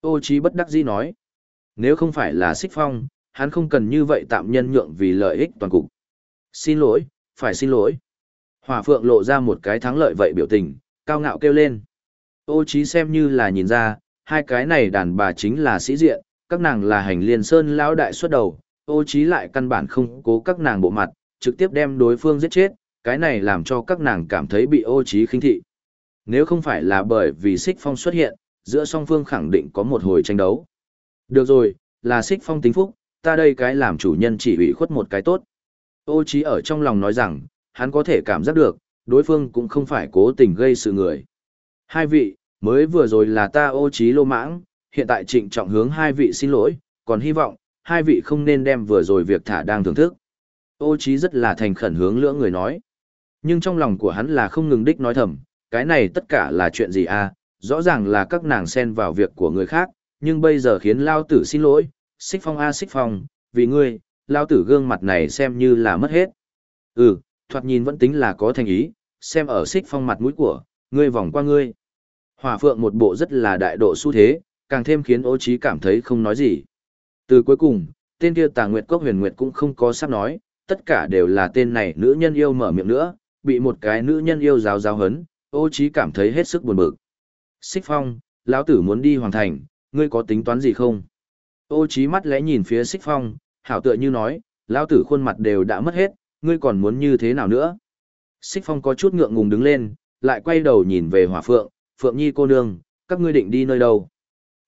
Ô Chí bất đắc dĩ nói. Nếu không phải là xích phong, hắn không cần như vậy tạm nhân nhượng vì lợi ích toàn cục. Xin lỗi, phải xin lỗi. Hỏa phượng lộ ra một cái thắng lợi vậy biểu tình, cao ngạo kêu lên. Ô Chí xem như là nhìn ra, hai cái này đàn bà chính là sĩ diện, các nàng là hành liên sơn lão đại xuất đầu, ô Chí lại căn bản không cố các nàng bộ mặt, trực tiếp đem đối phương giết chết, cái này làm cho các nàng cảm thấy bị ô Chí khinh thị. Nếu không phải là bởi vì Sích phong xuất hiện, giữa song phương khẳng định có một hồi tranh đấu. Được rồi, là xích phong tính phúc, ta đây cái làm chủ nhân chỉ ủy khuất một cái tốt. Ô Chí ở trong lòng nói rằng, hắn có thể cảm giác được, đối phương cũng không phải cố tình gây sự người. Hai vị, mới vừa rồi là ta ô Chí lô mãng, hiện tại trịnh trọng hướng hai vị xin lỗi, còn hy vọng, hai vị không nên đem vừa rồi việc thả đang thưởng thức. Ô Chí rất là thành khẩn hướng lưỡng người nói. Nhưng trong lòng của hắn là không ngừng đích nói thầm, cái này tất cả là chuyện gì à, rõ ràng là các nàng xen vào việc của người khác, nhưng bây giờ khiến Lao Tử xin lỗi, xích phong a xích phong, vì ngươi, Lao Tử gương mặt này xem như là mất hết. Ừ, thoạt nhìn vẫn tính là có thành ý, xem ở xích phong mặt mũi của, ngươi vòng qua ngươi. Hỏa phượng một bộ rất là đại độ xu thế, càng thêm khiến ô trí cảm thấy không nói gì. Từ cuối cùng, tên kia tà nguyệt cốc huyền nguyệt cũng không có sắp nói, tất cả đều là tên này nữ nhân yêu mở miệng nữa, bị một cái nữ nhân yêu rào rào hấn, ô trí cảm thấy hết sức buồn bực. Xích phong, lão tử muốn đi hoàn thành, ngươi có tính toán gì không? Ô trí mắt lẽ nhìn phía xích phong, hảo tựa như nói, lão tử khuôn mặt đều đã mất hết, ngươi còn muốn như thế nào nữa? Xích phong có chút ngượng ngùng đứng lên, lại quay đầu nhìn về hỏa phượng, phượng nhi cô nương, các ngươi định đi nơi đâu?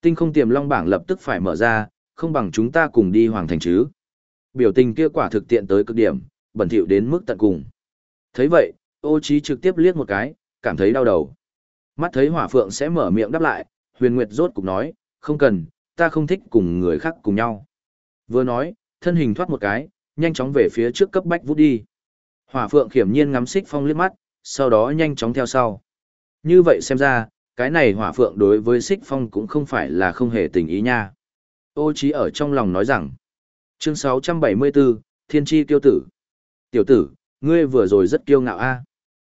Tinh không tiềm long bảng lập tức phải mở ra, không bằng chúng ta cùng đi hoàng thành chứ. Biểu tình kia quả thực tiện tới cực điểm, bẩn thỉu đến mức tận cùng. thấy vậy, ô Chí trực tiếp liếc một cái, cảm thấy đau đầu. Mắt thấy hỏa phượng sẽ mở miệng đáp lại, huyền nguyệt rốt cục nói, không cần, ta không thích cùng người khác cùng nhau. Vừa nói, thân hình thoát một cái, nhanh chóng về phía trước cấp bách vút đi. Hỏa phượng khiểm nhiên ngắm xích phong liếc mắt, sau đó nhanh chóng theo sau. Như vậy xem ra, cái này hỏa phượng đối với xích phong cũng không phải là không hề tình ý nha. Ô trí ở trong lòng nói rằng, chương 674, Thiên Chi Tiêu Tử. Tiểu tử, ngươi vừa rồi rất kiêu ngạo a.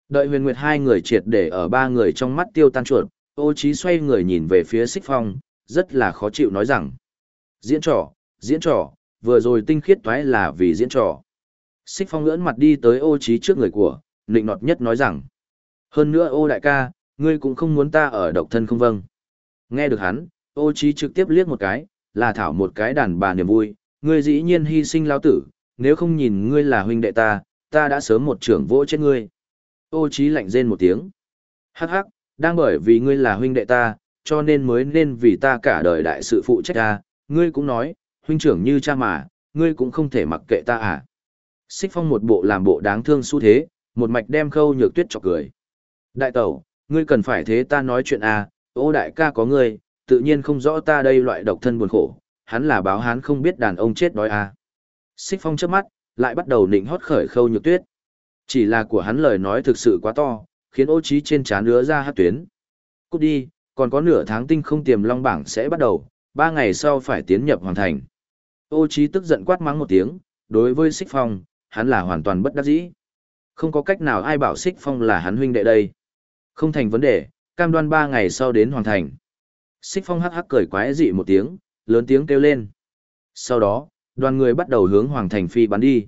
Đợi huyền nguyệt hai người triệt để ở ba người trong mắt tiêu tan chuột, ô trí xoay người nhìn về phía xích phong, rất là khó chịu nói rằng. Diễn trò, diễn trò, vừa rồi tinh khiết toái là vì diễn trò. Xích phong ngưỡn mặt đi tới ô trí trước người của, nịnh nọt nhất nói rằng. Hơn nữa ô đại ca, ngươi cũng không muốn ta ở độc thân không vâng. Nghe được hắn, ô trí trực tiếp liếc một cái, là thảo một cái đàn bà niềm vui, ngươi dĩ nhiên hy sinh lao tử, nếu không nhìn ngươi là huynh đệ ta, ta đã sớm một trưởng vỗ chết ngươi. Ô trí lạnh rên một tiếng. Hắc hắc, đang bởi vì ngươi là huynh đệ ta, cho nên mới nên vì ta cả đời đại sự phụ trách ta, ngươi cũng nói, huynh trưởng như cha mà, ngươi cũng không thể mặc kệ ta à. Xích phong một bộ làm bộ đáng thương xu thế, một mạch đem khâu nhược tuyết chọc cười. Đại tẩu, ngươi cần phải thế ta nói chuyện à, ô đại ca có ngươi, tự nhiên không rõ ta đây loại độc thân buồn khổ, hắn là báo hán không biết đàn ông chết đói à. Xích phong chớp mắt, lại bắt đầu nịnh hót khởi khâu nhược tuyết. Chỉ là của hắn lời nói thực sự quá to, khiến ô trí trên trán nứa ra hát tuyến. Cút đi, còn có nửa tháng tinh không tiềm long bảng sẽ bắt đầu, ba ngày sau phải tiến nhập hoàn thành. Ô trí tức giận quát mắng một tiếng, đối với xích phong, hắn là hoàn toàn bất đắc dĩ. Không có cách nào ai bảo xích phong là hắn huynh đệ đây. Không thành vấn đề, cam đoan ba ngày sau đến hoàn thành. Xích phong hắc hắc cười quái dị một tiếng, lớn tiếng kêu lên. Sau đó, đoàn người bắt đầu hướng hoàng thành phi bắn đi.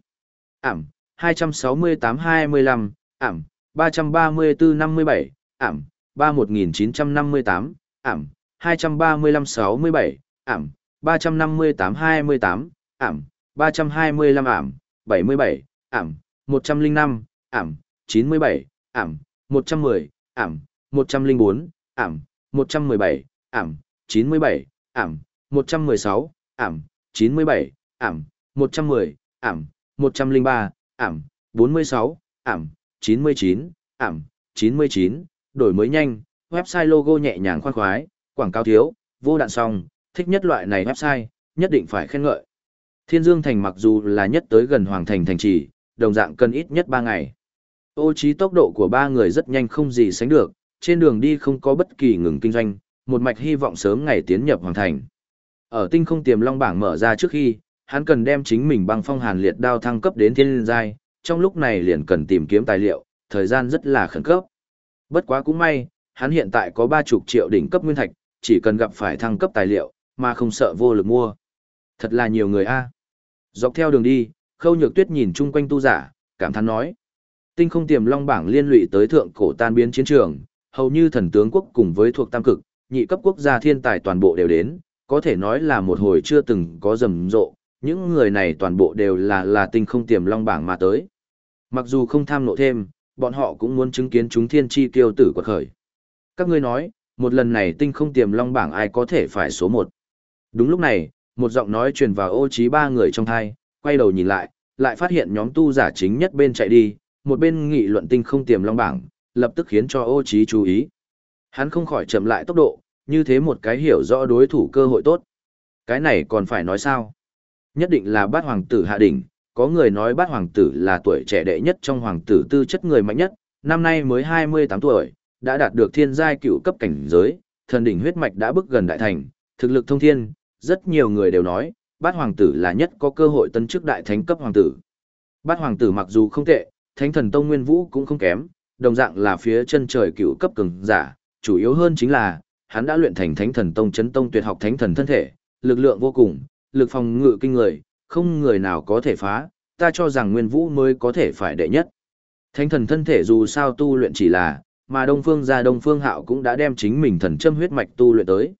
Ảm, 268-25, ảm, 334-57, ảm, 31958, ảm, 235-67, ảm, 358-28, ảm, 325 ảm, 77, ảm, 105, ảm, 97, ảm, 110, ảm, 104, ảm, 117, ảm, 97, ảm, 116, ảm, 97, ảm, 110, ảm, 103, ảm, 46, ảm, 99, ảm, 99, đổi mới nhanh, website logo nhẹ nhàng khoan khoái, quảng cáo thiếu, vô đạn song, thích nhất loại này website, nhất định phải khen ngợi. Thiên Dương Thành mặc dù là nhất tới gần Hoàng Thành thành trì, đồng dạng cần ít nhất 3 ngày. Ô trí tốc độ của ba người rất nhanh không gì sánh được, trên đường đi không có bất kỳ ngừng kinh doanh, một mạch hy vọng sớm ngày tiến nhập Hoàng Thành. Ở tinh không tiềm long bảng mở ra trước khi, hắn cần đem chính mình băng phong hàn liệt đao thăng cấp đến thiên giai, trong lúc này liền cần tìm kiếm tài liệu, thời gian rất là khẩn cấp. Bất quá cũng may, hắn hiện tại có ba chục triệu đỉnh cấp nguyên thạch, chỉ cần gặp phải thăng cấp tài liệu, mà không sợ vô lực mua. Thật là nhiều người a. Dọc theo đường đi, Khâu Nhược Tuyết nhìn chung quanh tu giả, cảm thán nói: Tinh không tiềm long bảng liên lụy tới thượng cổ tan biến chiến trường, hầu như thần tướng quốc cùng với thuộc tam cực, nhị cấp quốc gia thiên tài toàn bộ đều đến, có thể nói là một hồi chưa từng có rầm rộ, những người này toàn bộ đều là là tinh không tiềm long bảng mà tới. Mặc dù không tham nộ thêm, bọn họ cũng muốn chứng kiến chúng thiên chi Tiêu tử quật khởi. Các ngươi nói, một lần này tinh không tiềm long bảng ai có thể phải số một. Đúng lúc này, một giọng nói truyền vào ô trí ba người trong thai, quay đầu nhìn lại, lại phát hiện nhóm tu giả chính nhất bên chạy đi, một bên nghị luận tinh không tiềm long bảng, lập tức khiến cho ô trí chú ý. Hắn không khỏi chậm lại tốc độ, như thế một cái hiểu rõ đối thủ cơ hội tốt. Cái này còn phải nói sao? Nhất định là bát hoàng tử hạ đỉnh, có người nói bát hoàng tử là tuổi trẻ đệ nhất trong hoàng tử tư chất người mạnh nhất, năm nay mới 28 tuổi, đã đạt được thiên giai cựu cấp cảnh giới, thần đỉnh huyết mạch đã bước gần đại thành, thực lực thông thiên, rất nhiều người đều nói, bát hoàng tử là nhất có cơ hội tấn chức đại thánh cấp hoàng tử. Bát hoàng tử mặc dù không tệ, thánh thần tông nguyên vũ cũng không kém, đồng dạng là phía chân trời cựu cấp cường giả, chủ yếu hơn chính là, hắn đã luyện thành thánh thần tông chấn tông tuyệt học thánh thần thân thể, lực lượng vô cùng, lực phòng ngự kinh người, không người nào có thể phá, ta cho rằng nguyên vũ mới có thể phải đệ nhất. Thánh thần thân thể dù sao tu luyện chỉ là, mà Đông Phương gia Đông Phương Hạo cũng đã đem chính mình thần châm huyết mạch tu luyện tới.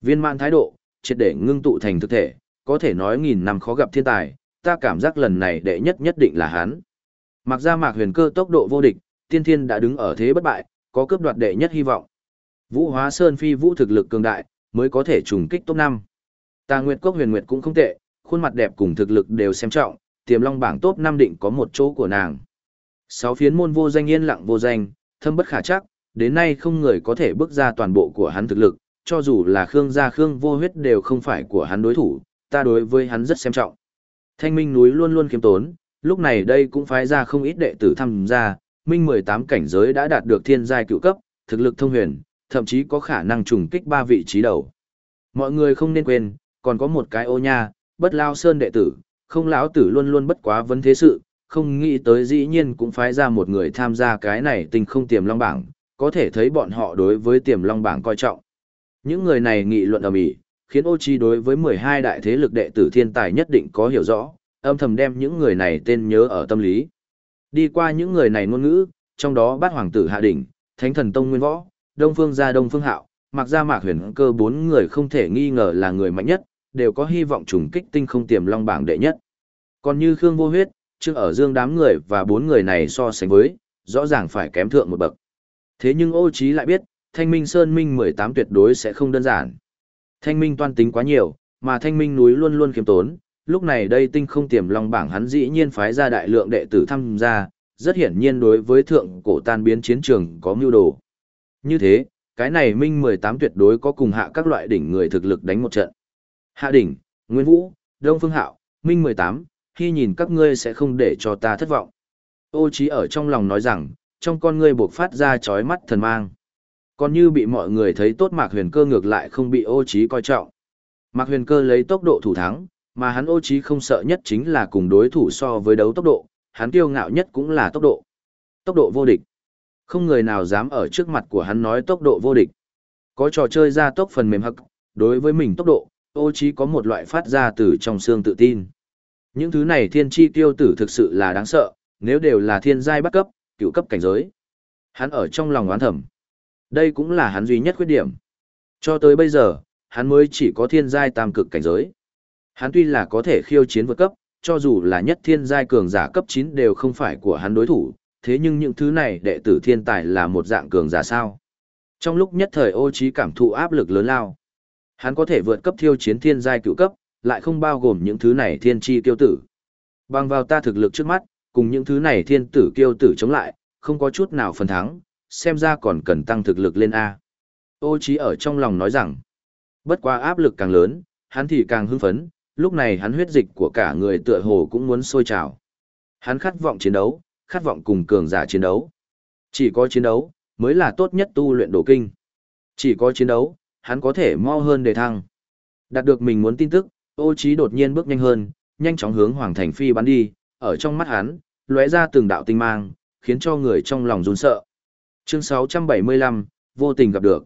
Viên mãn thái độ, triệt để ngưng tụ thành thực thể, có thể nói nghìn năm khó gặp thiên tài, ta cảm giác lần này đệ nhất nhất định là hắn. Mặc ra mạc huyền cơ tốc độ vô địch, tiên thiên đã đứng ở thế bất bại, có cướp đoạt đệ nhất hy vọng. Vũ hóa sơn phi vũ thực lực cường đại, mới có thể trùng kích top 5. Tà Nguyệt Cốc huyền nguyệt cũng không tệ, khuôn mặt đẹp cùng thực lực đều xem trọng, tiềm long bảng top 5 định có một chỗ của nàng. Sáu phiến môn vô danh yên lặng vô danh, thâm bất khả chắc, đến nay không người có thể bước ra toàn bộ của hắn thực lực, cho dù là Khương gia Khương vô huyết đều không phải của hắn đối thủ, ta đối với hắn rất xem trọng. Thanh minh núi luôn luôn kiếm tốn, lúc này đây cũng phái ra không ít đệ tử tham gia, minh 18 cảnh giới đã đạt được thiên giai cựu cấp, thực lực thông huyền, thậm chí có khả năng trùng kích ba vị trí đầu. Mọi người không nên quên, còn có một cái ô nha, bất lao sơn đệ tử, không lão tử luôn luôn bất quá vấn thế sự, không nghĩ tới dĩ nhiên cũng phái ra một người tham gia cái này tình không tiềm long bảng, có thể thấy bọn họ đối với tiềm long bảng coi trọng. Những người này nghị luận ầm ĩ, khiến ô chi đối với 12 đại thế lực đệ tử thiên tài nhất định có hiểu rõ, âm thầm đem những người này tên nhớ ở tâm lý. Đi qua những người này ngôn ngữ, trong đó bát hoàng tử hạ đỉnh, thánh thần tông nguyên võ, đông phương gia đông phương hạo, mặc ra mạc huyền cơ bốn người không thể nghi ngờ là người mạnh nhất, đều có hy vọng trùng kích tinh không tiềm long bảng đệ nhất. Còn như Khương Vô Huyết, trước ở dương đám người và bốn người này so sánh với, rõ ràng phải kém thượng một bậc. Thế nhưng ô trí lại biết, thanh minh sơn minh 18 tuyệt đối sẽ không đơn giản. Thanh minh toan tính quá nhiều, mà thanh minh núi luôn luôn kiềm tốn, lúc này đây tinh không tiềm long bảng hắn dĩ nhiên phái ra đại lượng đệ tử tham gia, rất hiển nhiên đối với thượng cổ tan biến chiến trường có mưu đồ. Như thế, cái này minh 18 tuyệt đối có cùng hạ các loại đỉnh người thực lực đánh một trận. Hạ đỉnh, Nguyên Vũ, Đông Phương Hạo, Minh 18, khi nhìn các ngươi sẽ không để cho ta thất vọng. Ô Chí ở trong lòng nói rằng, trong con ngươi bộc phát ra chói mắt thần mang. Còn như bị mọi người thấy tốt Mạc Huyền Cơ ngược lại không bị ô Chí coi trọng. Mạc Huyền Cơ lấy tốc độ thủ thắng, mà hắn ô Chí không sợ nhất chính là cùng đối thủ so với đấu tốc độ, hắn kiêu ngạo nhất cũng là tốc độ. Tốc độ vô địch. Không người nào dám ở trước mặt của hắn nói tốc độ vô địch. Có trò chơi ra tốc phần mềm hắc, đối với mình tốc độ, ô trí có một loại phát ra từ trong xương tự tin. Những thứ này thiên chi tiêu tử thực sự là đáng sợ, nếu đều là thiên giai bắt cấp, cựu cấp cảnh giới. Hắn ở trong lòng oán thầm. Đây cũng là hắn duy nhất khuyết điểm. Cho tới bây giờ, hắn mới chỉ có thiên giai tam cực cảnh giới. Hắn tuy là có thể khiêu chiến vượt cấp, cho dù là nhất thiên giai cường giả cấp 9 đều không phải của hắn đối thủ, thế nhưng những thứ này đệ tử thiên tài là một dạng cường giả sao. Trong lúc nhất thời ô trí cảm thụ áp lực lớn lao, hắn có thể vượt cấp thiêu chiến thiên giai cựu cấp, lại không bao gồm những thứ này thiên chi kiêu tử. Bằng vào ta thực lực trước mắt, cùng những thứ này thiên tử kiêu tử chống lại, không có chút nào phần thắng, xem ra còn cần tăng thực lực lên A. Ô trí ở trong lòng nói rằng, bất quá áp lực càng lớn, hắn thì càng hưng phấn, lúc này hắn huyết dịch của cả người tựa hồ cũng muốn sôi trào. Hắn khát vọng chiến đấu, khát vọng cùng cường giả chiến đấu. Chỉ có chiến đấu, mới là tốt nhất tu luyện đồ kinh. Chỉ có chiến đấu, hắn có thể mau hơn đề thăng. Đạt được mình muốn tin tức, ô trí đột nhiên bước nhanh hơn, nhanh chóng hướng Hoàng Thành Phi bắn đi, ở trong mắt hắn, lóe ra từng đạo tinh mang, khiến cho người trong lòng run sợ. Chương 675, vô tình gặp được.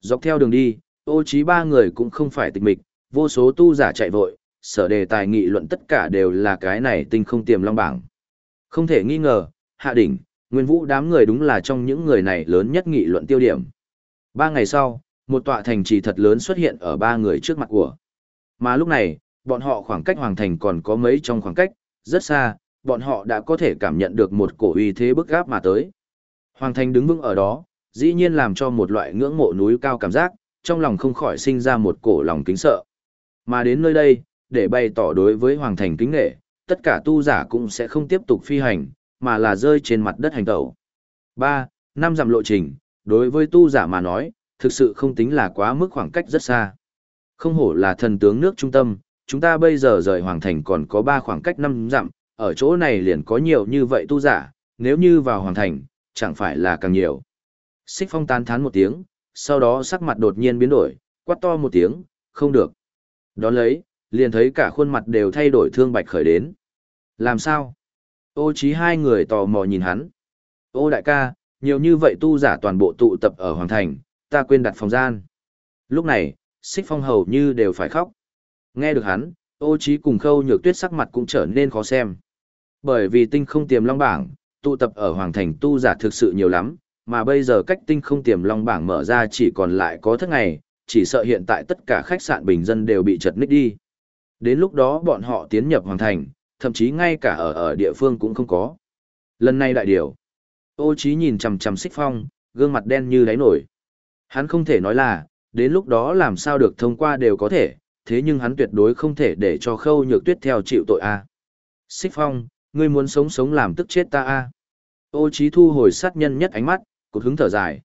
Dọc theo đường đi, ô trí ba người cũng không phải tịch mịch, vô số tu giả chạy vội, sở đề tài nghị luận tất cả đều là cái này tinh không tiềm long bảng. Không thể nghi ngờ, hạ đỉnh, nguyên vũ đám người đúng là trong những người này lớn nhất nghị luận tiêu điểm. Ba ngày sau, một tọa thành trì thật lớn xuất hiện ở ba người trước mặt của. Mà lúc này, bọn họ khoảng cách hoàng thành còn có mấy trong khoảng cách, rất xa, bọn họ đã có thể cảm nhận được một cổ uy thế bức gáp mà tới. Hoàng thành đứng vững ở đó, dĩ nhiên làm cho một loại ngưỡng mộ núi cao cảm giác, trong lòng không khỏi sinh ra một cổ lòng kính sợ. Mà đến nơi đây, để bày tỏ đối với hoàng thành kính nghệ, tất cả tu giả cũng sẽ không tiếp tục phi hành, mà là rơi trên mặt đất hành tẩu. 3. Năm dặm lộ trình, đối với tu giả mà nói, thực sự không tính là quá mức khoảng cách rất xa. Không hổ là thần tướng nước trung tâm, chúng ta bây giờ rời hoàng thành còn có 3 khoảng cách năm dặm, ở chỗ này liền có nhiều như vậy tu giả, nếu như vào hoàng thành, chẳng phải là càng nhiều. Xích phong tán thán một tiếng, sau đó sắc mặt đột nhiên biến đổi, quát to một tiếng, không được. Đón lấy, liền thấy cả khuôn mặt đều thay đổi thương bạch khởi đến. Làm sao? Ô chí hai người tò mò nhìn hắn. Ô đại ca, nhiều như vậy tu giả toàn bộ tụ tập ở Hoàng Thành, ta quên đặt phòng gian. Lúc này, xích phong hầu như đều phải khóc. Nghe được hắn, ô trí cùng khâu nhược tuyết sắc mặt cũng trở nên khó xem. Bởi vì tinh không tiềm long bảng, tụ tập ở Hoàng Thành tu giả thực sự nhiều lắm, mà bây giờ cách tinh không tiềm long bảng mở ra chỉ còn lại có thất ngày, chỉ sợ hiện tại tất cả khách sạn bình dân đều bị chật ních đi. Đến lúc đó bọn họ tiến nhập Hoàng Thành, thậm chí ngay cả ở ở địa phương cũng không có. Lần này đại điều, ô trí nhìn chằm chằm xích phong, gương mặt đen như đáy nổi. Hắn không thể nói là, đến lúc đó làm sao được thông qua đều có thể, thế nhưng hắn tuyệt đối không thể để cho khâu nhược tuyết theo chịu tội a. Xích phong, ngươi muốn sống sống làm tức chết ta a. Ô trí thu hồi sát nhân nhất ánh mắt, cột hứng thở dài.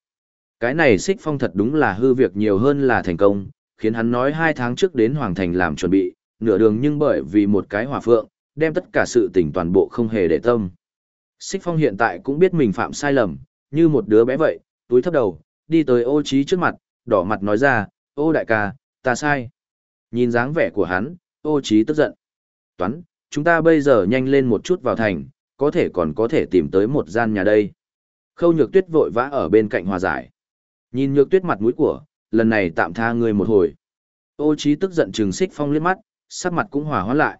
Cái này xích phong thật đúng là hư việc nhiều hơn là thành công, khiến hắn nói hai tháng trước đến Hoàng Thành làm chuẩn bị, nửa đường nhưng bởi vì một cái hỏa phượng, đem tất cả sự tình toàn bộ không hề để tâm. Xích phong hiện tại cũng biết mình phạm sai lầm, như một đứa bé vậy, túi thấp đầu, đi tới ô trí trước mặt, đỏ mặt nói ra, ô đại ca, ta sai. Nhìn dáng vẻ của hắn, ô trí tức giận. Toán, chúng ta bây giờ nhanh lên một chút vào thành, có thể còn có thể tìm tới một gian nhà đây. Khâu nhược tuyết vội vã ở bên cạnh hòa giải. Nhìn nhược tuyết mặt mũi của, lần này tạm tha người một hồi. Ô trí tức giận trừng xích phong liếc mắt, sắc mặt cũng hòa hóa lại.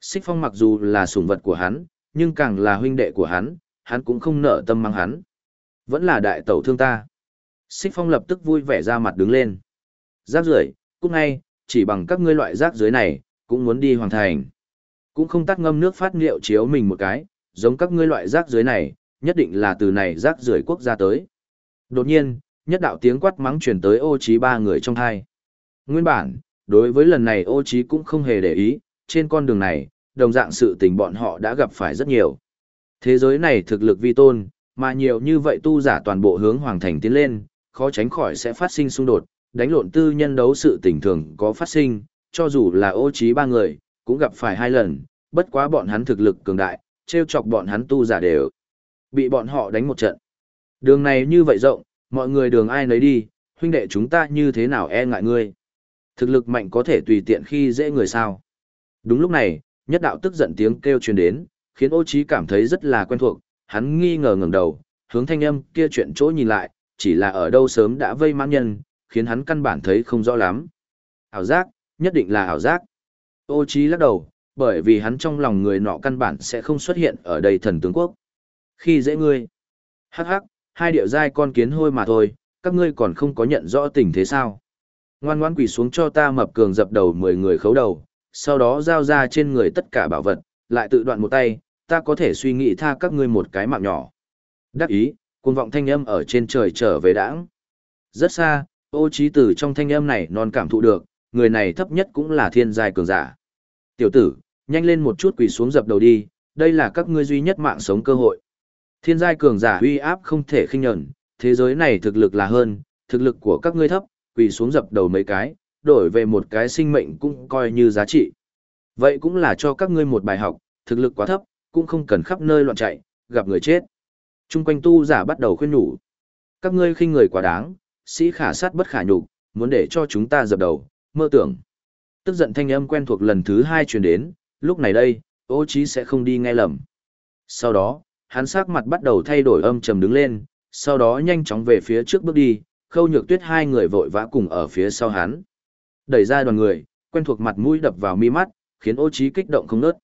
Xích phong mặc dù là sủng vật của hắn, nhưng càng là huynh đệ của hắn, hắn cũng không nợ tâm mang hắn. Vẫn là đại tẩu thương ta. Xích phong lập tức vui vẻ ra mặt đứng lên. Rác rưởi, cút ngay, chỉ bằng các ngươi loại rác dưới này, cũng muốn đi hoàn thành. Cũng không tắt ngâm nước phát liệu chiếu mình một cái, giống các ngươi loại rác dưới này, nhất định là từ này rác rưởi quốc gia tới. Đột nhiên, nhất đạo tiếng quát mắng truyền tới ô trí ba người trong hai. Nguyên bản, đối với lần này ô trí cũng không hề để ý, trên con đường này, đồng dạng sự tình bọn họ đã gặp phải rất nhiều. Thế giới này thực lực vi tôn, mà nhiều như vậy tu giả toàn bộ hướng hoàng thành tiến lên, khó tránh khỏi sẽ phát sinh xung đột, đánh lộn tư nhân đấu sự tình thường có phát sinh, cho dù là ô trí ba người, cũng gặp phải hai lần, bất quá bọn hắn thực lực cường đại, treo chọc bọn hắn tu giả đều. Bị bọn họ đánh một trận. Đường này như vậy rộng, mọi người đường ai nấy đi, huynh đệ chúng ta như thế nào e ngại ngươi. Thực lực mạnh có thể tùy tiện khi dễ người sao. Đúng lúc này, nhất đạo tức giận tiếng kêu truyền đến, khiến ô trí cảm thấy rất là quen thuộc, hắn nghi ngờ ngẩng đầu, hướng thanh âm kia chuyện chỗ nhìn lại, chỉ là ở đâu sớm đã vây mãn nhân, khiến hắn căn bản thấy không rõ lắm. hảo giác, nhất định là hảo giác. Ô trí lắc đầu, bởi vì hắn trong lòng người nọ căn bản sẽ không xuất hiện ở đây thần tướng quốc. Khi dễ ngươi, hắc hắc, hai điệu dai con kiến hôi mà thôi, các ngươi còn không có nhận rõ tình thế sao. Ngoan ngoãn quỳ xuống cho ta mập cường dập đầu 10 người khấu đầu, sau đó giao ra trên người tất cả bảo vật, lại tự đoạn một tay, ta có thể suy nghĩ tha các ngươi một cái mạng nhỏ. Đắc ý, cuồng vọng thanh âm ở trên trời trở về đãng. Rất xa, ô trí tử trong thanh âm này non cảm thụ được, người này thấp nhất cũng là thiên giai cường giả. Tiểu tử, nhanh lên một chút quỳ xuống dập đầu đi, đây là các ngươi duy nhất mạng sống cơ hội. Thiên giai cường giả uy áp không thể khinh nhẫn, thế giới này thực lực là hơn, thực lực của các ngươi thấp, quỳ xuống dập đầu mấy cái, đổi về một cái sinh mệnh cũng coi như giá trị. Vậy cũng là cho các ngươi một bài học, thực lực quá thấp, cũng không cần khắp nơi loạn chạy, gặp người chết. Trung quanh tu giả bắt đầu khuyên nhủ. Các ngươi khinh người quá đáng, sĩ khả sát bất khả nhục, muốn để cho chúng ta dập đầu, mơ tưởng. Tức giận thanh âm quen thuộc lần thứ hai truyền đến, lúc này đây, ô trí sẽ không đi nghe lầm. Sau đó, hắn sắc mặt bắt đầu thay đổi âm trầm đứng lên, sau đó nhanh chóng về phía trước bước đi, khâu nhược tuyết hai người vội vã cùng ở phía sau hắn. Đẩy ra đoàn người, quen thuộc mặt mũi đập vào mi mắt, khiến ô trí kích động không nớt.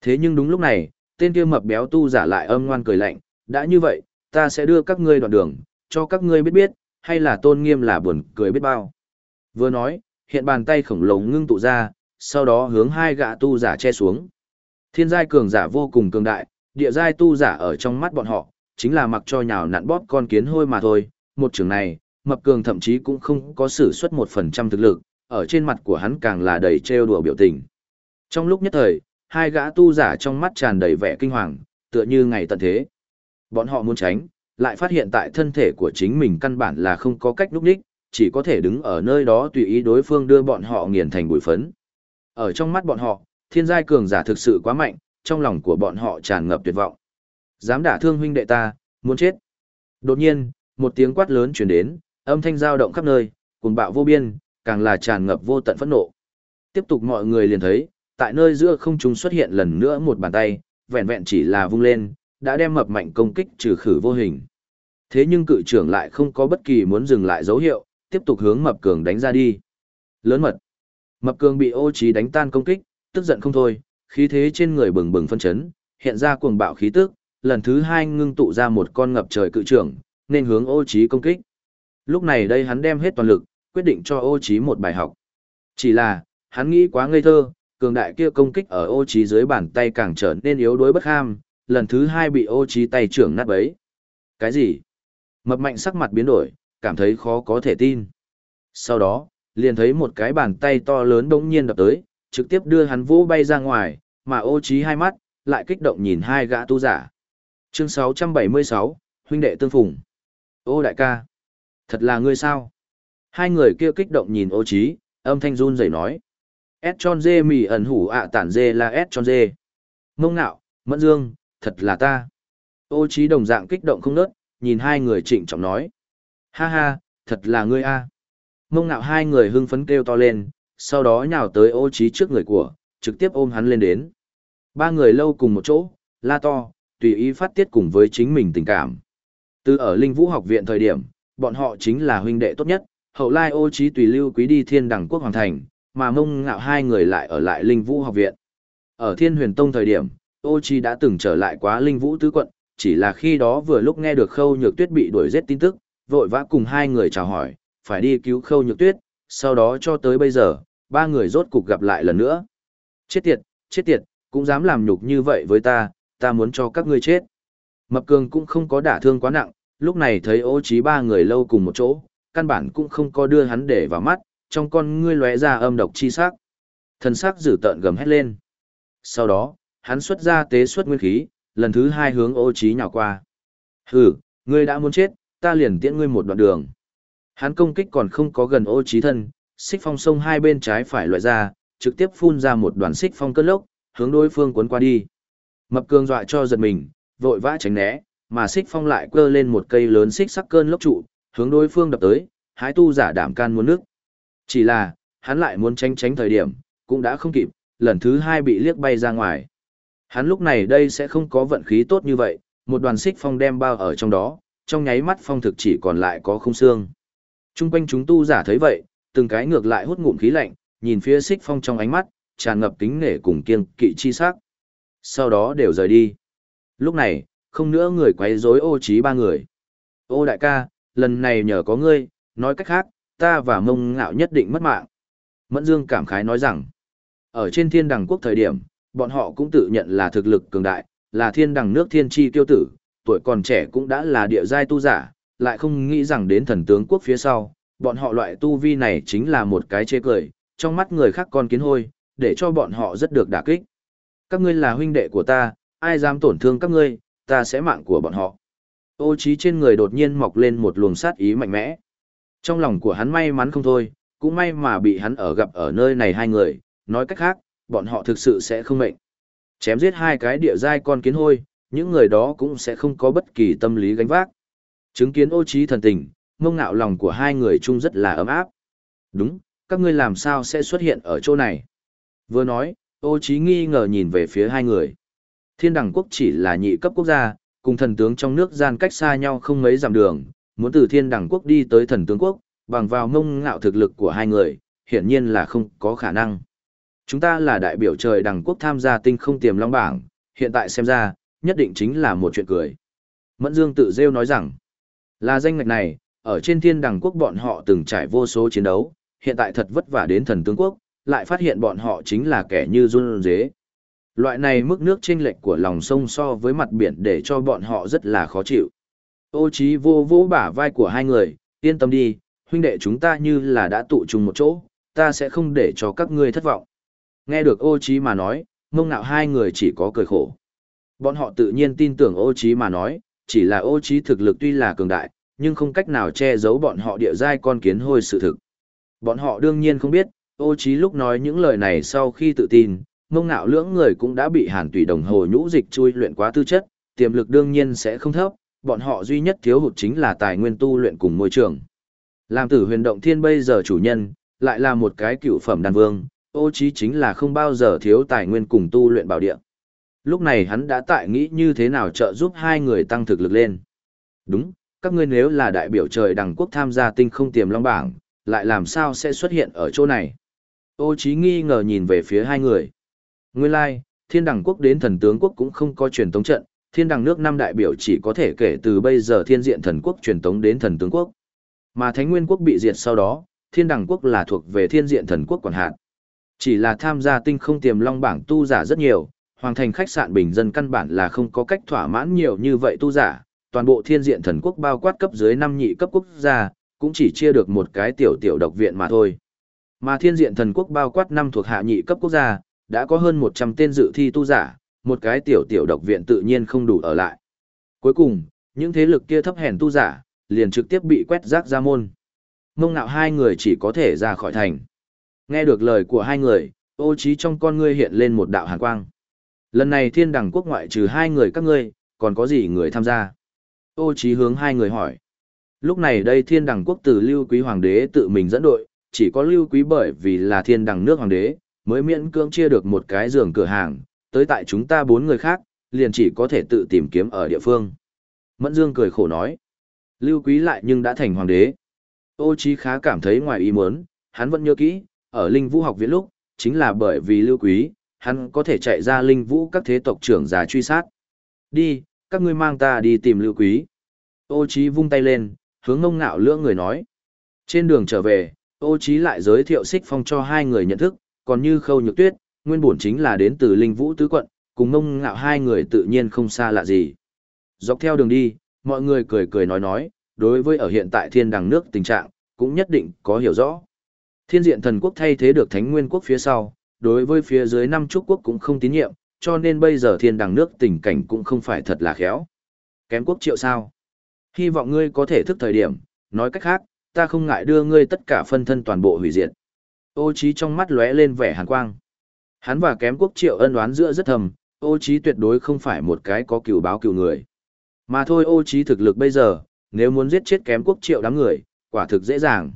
Thế nhưng đúng lúc này, tên kia mập béo tu giả lại âm ngoan cười lạnh, đã như vậy, ta sẽ đưa các ngươi đoạn đường, cho các ngươi biết biết, hay là tôn nghiêm là buồn cười biết bao. Vừa nói, hiện bàn tay khổng lồ ngưng tụ ra, sau đó hướng hai gã tu giả che xuống. Thiên giai cường giả vô cùng cường đại, địa giai tu giả ở trong mắt bọn họ, chính là mặc cho nhào nặn bóp con kiến hôi mà thôi. Một trường này, mập cường thậm chí cũng không có sử xuất một phần trăm thực lực, ở trên mặt của hắn càng là đầy trêu đùa biểu tình. Trong lúc nhất thời, hai gã tu giả trong mắt tràn đầy vẻ kinh hoàng, tựa như ngày tận thế. Bọn họ muốn tránh, lại phát hiện tại thân thể của chính mình căn bản là không có cách núp đích, chỉ có thể đứng ở nơi đó tùy ý đối phương đưa bọn họ nghiền thành bụi phấn. Ở trong mắt bọn họ, thiên giai cường giả thực sự quá mạnh, trong lòng của bọn họ tràn ngập tuyệt vọng. Dám đả thương huynh đệ ta, muốn chết. Đột nhiên, một tiếng quát lớn truyền đến, âm thanh dao động khắp nơi, cuồng bạo vô biên, càng là tràn ngập vô tận phẫn nộ. Tiếp tục mọi người liền thấy, tại nơi giữa không trung xuất hiện lần nữa một bàn tay, vẹn vẹn chỉ là vung lên, đã đem mập mạnh công kích trừ khử vô hình. Thế nhưng cự trưởng lại không có bất kỳ muốn dừng lại dấu hiệu, tiếp tục hướng mập cường đánh ra đi. Lớn mật. Mập cường bị ô trí đánh tan công kích, tức giận không thôi, khí thế trên người bừng bừng phân chấn, hiện ra cuồng bạo khí tức, lần thứ hai ngưng tụ ra một con ngập trời cự trưởng, nên hướng ô trí công kích. Lúc này đây hắn đem hết toàn lực, quyết định cho ô trí một bài học. Chỉ là, hắn nghĩ quá ngây thơ, cường đại kia công kích ở ô trí dưới bàn tay càng trở nên yếu đuối bất ham, lần thứ hai bị ô trí tay trưởng nát bấy. Cái gì? Mập mạnh sắc mặt biến đổi, cảm thấy khó có thể tin. Sau đó, liền thấy một cái bàn tay to lớn đống nhiên đập tới, trực tiếp đưa hắn vũ bay ra ngoài, mà ô trí hai mắt, lại kích động nhìn hai gã tu giả. Chương 676, huynh đệ tương phùng. Ô đại ca, thật là ngươi sao? Hai người kia kích động nhìn ô trí, âm thanh run rẩy nói. S tròn dê mì ẩn hủ ạ tản dê là S tròn dê. Mông nạo, mẫn dương, thật là ta. Ô trí đồng dạng kích động không nớt, nhìn hai người trịnh trọng nói. Ha ha, thật là ngươi a. Mông nạo hai người hưng phấn kêu to lên, sau đó nhào tới ô trí trước người của, trực tiếp ôm hắn lên đến. Ba người lâu cùng một chỗ, la to, tùy ý phát tiết cùng với chính mình tình cảm. Từ ở Linh Vũ học viện thời điểm, bọn họ chính là huynh đệ tốt nhất, hậu lai ô trí tùy lưu quý đi thiên đẳng quốc hoàng thành, mà mông ngạo hai người lại ở lại Linh Vũ học viện. Ở thiên huyền tông thời điểm, ô Chi đã từng trở lại quá Linh Vũ tứ quận, chỉ là khi đó vừa lúc nghe được khâu nhược tuyết bị đuổi giết tin tức, vội vã cùng hai người chào hỏi, phải đi cứu khâu nhược tuyết, sau đó cho tới bây giờ, ba người rốt cục gặp lại lần nữa. Chết tiệt, chết tiệt, cũng dám làm nhục như vậy với ta, ta muốn cho các ngươi chết. Mập cường cũng không có đả thương quá nặng, lúc này thấy ô trí ba người lâu cùng một chỗ, căn bản cũng không có đưa hắn để vào mắt, trong con ngươi lóe ra âm độc chi sắc. Thần sắc dữ tợn gầm hét lên. Sau đó, hắn xuất ra tế xuất nguyên khí, lần thứ hai hướng ô trí nhào qua. Hừ, ngươi đã muốn chết, ta liền tiễn ngươi một đoạn đường. Hắn công kích còn không có gần ô trí thân, xích phong sông hai bên trái phải loại ra, trực tiếp phun ra một đoàn xích phong cơn lốc, hướng đối phương cuốn qua đi. Mập cường dọa cho giật mình, vội vã tránh né, mà xích phong lại quơ lên một cây lớn xích sắc cơn lốc trụ, hướng đối phương đập tới, hái tu giả đảm can muốn nước. Chỉ là, hắn lại muốn tránh tránh thời điểm, cũng đã không kịp, lần thứ hai bị liếc bay ra ngoài. Hắn lúc này đây sẽ không có vận khí tốt như vậy, một đoàn xích phong đem bao ở trong đó, trong nháy mắt phong thực chỉ còn lại có không xương. Trung quanh chúng tu giả thấy vậy, từng cái ngược lại hút ngụm khí lạnh, nhìn phía xích phong trong ánh mắt, tràn ngập kính nể cùng kiên kỵ chi sắc. Sau đó đều rời đi. Lúc này, không nữa người quấy rối ô trí ba người. Ô đại ca, lần này nhờ có ngươi, nói cách khác, ta và mông ngạo nhất định mất mạng. Mẫn Dương cảm khái nói rằng, ở trên thiên đằng quốc thời điểm, bọn họ cũng tự nhận là thực lực cường đại, là thiên đẳng nước thiên chi tiêu tử, tuổi còn trẻ cũng đã là địa giai tu giả, lại không nghĩ rằng đến thần tướng quốc phía sau, bọn họ loại tu vi này chính là một cái chê cười, trong mắt người khác con kiến hôi, để cho bọn họ rất được đả kích. Các ngươi là huynh đệ của ta, ai dám tổn thương các ngươi, ta sẽ mạng của bọn họ. Ô trí trên người đột nhiên mọc lên một luồng sát ý mạnh mẽ. Trong lòng của hắn may mắn không thôi, cũng may mà bị hắn ở gặp ở nơi này hai người, nói cách khác, bọn họ thực sự sẽ không mệnh. Chém giết hai cái địa giai con kiến hôi, những người đó cũng sẽ không có bất kỳ tâm lý gánh vác. Chứng kiến ô trí thần tình, mông ngạo lòng của hai người chung rất là ấm áp. Đúng, các ngươi làm sao sẽ xuất hiện ở chỗ này? Vừa nói, ô trí nghi ngờ nhìn về phía hai người. Thiên đẳng quốc chỉ là nhị cấp quốc gia, cùng thần tướng trong nước gian cách xa nhau không mấy dặm đường, muốn từ thiên đẳng quốc đi tới thần tướng quốc, bằng vào mông ngạo thực lực của hai người, hiển nhiên là không có khả năng. Chúng ta là đại biểu trời đẳng quốc tham gia tinh không tiềm long bảng, hiện tại xem ra, nhất định chính là một chuyện cười. Mẫn Dương tự rêu nói rằng, là danh ngạch này, ở trên thiên đẳng quốc bọn họ từng trải vô số chiến đấu, hiện tại thật vất vả đến thần tướng quốc, lại phát hiện bọn họ chính là kẻ như run dế. Loại này mức nước chênh lệch của lòng sông so với mặt biển để cho bọn họ rất là khó chịu. Ô trí vô vô bả vai của hai người, yên tâm đi, huynh đệ chúng ta như là đã tụ chung một chỗ, ta sẽ không để cho các ngươi thất vọng. Nghe được ô Chí mà nói, mông nạo hai người chỉ có cười khổ. Bọn họ tự nhiên tin tưởng ô Chí mà nói, chỉ là ô Chí thực lực tuy là cường đại, nhưng không cách nào che giấu bọn họ địa giai con kiến hôi sự thực. Bọn họ đương nhiên không biết, ô Chí lúc nói những lời này sau khi tự tin, mông nạo lưỡng người cũng đã bị hàn tùy đồng hồ nhũ dịch chui luyện quá tư chất, tiềm lực đương nhiên sẽ không thấp, bọn họ duy nhất thiếu hụt chính là tài nguyên tu luyện cùng môi trường. Làm tử huyền động thiên bây giờ chủ nhân, lại là một cái cựu phẩm đan vương, ô trí chính là không bao giờ thiếu tài nguyên cùng tu luyện bảo địa. Lúc này hắn đã tại nghĩ như thế nào trợ giúp hai người tăng thực lực lên. Đúng, các ngươi nếu là đại biểu trời đằng quốc tham gia tinh không tiềm long bảng, lại làm sao sẽ xuất hiện ở chỗ này? Ô trí nghi ngờ nhìn về phía hai người. Nguyên lai, like, thiên đằng quốc đến thần tướng quốc cũng không có truyền tống trận, thiên đằng nước năm đại biểu chỉ có thể kể từ bây giờ thiên diện thần quốc truyền tống đến thần tướng quốc. Mà thánh nguyên quốc bị diệt sau đó, thiên đằng quốc là thuộc về thiên diện thần quốc quản hạt. Chỉ là tham gia tinh không tiềm long bảng tu giả rất nhiều, hoàng thành khách sạn bình dân căn bản là không có cách thỏa mãn nhiều như vậy tu giả, toàn bộ thiên diện thần quốc bao quát cấp dưới năm nhị cấp quốc gia, cũng chỉ chia được một cái tiểu tiểu độc viện mà thôi. Mà thiên diện thần quốc bao quát năm thuộc hạ nhị cấp quốc gia, đã có hơn 100 tên dự thi tu giả, một cái tiểu tiểu độc viện tự nhiên không đủ ở lại. Cuối cùng, những thế lực kia thấp hèn tu giả, liền trực tiếp bị quét rác ra môn. Mông ngạo hai người chỉ có thể ra khỏi thành. Nghe được lời của hai người, ô trí trong con ngươi hiện lên một đạo hàn quang. Lần này thiên đẳng quốc ngoại trừ hai người các ngươi, còn có gì người tham gia? Ô trí hướng hai người hỏi. Lúc này đây thiên đẳng quốc từ lưu quý hoàng đế tự mình dẫn đội, chỉ có lưu quý bởi vì là thiên đẳng nước hoàng đế, mới miễn cưỡng chia được một cái giường cửa hàng, tới tại chúng ta bốn người khác, liền chỉ có thể tự tìm kiếm ở địa phương. Mẫn Dương cười khổ nói. Lưu quý lại nhưng đã thành hoàng đế. Ô trí khá cảm thấy ngoài ý muốn, hắn vẫn nhớ kỹ, ở linh vũ học viện lúc, chính là bởi vì lưu quý, hắn có thể chạy ra linh vũ các thế tộc trưởng già truy sát. Đi, các ngươi mang ta đi tìm lưu quý. Ô Chí vung tay lên, hướng ngông ngạo lưỡng người nói. Trên đường trở về, ô Chí lại giới thiệu xích phong cho hai người nhận thức, còn như khâu nhược tuyết, nguyên bổn chính là đến từ linh vũ tứ quận, cùng ngông ngạo hai người tự nhiên không xa lạ gì. Dọc theo đường đi, mọi người cười cười nói nói, đối với ở hiện tại thiên đằng nước tình trạng, cũng nhất định có hiểu rõ. Thiên diện thần quốc thay thế được thánh nguyên quốc phía sau, đối với phía dưới năm chúc quốc cũng không tín nhiệm, cho nên bây giờ thiên đằng nước tình cảnh cũng không phải thật là khéo. Kém quốc triệu sao? Hy vọng ngươi có thể thức thời điểm, nói cách khác, ta không ngại đưa ngươi tất cả phân thân toàn bộ hủy diệt. Ô trí trong mắt lóe lên vẻ hàn quang. Hắn và kém quốc triệu ân oán giữa rất thầm, ô trí tuyệt đối không phải một cái có cựu báo cựu người. Mà thôi ô trí thực lực bây giờ, nếu muốn giết chết kém quốc triệu đám người, quả thực dễ dàng.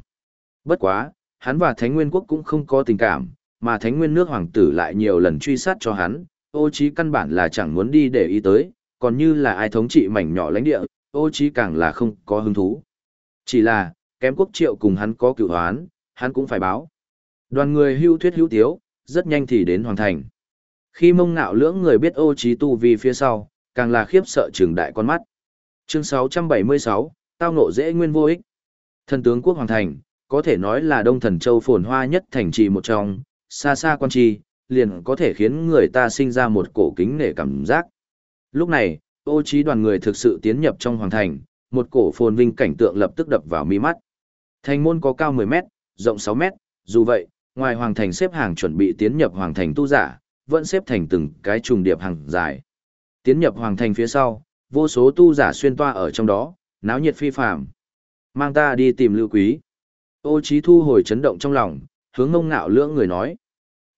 Bất quá, hắn và Thánh Nguyên quốc cũng không có tình cảm, mà Thánh Nguyên nước hoàng tử lại nhiều lần truy sát cho hắn, ô trí căn bản là chẳng muốn đi để ý tới, còn như là ai thống trị mảnh nhỏ lãnh địa, ô trí càng là không có hứng thú. Chỉ là, kém quốc triệu cùng hắn có cựu hoán, hắn cũng phải báo. Đoàn người hưu thuyết hữu tiếu, rất nhanh thì đến hoàng thành. Khi mông ngạo lưỡng người biết ô trí tu vi phía sau, càng là khiếp sợ trường đại con mắt. Chương 676, tao ngộ dễ nguyên vô ích. Thần tướng quốc hoàng thành, có thể nói là đông thần châu phồn hoa nhất thành trì một trong, xa xa quan trì, liền có thể khiến người ta sinh ra một cổ kính nể cảm giác. Lúc này, ô trí đoàn người thực sự tiến nhập trong hoàng thành, một cổ phồn vinh cảnh tượng lập tức đập vào mi mắt. Thành môn có cao 10 mét, rộng 6 mét, dù vậy, ngoài hoàng thành xếp hàng chuẩn bị tiến nhập hoàng thành tu giả, vẫn xếp thành từng cái trùng điệp hàng dài. Tiến nhập hoàng thành phía sau, vô số tu giả xuyên toa ở trong đó, náo nhiệt phi phàm. Mang ta đi tìm lưu quý. Ô Chí thu hồi chấn động trong lòng, hướng ngông ngạo lưỡng người nói.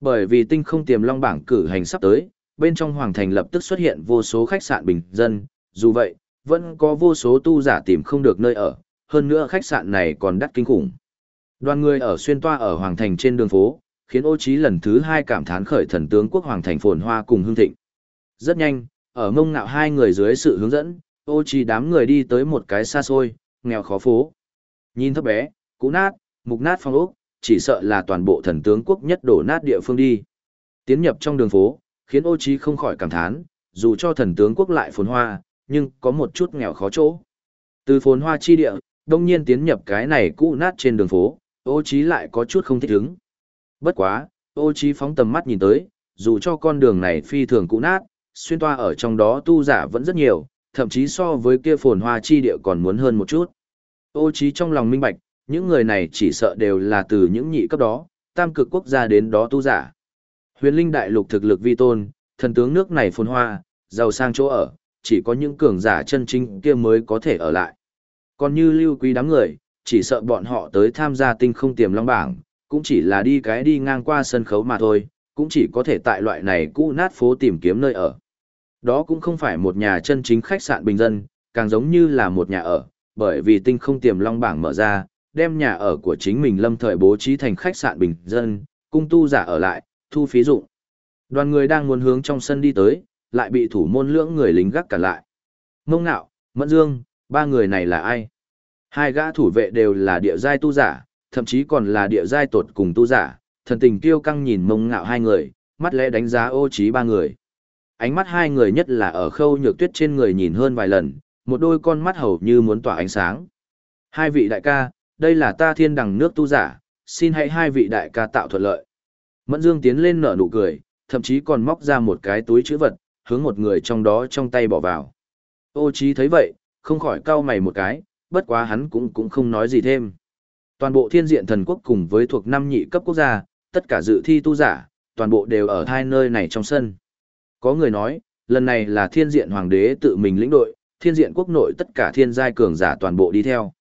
Bởi vì tinh không tiềm long bảng cử hành sắp tới, bên trong hoàng thành lập tức xuất hiện vô số khách sạn bình dân, dù vậy, vẫn có vô số tu giả tìm không được nơi ở, hơn nữa khách sạn này còn đắt kinh khủng. Đoàn người ở xuyên toa ở hoàng thành trên đường phố, khiến ô Chí lần thứ hai cảm thán khởi thần tướng quốc hoàng thành phồn hoa cùng hương thịnh. Rất nhanh, ở mông ngạo hai người dưới sự hướng dẫn, ô Chí đám người đi tới một cái xa xôi, nghèo khó phố. Nhìn thấp bé, cũ nát, mục nát phong ốc, chỉ sợ là toàn bộ thần tướng quốc nhất đổ nát địa phương đi. Tiến nhập trong đường phố, khiến ô trí không khỏi cảm thán, dù cho thần tướng quốc lại phồn hoa, nhưng có một chút nghèo khó chỗ. Từ phồn hoa chi địa, đông nhiên tiến nhập cái này cũ nát trên đường phố, ô trí lại có chút không thích ứng. Bất quá, ô trí phóng tầm mắt nhìn tới, dù cho con đường này phi thường cũ nát, xuyên toa ở trong đó tu giả vẫn rất nhiều, thậm chí so với kia phồn hoa chi địa còn muốn hơn một chút. Ô trí trong lòng minh bạch, những người này chỉ sợ đều là từ những nhị cấp đó, tam cực quốc gia đến đó tu giả. Huyền linh đại lục thực lực vi tôn, thần tướng nước này phồn hoa, giàu sang chỗ ở, chỉ có những cường giả chân chính kia mới có thể ở lại. Còn như lưu quý đám người, chỉ sợ bọn họ tới tham gia tinh không tiềm long bảng, cũng chỉ là đi cái đi ngang qua sân khấu mà thôi, cũng chỉ có thể tại loại này cũ nát phố tìm kiếm nơi ở. Đó cũng không phải một nhà chân chính khách sạn bình dân, càng giống như là một nhà ở, bởi vì tinh không tiềm long bảng mở ra, đem nhà ở của chính mình lâm thời bố trí thành khách sạn bình dân, cung tu giả ở lại, thu phí dụng. Đoàn người đang muốn hướng trong sân đi tới, lại bị thủ môn lưỡng người lính gác cản lại. Mông Nạo, Mẫn Dương, ba người này là ai? Hai gã thủ vệ đều là địa giai tu giả, thậm chí còn là địa giai tột cùng tu giả, thần tình kiêu căng nhìn Mông Nạo hai người, mắt lẽ đánh giá ô trí ba người. Ánh mắt hai người nhất là ở khâu nhược tuyết trên người nhìn hơn vài lần, một đôi con mắt hầu như muốn tỏa ánh sáng. Hai vị đại ca, đây là ta thiên đằng nước tu giả, xin hãy hai vị đại ca tạo thuận lợi. Mẫn Dương tiến lên nở nụ cười, thậm chí còn móc ra một cái túi chữ vật, hướng một người trong đó trong tay bỏ vào. Ô Chí thấy vậy, không khỏi cau mày một cái, bất quá hắn cũng cũng không nói gì thêm. Toàn bộ thiên diện thần quốc cùng với thuộc năm nhị cấp quốc gia, tất cả dự thi tu giả, toàn bộ đều ở hai nơi này trong sân. Có người nói, lần này là thiên diện hoàng đế tự mình lĩnh đội, thiên diện quốc nội tất cả thiên giai cường giả toàn bộ đi theo.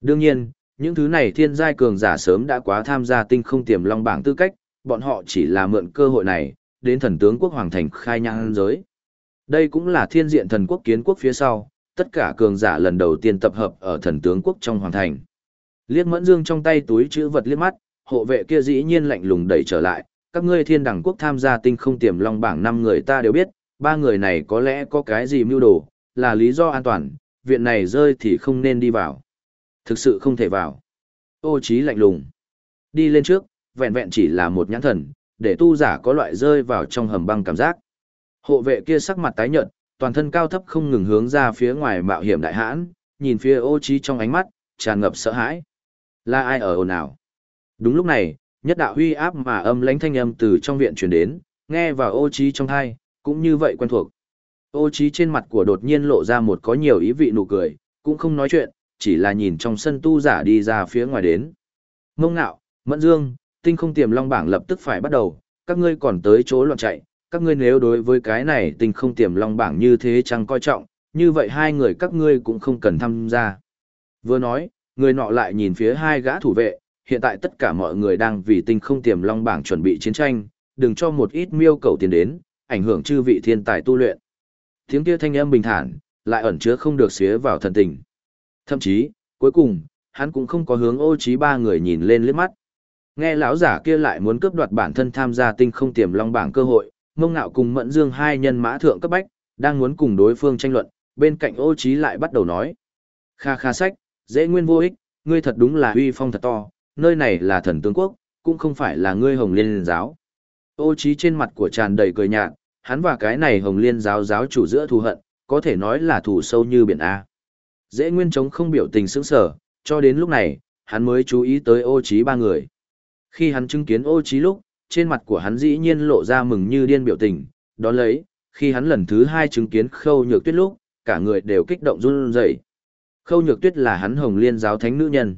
Đương nhiên, những thứ này thiên giai cường giả sớm đã quá tham gia tinh không tiềm long bảng tư cách, bọn họ chỉ là mượn cơ hội này, đến thần tướng quốc hoàng thành khai nhang giới. Đây cũng là thiên diện thần quốc kiến quốc phía sau, tất cả cường giả lần đầu tiên tập hợp ở thần tướng quốc trong hoàng thành. Liếc mẫn dương trong tay túi chữ vật liếc mắt, hộ vệ kia dĩ nhiên lạnh lùng đẩy trở lại, các ngươi thiên đẳng quốc tham gia tinh không tiềm long bảng năm người ta đều biết, ba người này có lẽ có cái gì mưu đồ, là lý do an toàn, viện này rơi thì không nên đi vào. Thực sự không thể vào. Ô trí lạnh lùng. Đi lên trước, vẹn vẹn chỉ là một nhãn thần, để tu giả có loại rơi vào trong hầm băng cảm giác. Hộ vệ kia sắc mặt tái nhợt, toàn thân cao thấp không ngừng hướng ra phía ngoài mạo hiểm đại hãn, nhìn phía ô trí trong ánh mắt, tràn ngập sợ hãi. Là ai ở ồn ào? Đúng lúc này, nhất đạo huy áp mà âm lãnh thanh âm từ trong viện truyền đến, nghe vào ô trí trong tai, cũng như vậy quen thuộc. Ô trí trên mặt của đột nhiên lộ ra một có nhiều ý vị nụ cười, cũng không nói chuyện, chỉ là nhìn trong sân tu giả đi ra phía ngoài đến. Mông ngạo, mẫn dương, tinh không tiềm long bảng lập tức phải bắt đầu, các ngươi còn tới chỗ loạn chạy, các ngươi nếu đối với cái này tinh không tiềm long bảng như thế chẳng coi trọng, như vậy hai người các ngươi cũng không cần tham gia. Vừa nói, người nọ lại nhìn phía hai gã thủ vệ, hiện tại tất cả mọi người đang vì tinh không tiềm long bảng chuẩn bị chiến tranh, đừng cho một ít miêu cầu tiền đến, ảnh hưởng chư vị thiên tài tu luyện. Tiếng kia thanh âm bình thản, lại ẩn chứa không được xía vào thần tình. Thậm chí, cuối cùng, hắn cũng không có hướng ô trí ba người nhìn lên liếc mắt. Nghe lão giả kia lại muốn cướp đoạt bản thân tham gia tinh không tiềm long bảng cơ hội, mông ngạo cùng mẫn dương hai nhân mã thượng cấp bách, đang muốn cùng đối phương tranh luận, bên cạnh ô trí lại bắt đầu nói. Kha kha sách, dễ nguyên vô ích, ngươi thật đúng là uy phong thật to, nơi này là thần tướng quốc, cũng không phải là ngươi hồng liên giáo. Ô trí trên mặt của tràn đầy cười nhạt, hắn và cái này hồng liên giáo giáo chủ giữa thù hận, có thể nói là thù sâu như biển A. Dễ nguyên chống không biểu tình sững sờ, cho đến lúc này, hắn mới chú ý tới ô trí ba người. Khi hắn chứng kiến ô trí lúc, trên mặt của hắn dĩ nhiên lộ ra mừng như điên biểu tình, đón lấy, khi hắn lần thứ hai chứng kiến khâu nhược tuyết lúc, cả người đều kích động run rẩy. Khâu nhược tuyết là hắn hồng liên giáo thánh nữ nhân.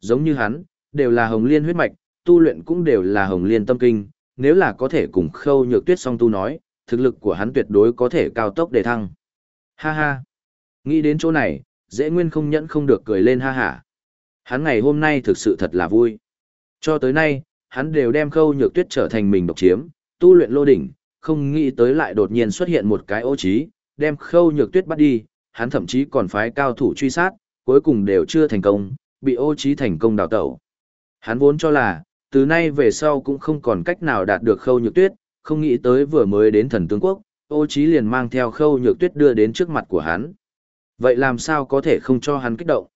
Giống như hắn, đều là hồng liên huyết mạch, tu luyện cũng đều là hồng liên tâm kinh, nếu là có thể cùng khâu nhược tuyết song tu nói, thực lực của hắn tuyệt đối có thể cao tốc để thăng. Ha ha! Nghĩ đến chỗ này, dễ nguyên không nhẫn không được cười lên ha hả. Hắn ngày hôm nay thực sự thật là vui. Cho tới nay, hắn đều đem khâu nhược tuyết trở thành mình độc chiếm, tu luyện lô đỉnh, không nghĩ tới lại đột nhiên xuất hiện một cái ô trí, đem khâu nhược tuyết bắt đi, hắn thậm chí còn phái cao thủ truy sát, cuối cùng đều chưa thành công, bị ô trí thành công đào tẩu. Hắn vốn cho là, từ nay về sau cũng không còn cách nào đạt được khâu nhược tuyết, không nghĩ tới vừa mới đến thần tướng quốc, ô trí liền mang theo khâu nhược tuyết đưa đến trước mặt của hắn. Vậy làm sao có thể không cho hắn kích động?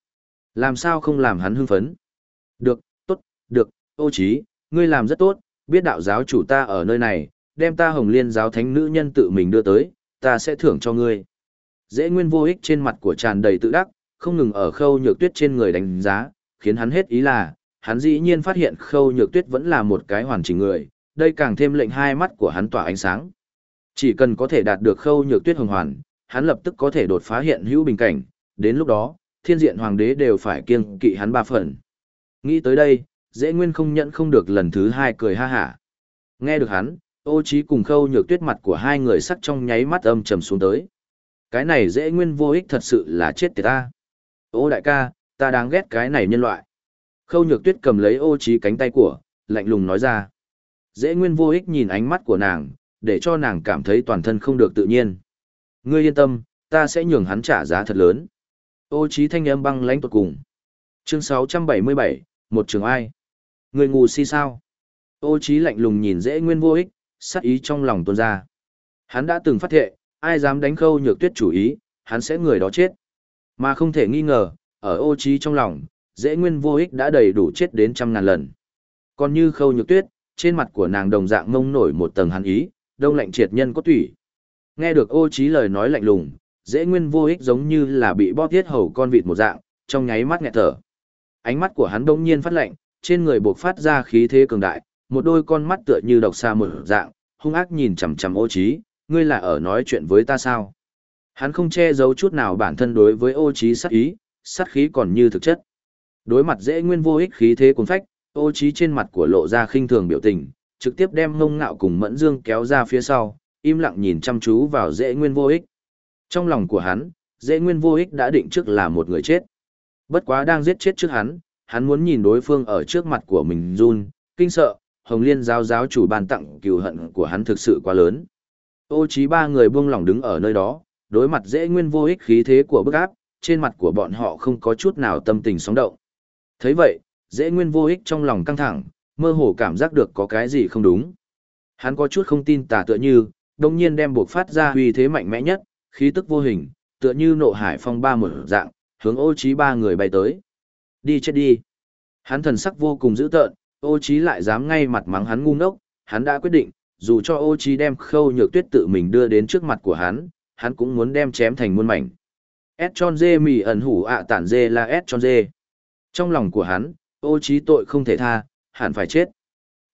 Làm sao không làm hắn hưng phấn? Được, tốt, được, ô trí, ngươi làm rất tốt, biết đạo giáo chủ ta ở nơi này, đem ta hồng liên giáo thánh nữ nhân tự mình đưa tới, ta sẽ thưởng cho ngươi. Dễ nguyên vô ích trên mặt của tràn đầy tự đắc, không ngừng ở khâu nhược tuyết trên người đánh giá, khiến hắn hết ý là, hắn dĩ nhiên phát hiện khâu nhược tuyết vẫn là một cái hoàn chỉnh người, đây càng thêm lệnh hai mắt của hắn tỏa ánh sáng. Chỉ cần có thể đạt được khâu nhược tuyết hồng hoàn, hắn lập tức có thể đột phá hiện hữu bình cảnh, đến lúc đó, thiên diện hoàng đế đều phải kiêng kỵ hắn ba phần. Nghĩ tới đây, dễ nguyên không nhận không được lần thứ hai cười ha hả. Nghe được hắn, ô trí cùng khâu nhược tuyết mặt của hai người sắc trong nháy mắt âm trầm xuống tới. Cái này dễ nguyên vô ích thật sự là chết tiệt ta. Ô đại ca, ta đáng ghét cái này nhân loại. Khâu nhược tuyết cầm lấy ô trí cánh tay của, lạnh lùng nói ra. Dễ nguyên vô ích nhìn ánh mắt của nàng, để cho nàng cảm thấy toàn thân không được tự nhiên. Ngươi yên tâm, ta sẽ nhường hắn trả giá thật lớn. Ô trí thanh âm băng lãnh tuột cùng. Chương 677, một trường ai? Người ngu si sao? Ô trí lạnh lùng nhìn dễ nguyên vô ích, sát ý trong lòng tuôn ra. Hắn đã từng phát thệ, ai dám đánh khâu nhược tuyết chủ ý, hắn sẽ người đó chết. Mà không thể nghi ngờ, ở ô trí trong lòng, dễ nguyên vô ích đã đầy đủ chết đến trăm ngàn lần. Còn như khâu nhược tuyết, trên mặt của nàng đồng dạng ngông nổi một tầng hắn ý, đông lạnh triệt nhân có tủy. Nghe được ô trí lời nói lạnh lùng, dễ nguyên vô ích giống như là bị bóp thiết hầu con vịt một dạng, trong nháy mắt nghẹt thở. Ánh mắt của hắn đông nhiên phát lạnh, trên người bộc phát ra khí thế cường đại, một đôi con mắt tựa như độc xa mở dạng, hung ác nhìn chằm chằm ô trí, ngươi là ở nói chuyện với ta sao? Hắn không che giấu chút nào bản thân đối với ô trí sát ý, sát khí còn như thực chất. Đối mặt dễ nguyên vô ích khí thế cuốn phách, ô trí trên mặt của lộ ra khinh thường biểu tình, trực tiếp đem ngông ngạo cùng mẫn dương kéo ra phía sau, im lặng nhìn chăm chú vào dễ nguyên vô ích. Trong lòng của hắn, dễ nguyên vô ích đã định trước là một người chết. Bất quá đang giết chết trước hắn, hắn muốn nhìn đối phương ở trước mặt của mình run, kinh sợ, Hồng Liên giáo giáo chủ ban tặng cừu hận của hắn thực sự quá lớn. Ô trí ba người buông lỏng đứng ở nơi đó, đối mặt dễ nguyên vô ích khí thế của bức áp, trên mặt của bọn họ không có chút nào tâm tình sóng động. thấy vậy, dễ nguyên vô ích trong lòng căng thẳng, mơ hồ cảm giác được có cái gì không đúng. Hắn có chút không tin tà tựa như, đồng nhiên đem buộc phát ra uy thế mạnh mẽ nhất, khí tức vô hình, tựa như nộ hải phong ba một dạng, hướng ô trí ba người bay tới. Đi chết đi. Hắn thần sắc vô cùng dữ tợn, ô trí lại dám ngay mặt mắng hắn ngu ngốc, hắn đã quyết định, dù cho ô trí đem khâu nhược tuyết tự mình đưa đến trước mặt của hắn, hắn cũng muốn đem chém thành muôn mảnh. S tròn dê mì ẩn hủ ạ tản dê là S tròn dê. Trong lòng của hắn, ô trí tội không thể tha, hẳn phải chết.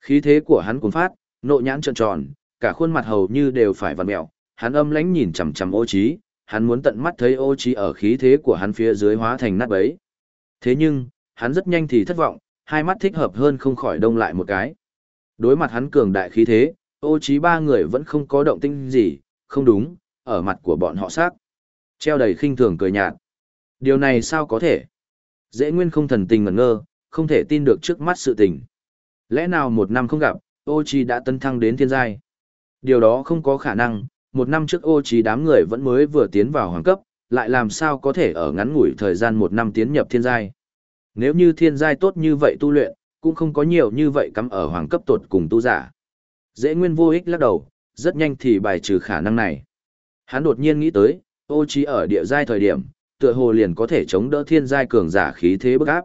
Khí thế của hắn cuốn phát, nộ nhãn trợn tròn, cả khuôn mặt hầu như đều phải vặn mẹo, hắn âm lãnh nhìn chằm chằm ô trí, hắn muốn tận mắt thấy ô trí ở khí thế của hắn phía dưới hóa thành nát bấy. Thế nhưng, hắn rất nhanh thì thất vọng, hai mắt thích hợp hơn không khỏi đông lại một cái. Đối mặt hắn cường đại khí thế, ô trí ba người vẫn không có động tinh gì, không đúng, ở mặt của bọn họ xác. Treo đầy khinh thường cười nhạt. Điều này sao có thể? Dễ nguyên không thần tình ngẩn ngơ, không thể tin được trước mắt sự tình. Lẽ nào một năm không gặp, ô trí đã tân thăng đến thiên giai? Điều đó không có khả năng, một năm trước ô trí đám người vẫn mới vừa tiến vào hoàng cấp, lại làm sao có thể ở ngắn ngủi thời gian một năm tiến nhập thiên giai. Nếu như thiên giai tốt như vậy tu luyện, cũng không có nhiều như vậy cắm ở hoàng cấp tột cùng tu giả. Dễ nguyên vô ích lắc đầu, rất nhanh thì bài trừ khả năng này. Hắn đột nhiên nghĩ tới, ô trí ở địa giai thời điểm, tựa hồ liền có thể chống đỡ thiên giai cường giả khí thế bức áp.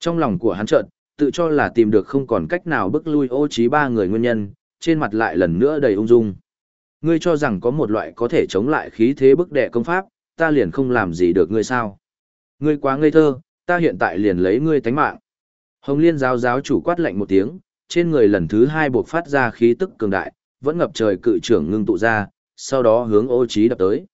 Trong lòng của hắn chợt, tự cho là tìm được không còn cách nào bức lui ô trí ba người nguyên nhân, trên mặt lại lần nữa đầy ung dung. Ngươi cho rằng có một loại có thể chống lại khí thế bức đệ công pháp, ta liền không làm gì được ngươi sao? Ngươi quá ngây thơ, ta hiện tại liền lấy ngươi tánh mạng. Hồng Liên giáo giáo chủ quát lạnh một tiếng, trên người lần thứ hai buộc phát ra khí tức cường đại, vẫn ngập trời cự trưởng ngưng tụ ra, sau đó hướng ô chí đập tới.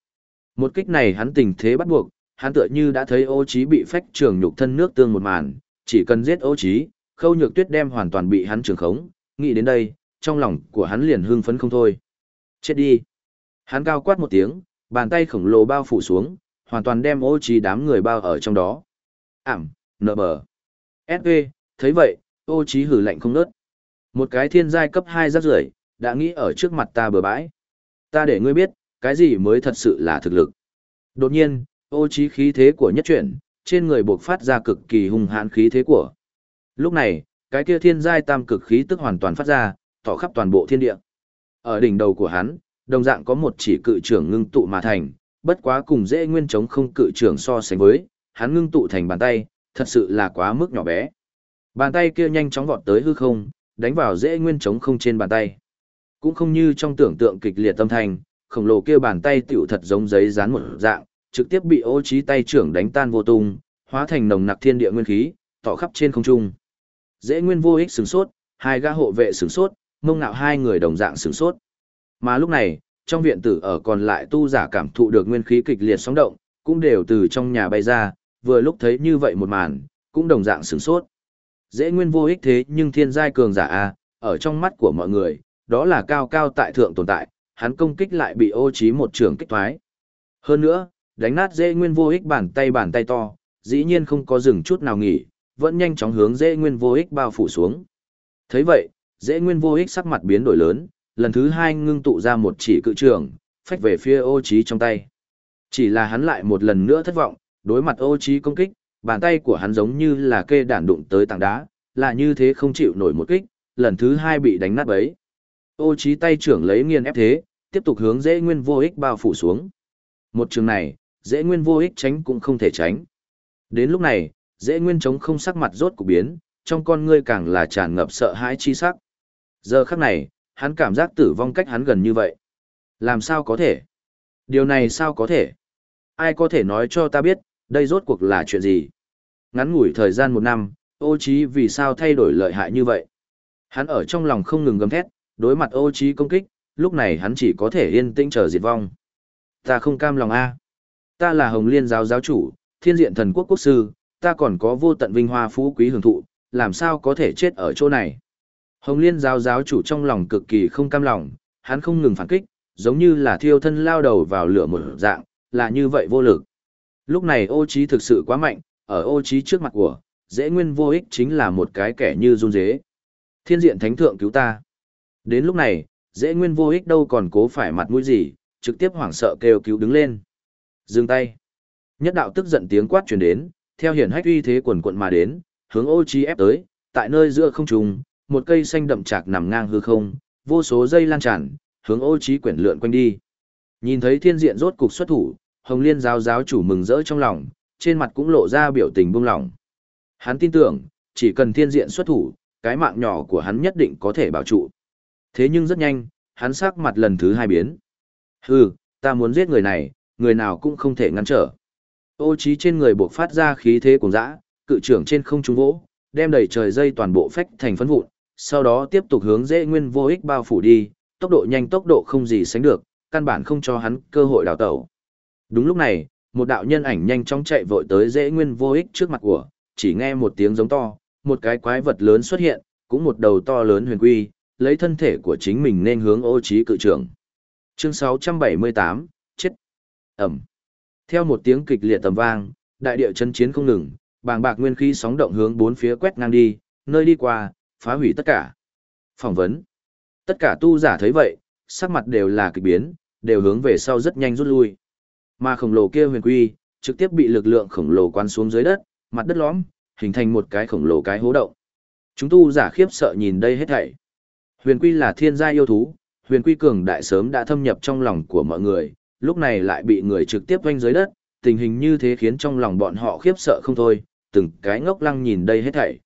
Một kích này hắn tình thế bắt buộc, hắn tựa như đã thấy ô chí bị phách trưởng nhục thân nước tương một màn, chỉ cần giết ô chí khâu nhược tuyết đem hoàn toàn bị hắn trường khống, nghĩ đến đây, trong lòng của hắn liền hưng phấn không thôi. Chết đi! Hắn cao quát một tiếng, bàn tay khổng lồ bao phủ xuống, hoàn toàn đem ô trí đám người bao ở trong đó. Ảm, nợ bờ. S.V. thấy vậy, ô trí hử lạnh không nớt. Một cái thiên giai cấp 2 rác rưởi đã nghĩ ở trước mặt ta bừa bãi. Ta để ngươi biết, cái gì mới thật sự là thực lực. Đột nhiên, ô trí khí thế của nhất chuyển, trên người bộc phát ra cực kỳ hung hãn khí thế của. Lúc này, cái kia thiên giai tam cực khí tức hoàn toàn phát ra, tỏ khắp toàn bộ thiên địa. Ở đỉnh đầu của hắn, đồng dạng có một chỉ cự trưởng ngưng tụ mà thành, bất quá cùng dễ nguyên chống không cự trưởng so sánh với, hắn ngưng tụ thành bàn tay, thật sự là quá mức nhỏ bé. Bàn tay kia nhanh chóng vọt tới hư không, đánh vào dễ nguyên chống không trên bàn tay. Cũng không như trong tưởng tượng kịch liệt tâm thành, khổng lồ kia bàn tay tiểu thật giống giấy dán một dạng, trực tiếp bị ô trí tay trưởng đánh tan vô tung, hóa thành nồng nặc thiên địa nguyên khí, tỏ khắp trên không trung. Dễ nguyên vô ích sửng sốt, hai gã hộ vệ sửng sốt, mông ngạo hai người đồng dạng sửng sốt. Mà lúc này, trong viện tử ở còn lại tu giả cảm thụ được nguyên khí kịch liệt sóng động, cũng đều từ trong nhà bay ra, vừa lúc thấy như vậy một màn, cũng đồng dạng sửng sốt. Dễ nguyên vô ích thế nhưng thiên giai cường giả a, ở trong mắt của mọi người, đó là cao cao tại thượng tồn tại, hắn công kích lại bị ô trí một trường kích thoái. Hơn nữa, đánh nát dễ nguyên vô ích bàn tay bàn tay to, dĩ nhiên không có dừng chút nào nghỉ, vẫn nhanh chóng hướng dễ nguyên vô ích bao phủ xuống. thấy vậy, dễ nguyên vô ích sắc mặt biến đổi lớn, lần thứ hai ngưng tụ ra một chỉ cự trường, phách về phía ô trí trong tay. Chỉ là hắn lại một lần nữa thất vọng, đối mặt ô trí công kích, bàn tay của hắn giống như là kê đản đụng tới tảng đá, là như thế không chịu nổi một kích, lần thứ hai bị đánh nát bấy. Ô trí tay trưởng lấy nghiền ép thế, tiếp tục hướng dễ nguyên vô ích bao phủ xuống. Một trường này, dễ nguyên vô ích tránh cũng không thể tránh. Đến lúc này, dễ nguyên chống không sắc mặt rốt của biến, trong con ngươi càng là tràn ngập sợ hãi chi sắc. Giờ khắc này, hắn cảm giác tử vong cách hắn gần như vậy. Làm sao có thể? Điều này sao có thể? Ai có thể nói cho ta biết, đây rốt cuộc là chuyện gì? Ngắn ngủi thời gian một năm, ô trí vì sao thay đổi lợi hại như vậy? Hắn ở trong lòng không ngừng gầm thét, đối mặt ô trí công kích, lúc này hắn chỉ có thể yên tĩnh chờ diệt vong. Ta không cam lòng a. Ta là Hồng Liên giáo giáo chủ, Thiên Diện Thần Quốc quốc sư, ta còn có vô tận vinh hoa phú quý hưởng thụ, làm sao có thể chết ở chỗ này? Hồng Liên giáo giáo chủ trong lòng cực kỳ không cam lòng, hắn không ngừng phản kích, giống như là thiêu thân lao đầu vào lửa một dạng, là như vậy vô lực. Lúc này ô trí thực sự quá mạnh, ở ô trí trước mặt của, dễ nguyên vô ích chính là một cái kẻ như run dế. Thiên diện thánh thượng cứu ta. Đến lúc này, dễ nguyên vô ích đâu còn cố phải mặt mũi gì, trực tiếp hoảng sợ kêu cứu đứng lên. Dừng tay. Nhất đạo tức giận tiếng quát truyền đến, theo hiển hách uy thế quần quận mà đến, hướng ô trí ép tới, tại nơi giữa không trung, một cây xanh đậm chạc nằm ngang hư không, vô số dây lan tràn, hướng ô trí quyển lượn quanh đi. Nhìn thấy thiên diện rốt cục xuất thủ, Hồng Liên giáo giáo chủ mừng rỡ trong lòng, trên mặt cũng lộ ra biểu tình buông lỏng. Hắn tin tưởng, chỉ cần thiên diện xuất thủ, cái mạng nhỏ của hắn nhất định có thể bảo trụ. Thế nhưng rất nhanh, hắn sắc mặt lần thứ hai biến. Hừ, ta muốn giết người này, người nào cũng không thể ngăn trở. Ô trí trên người buộc phát ra khí thế cùng dã, cự trưởng trên không trung vỗ, đem đầy trời dây toàn bộ phách thành phấn vụn, sau đó tiếp tục hướng dễ nguyên vô ích bao phủ đi, tốc độ nhanh tốc độ không gì sánh được, căn bản không cho hắn cơ hội đào tẩu. Đúng lúc này, một đạo nhân ảnh nhanh chóng chạy vội tới dễ nguyên vô ích trước mặt của, chỉ nghe một tiếng giống to, một cái quái vật lớn xuất hiện, cũng một đầu to lớn huyền quy, lấy thân thể của chính mình nên hướng ô trí cự trưởng. Chương 678, chết. Ẩm. Theo một tiếng kịch liệt tầm vang, đại địa chân chiến không ngừng, bàng bạc nguyên khí sóng động hướng bốn phía quét ngang đi, nơi đi qua, phá hủy tất cả. Phỏng vấn. Tất cả tu giả thấy vậy, sắc mặt đều là kịch biến, đều hướng về sau rất nhanh rút lui. Mà khổng lồ kia huyền quy, trực tiếp bị lực lượng khổng lồ quán xuống dưới đất, mặt đất lõm, hình thành một cái khổng lồ cái hố động. Chúng tu giả khiếp sợ nhìn đây hết thảy. Huyền quy là thiên gia yêu thú, huyền quy cường đại sớm đã thâm nhập trong lòng của mọi người, lúc này lại bị người trực tiếp quanh dưới đất, tình hình như thế khiến trong lòng bọn họ khiếp sợ không thôi, từng cái ngốc lăng nhìn đây hết thảy.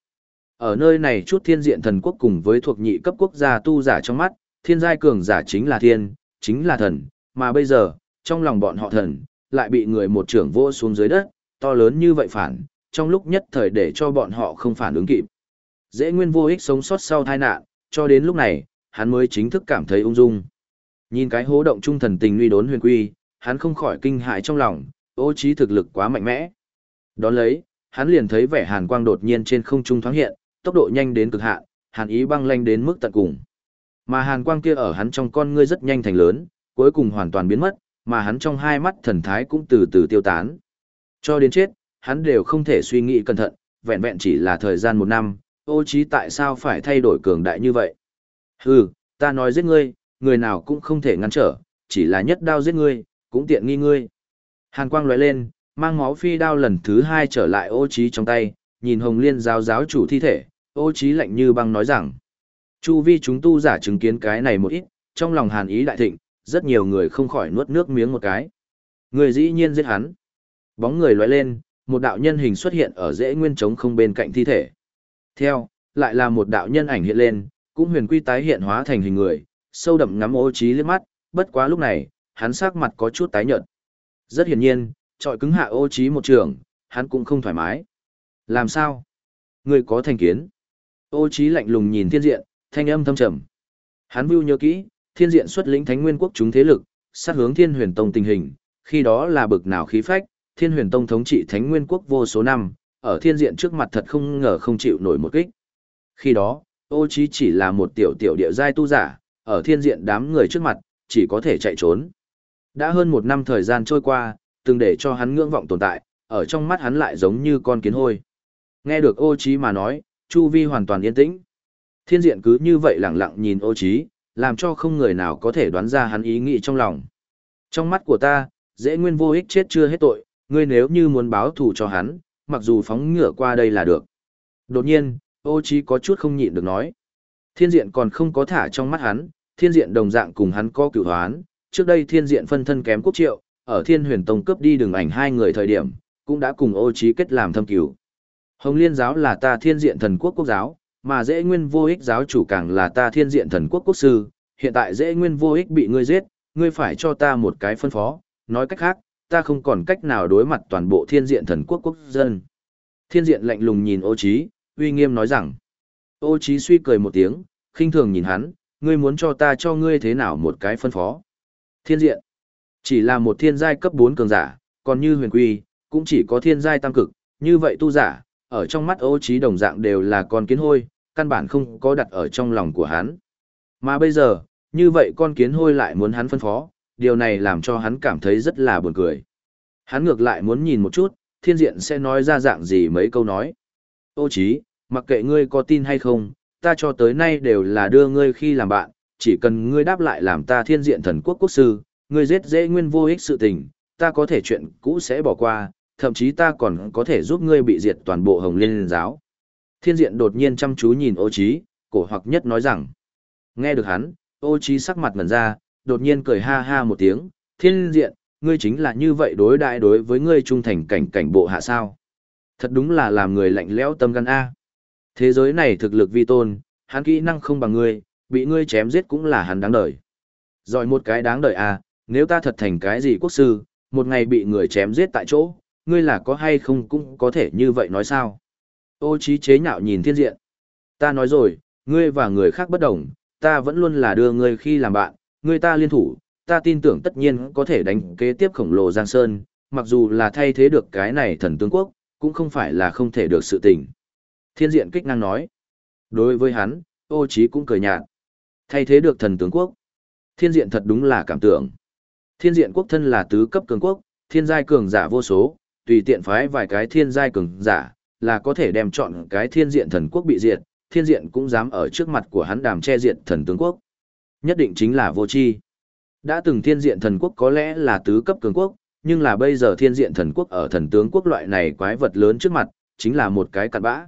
Ở nơi này chút thiên diện thần quốc cùng với thuộc nhị cấp quốc gia tu giả trong mắt, thiên giai cường giả chính là thiên, chính là thần, mà bây giờ, trong lòng bọn họ thần, lại bị người một trưởng vô xuống dưới đất, to lớn như vậy phản, trong lúc nhất thời để cho bọn họ không phản ứng kịp. Dễ nguyên vô ích sống sót sau tai nạn, cho đến lúc này, hắn mới chính thức cảm thấy ung dung. Nhìn cái hố động trung thần tình nguy đốn huyền quy, hắn không khỏi kinh hại trong lòng, ô trí thực lực quá mạnh mẽ. Đón lấy, hắn liền thấy vẻ hàn quang đột nhiên trên không trung thoáng hiện, tốc độ nhanh đến cực hạn, hàn ý băng lanh đến mức tận cùng. Mà hàn quang kia ở hắn trong con ngươi rất nhanh thành lớn, cuối cùng hoàn toàn biến mất, mà hắn trong hai mắt thần thái cũng từ từ tiêu tán. Cho đến chết, hắn đều không thể suy nghĩ cẩn thận, vẹn vẹn chỉ là thời gian một năm, ô trí tại sao phải thay đổi cường đại như vậy. Hừ, ta nói giết ngươi, người nào cũng không thể ngăn trở, chỉ là nhất đao giết ngươi, cũng tiện nghi ngươi. Hàn quang lóe lên, mang máu phi đao lần thứ hai trở lại ô trí trong tay, nhìn hồng liên giáo giáo chủ thi thể, ô trí lạnh như băng nói rằng. Chu vi chúng tu giả chứng kiến cái này một ít, trong lòng hàn ý đại thịnh, rất nhiều người không khỏi nuốt nước miếng một cái. Người dĩ nhiên giết hắn. Bóng người lóe lên, một đạo nhân hình xuất hiện ở dễ nguyên trống không bên cạnh thi thể. Theo, lại là một đạo nhân ảnh hiện lên, cũng huyền quy tái hiện hóa thành hình người, sâu đậm ngắm ô trí liếc mắt, bất quá lúc này, hắn sắc mặt có chút tái nhợt. Rất hiển nhiên, trọi cứng hạ ô trí một trường, hắn cũng không thoải mái. Làm sao? Người có thành kiến. Ô Chí lạnh lùng nhìn thiên diện, thanh âm thâm trầm. Hắn vưu nhớ kỹ, thiên diện xuất lĩnh thánh nguyên quốc chúng thế lực, sát hướng thiên huyền tông tình hình, khi đó là bực nào khí phách, thiên huyền tông thống trị thánh nguyên quốc vô số năm, ở thiên diện trước mặt thật không ngờ không chịu nổi một kích. Khi đó, ô Chí chỉ là một tiểu tiểu địa giai tu giả, ở thiên diện đám người trước mặt, chỉ có thể chạy trốn. Đã hơn một năm thời gian trôi qua, từng để cho hắn ngưỡng vọng tồn tại, ở trong mắt hắn lại giống như con kiến hôi. Nghe được ô trí mà nói, chu vi hoàn toàn yên tĩnh. Thiên diện cứ như vậy lặng lặng nhìn ô trí, làm cho không người nào có thể đoán ra hắn ý nghĩ trong lòng. Trong mắt của ta, dễ nguyên vô ích chết chưa hết tội, ngươi nếu như muốn báo thù cho hắn, mặc dù phóng ngựa qua đây là được. Đột nhiên, ô trí có chút không nhịn được nói. Thiên diện còn không có thả trong mắt hắn, thiên diện đồng dạng cùng hắn có cửu hoán, trước đây thiên diện phân thân kém quốc triệu, ở thiên huyền tông cướp đi đường ảnh hai người thời điểm, cũng đã cùng ô trí kết làm thâm cửu. Hồng liên giáo là ta thiên diện thần quốc quốc giáo, mà dễ nguyên vô ích giáo chủ càng là ta thiên diện thần quốc quốc sư, hiện tại dễ nguyên vô ích bị ngươi giết, ngươi phải cho ta một cái phân phó, nói cách khác, ta không còn cách nào đối mặt toàn bộ thiên diện thần quốc quốc dân. Thiên diện lạnh lùng nhìn ô Chí, uy nghiêm nói rằng, ô Chí suy cười một tiếng, khinh thường nhìn hắn, ngươi muốn cho ta cho ngươi thế nào một cái phân phó. Thiên diện, chỉ là một thiên giai cấp 4 cường giả, còn như huyền quy, cũng chỉ có thiên giai tam cực, như vậy tu giả, ở trong mắt ô trí đồng dạng đều là con kiến hôi, căn bản không có đặt ở trong lòng của hắn. Mà bây giờ, như vậy con kiến hôi lại muốn hắn phân phó, điều này làm cho hắn cảm thấy rất là buồn cười. Hắn ngược lại muốn nhìn một chút, thiên diện sẽ nói ra dạng gì mấy câu nói. Ô chí, mặc kệ ngươi có tin hay không, ta cho tới nay đều là đưa ngươi khi làm bạn, chỉ cần ngươi đáp lại làm ta thiên diện thần quốc quốc sư, ngươi giết dễ nguyên vô ích sự tình, ta có thể chuyện cũ sẽ bỏ qua, thậm chí ta còn có thể giúp ngươi bị diệt toàn bộ hồng liên giáo. Thiên diện đột nhiên chăm chú nhìn ô trí, cổ hoặc nhất nói rằng. Nghe được hắn, ô trí sắc mặt ngẩn ra, đột nhiên cười ha ha một tiếng, thiên diện, ngươi chính là như vậy đối đại đối với ngươi trung thành cảnh cảnh bộ hạ sao. Thật đúng là làm người lạnh lẽo tâm gan A. Thế giới này thực lực vi tôn, hắn kỹ năng không bằng ngươi, bị ngươi chém giết cũng là hắn đáng đời. Rồi một cái đáng đời A, nếu ta thật thành cái gì quốc sư, một ngày bị người chém giết tại chỗ, ngươi là có hay không cũng có thể như vậy nói sao. Ô trí chế nhạo nhìn thiên diện. Ta nói rồi, ngươi và người khác bất đồng, ta vẫn luôn là đưa ngươi khi làm bạn, ngươi ta liên thủ, ta tin tưởng tất nhiên có thể đánh kế tiếp khổng lồ Giang Sơn, mặc dù là thay thế được cái này thần tướng quốc, cũng không phải là không thể được sự tình. Thiên diện kích năng nói. Đối với hắn, ô trí cũng cười nhạt. Thay thế được thần tướng quốc. Thiên diện thật đúng là cảm tưởng. Thiên diện quốc thân là tứ cấp cường quốc, thiên giai cường giả vô số, tùy tiện phái vài cái thiên giai cường giả, là có thể đem chọn cái thiên diện thần quốc bị diệt, thiên diện cũng dám ở trước mặt của hắn đàm che diện thần tướng quốc. Nhất định chính là vô chi. Đã từng thiên diện thần quốc có lẽ là tứ cấp cường quốc, nhưng là bây giờ thiên diện thần quốc ở thần tướng quốc loại này quái vật lớn trước mặt, chính là một cái cặn bã.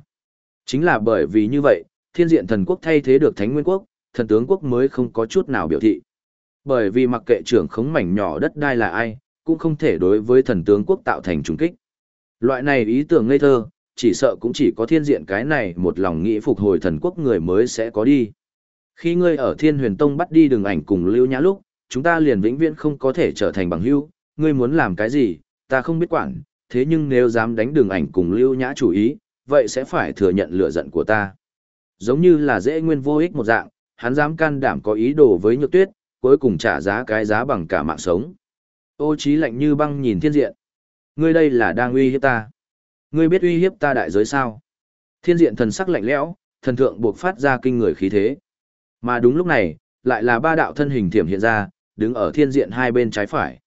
Chính là bởi vì như vậy, thiên diện thần quốc thay thế được thánh nguyên quốc, thần tướng quốc mới không có chút nào biểu thị. Bởi vì mặc kệ trưởng khống mảnh nhỏ đất đai là ai, cũng không thể đối với thần tướng quốc tạo thành trùng kích. Loại này ý tưởng ngây thơ, chỉ sợ cũng chỉ có thiên diện cái này một lòng nghĩ phục hồi thần quốc người mới sẽ có đi. Khi ngươi ở thiên huyền tông bắt đi đường ảnh cùng lưu nhã lúc, chúng ta liền vĩnh viễn không có thể trở thành bằng hữu, ngươi muốn làm cái gì, ta không biết quản, thế nhưng nếu dám đánh đường ảnh cùng lưu nhã chủ ý, vậy sẽ phải thừa nhận lửa giận của ta. Giống như là dễ nguyên vô ích một dạng, hắn dám can đảm có ý đồ với nhược tuyết, cuối cùng trả giá cái giá bằng cả mạng sống. Ô trí lạnh như băng nhìn thiên diện. Ngươi đây là đang uy hiếp ta. Ngươi biết uy hiếp ta đại giới sao? Thiên diện thần sắc lạnh lẽo, thần thượng buộc phát ra kinh người khí thế. Mà đúng lúc này, lại là ba đạo thân hình thiểm hiện ra, đứng ở thiên diện hai bên trái phải.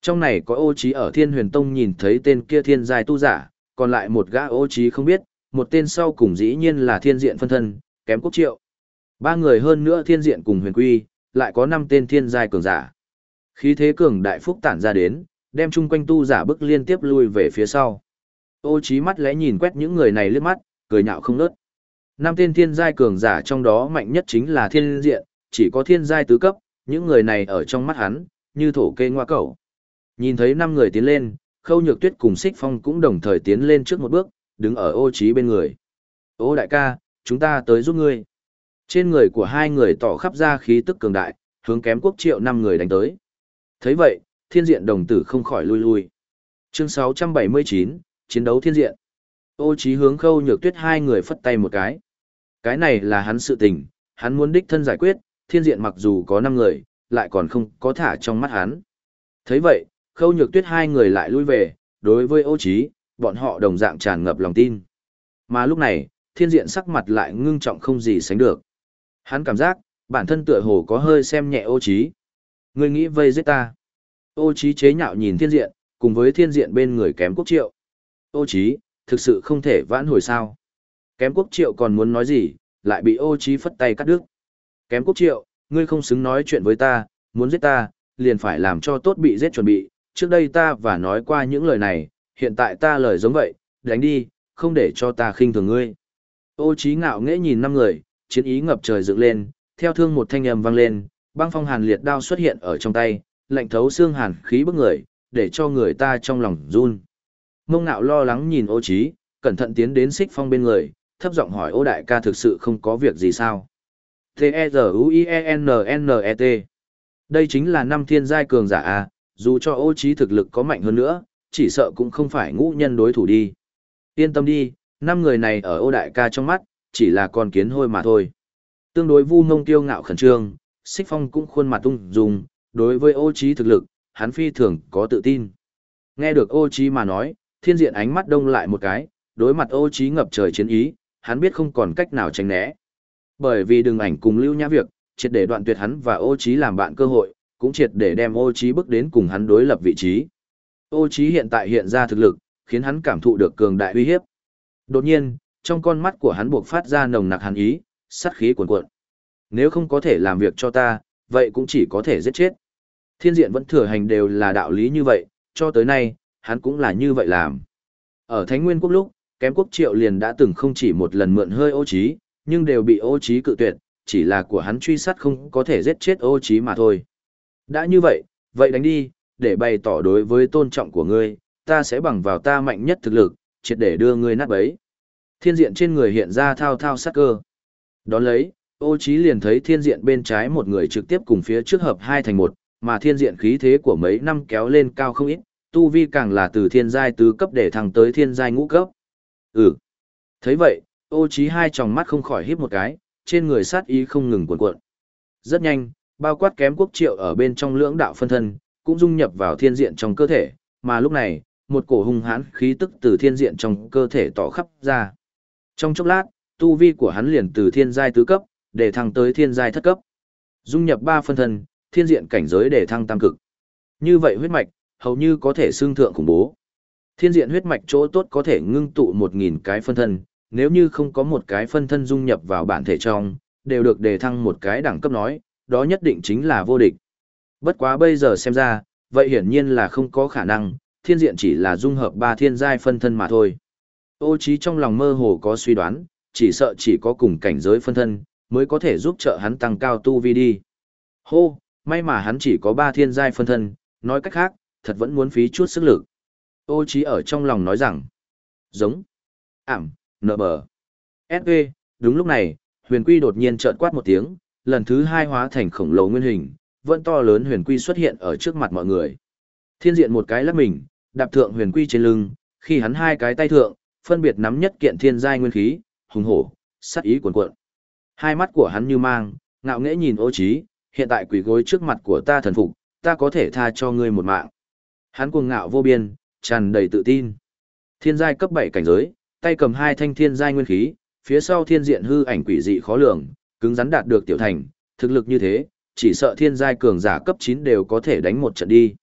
Trong này có ô trí ở thiên huyền tông nhìn thấy tên kia thiên giai tu giả, còn lại một gã ô trí không biết, một tên sau cùng dĩ nhiên là thiên diện phân thân, kém quốc triệu. Ba người hơn nữa thiên diện cùng huyền quy, lại có năm tên thiên giai cường giả. Khí thế cường đại phúc tản ra đến, đem chung quanh tu giả bức liên tiếp lui về phía sau. Ô trí mắt lẽ nhìn quét những người này lướt mắt, cười nhạo không nớt. Năm tên thiên giai cường giả trong đó mạnh nhất chính là thiên diện, chỉ có thiên giai tứ cấp, những người này ở trong mắt hắn, như thổ kê ngoa cẩu. Nhìn thấy năm người tiến lên, Khâu Nhược Tuyết cùng Xích Phong cũng đồng thời tiến lên trước một bước, đứng ở ô trí bên người. Ô đại ca, chúng ta tới giúp ngươi. Trên người của hai người tỏ khắp ra khí tức cường đại, hướng kém quốc triệu năm người đánh tới thấy vậy, thiên diện đồng tử không khỏi lui lui. Chương 679, chiến đấu thiên diện. Ô trí hướng khâu nhược tuyết hai người phất tay một cái. Cái này là hắn sự tình, hắn muốn đích thân giải quyết, thiên diện mặc dù có năm người, lại còn không có thả trong mắt hắn. thấy vậy, khâu nhược tuyết hai người lại lui về, đối với ô trí, bọn họ đồng dạng tràn ngập lòng tin. Mà lúc này, thiên diện sắc mặt lại ngưng trọng không gì sánh được. Hắn cảm giác, bản thân tựa hồ có hơi xem nhẹ ô trí. Ngươi nghĩ vây giết ta. Ô trí chế nhạo nhìn thiên diện, cùng với thiên diện bên người kém quốc triệu. Ô trí, thực sự không thể vãn hồi sao. Kém quốc triệu còn muốn nói gì, lại bị ô trí phất tay cắt đứt. Kém quốc triệu, ngươi không xứng nói chuyện với ta, muốn giết ta, liền phải làm cho tốt bị giết chuẩn bị. Trước đây ta và nói qua những lời này, hiện tại ta lời giống vậy, đánh đi, không để cho ta khinh thường ngươi. Ô trí ngạo nghễ nhìn năm người, chiến ý ngập trời dựng lên, theo thương một thanh âm vang lên, băng phong hàn liệt đao xuất hiện ở trong tay, lạnh thấu xương hàn khí bức người, để cho người ta trong lòng run. Mông ngạo lo lắng nhìn ô Chí, cẩn thận tiến đến xích phong bên người, thấp giọng hỏi ô đại ca thực sự không có việc gì sao. T-E-Z-U-I-E-N-N-E-T Đây chính là năm thiên giai cường giả A, dù cho ô Chí thực lực có mạnh hơn nữa, chỉ sợ cũng không phải ngũ nhân đối thủ đi. Yên tâm đi, năm người này ở ô đại ca trong mắt, chỉ là con kiến hôi mà thôi. Tương đối vu mông tiêu ngạo khẩn trương, xích phong cũng khuôn mặt tung dung, đối với ô trí thực lực, hắn phi thường có tự tin. Nghe được ô trí mà nói, thiên diện ánh mắt đông lại một cái, đối mặt ô trí ngập trời chiến ý, hắn biết không còn cách nào tránh né. Bởi vì đường ảnh cùng lưu nhã việc, triệt để đoạn tuyệt hắn và ô trí làm bạn cơ hội, cũng triệt để đem ô trí bước đến cùng hắn đối lập vị trí. Ô trí hiện tại hiện ra thực lực, khiến hắn cảm thụ được cường đại uy hiếp. Đột nhiên, trong con mắt của hắn buộc phát ra nồng nặc hàn ý, sát khí cuồn cuộn. Nếu không có thể làm việc cho ta, vậy cũng chỉ có thể giết chết. Thiên diện vẫn thừa hành đều là đạo lý như vậy, cho tới nay, hắn cũng là như vậy làm. Ở Thánh Nguyên Quốc lúc, kém quốc triệu liền đã từng không chỉ một lần mượn hơi ô trí, nhưng đều bị ô trí cự tuyệt, chỉ là của hắn truy sát không có thể giết chết ô trí mà thôi. Đã như vậy, vậy đánh đi, để bày tỏ đối với tôn trọng của ngươi, ta sẽ bằng vào ta mạnh nhất thực lực, triệt để đưa ngươi nát bấy. Thiên diện trên người hiện ra thao thao sát cơ. Đón lấy, ô trí liền thấy thiên diện bên trái một người trực tiếp cùng phía trước hợp hai thành một, mà thiên diện khí thế của mấy năm kéo lên cao không ít, tu vi càng là từ thiên giai tứ cấp để thẳng tới thiên giai ngũ cấp. Ừ. thấy vậy, ô trí hai tròng mắt không khỏi híp một cái, trên người sát ý không ngừng cuộn cuộn. Rất nhanh, bao quát kém quốc triệu ở bên trong lưỡng đạo phân thân, cũng dung nhập vào thiên diện trong cơ thể, mà lúc này, một cổ hung hãn khí tức từ thiên diện trong cơ thể tỏ khắp ra. Trong chốc lát, tu vi của hắn liền từ thiên giai tứ cấp, để thăng tới thiên giai thất cấp. Dung nhập ba phân thân, thiên diện cảnh giới để thăng tam cực. Như vậy huyết mạch, hầu như có thể xương thượng khủng bố. Thiên diện huyết mạch chỗ tốt có thể ngưng tụ một nghìn cái phân thân, nếu như không có một cái phân thân dung nhập vào bản thể trong, đều được đề thăng một cái đẳng cấp nói, đó nhất định chính là vô địch. Bất quá bây giờ xem ra, vậy hiển nhiên là không có khả năng, thiên diện chỉ là dung hợp ba thiên giai phân thân mà thôi. Ô trí trong lòng mơ hồ có suy đoán, chỉ sợ chỉ có cùng cảnh giới phân thân, mới có thể giúp trợ hắn tăng cao tu vi đi. Hô, may mà hắn chỉ có ba thiên giai phân thân, nói cách khác, thật vẫn muốn phí chút sức lực. Ô trí ở trong lòng nói rằng, giống, ảm, nợ bờ. SV, đúng lúc này, huyền quy đột nhiên trợn quát một tiếng, lần thứ hai hóa thành khổng lồ nguyên hình, vẫn to lớn huyền quy xuất hiện ở trước mặt mọi người. Thiên diện một cái lắc mình, đạp thượng huyền quy trên lưng, khi hắn hai cái tay thượng, phân biệt nắm nhất kiện thiên giai nguyên khí, hùng hổ, sát ý cuồn cuộn. Hai mắt của hắn như mang, ngạo nghễ nhìn ô trí, hiện tại quỷ gối trước mặt của ta thần phục, ta có thể tha cho ngươi một mạng. Hắn cuồng ngạo vô biên, tràn đầy tự tin. Thiên giai cấp 7 cảnh giới, tay cầm hai thanh thiên giai nguyên khí, phía sau thiên diện hư ảnh quỷ dị khó lường, cứng rắn đạt được tiểu thành, thực lực như thế, chỉ sợ thiên giai cường giả cấp 9 đều có thể đánh một trận đi.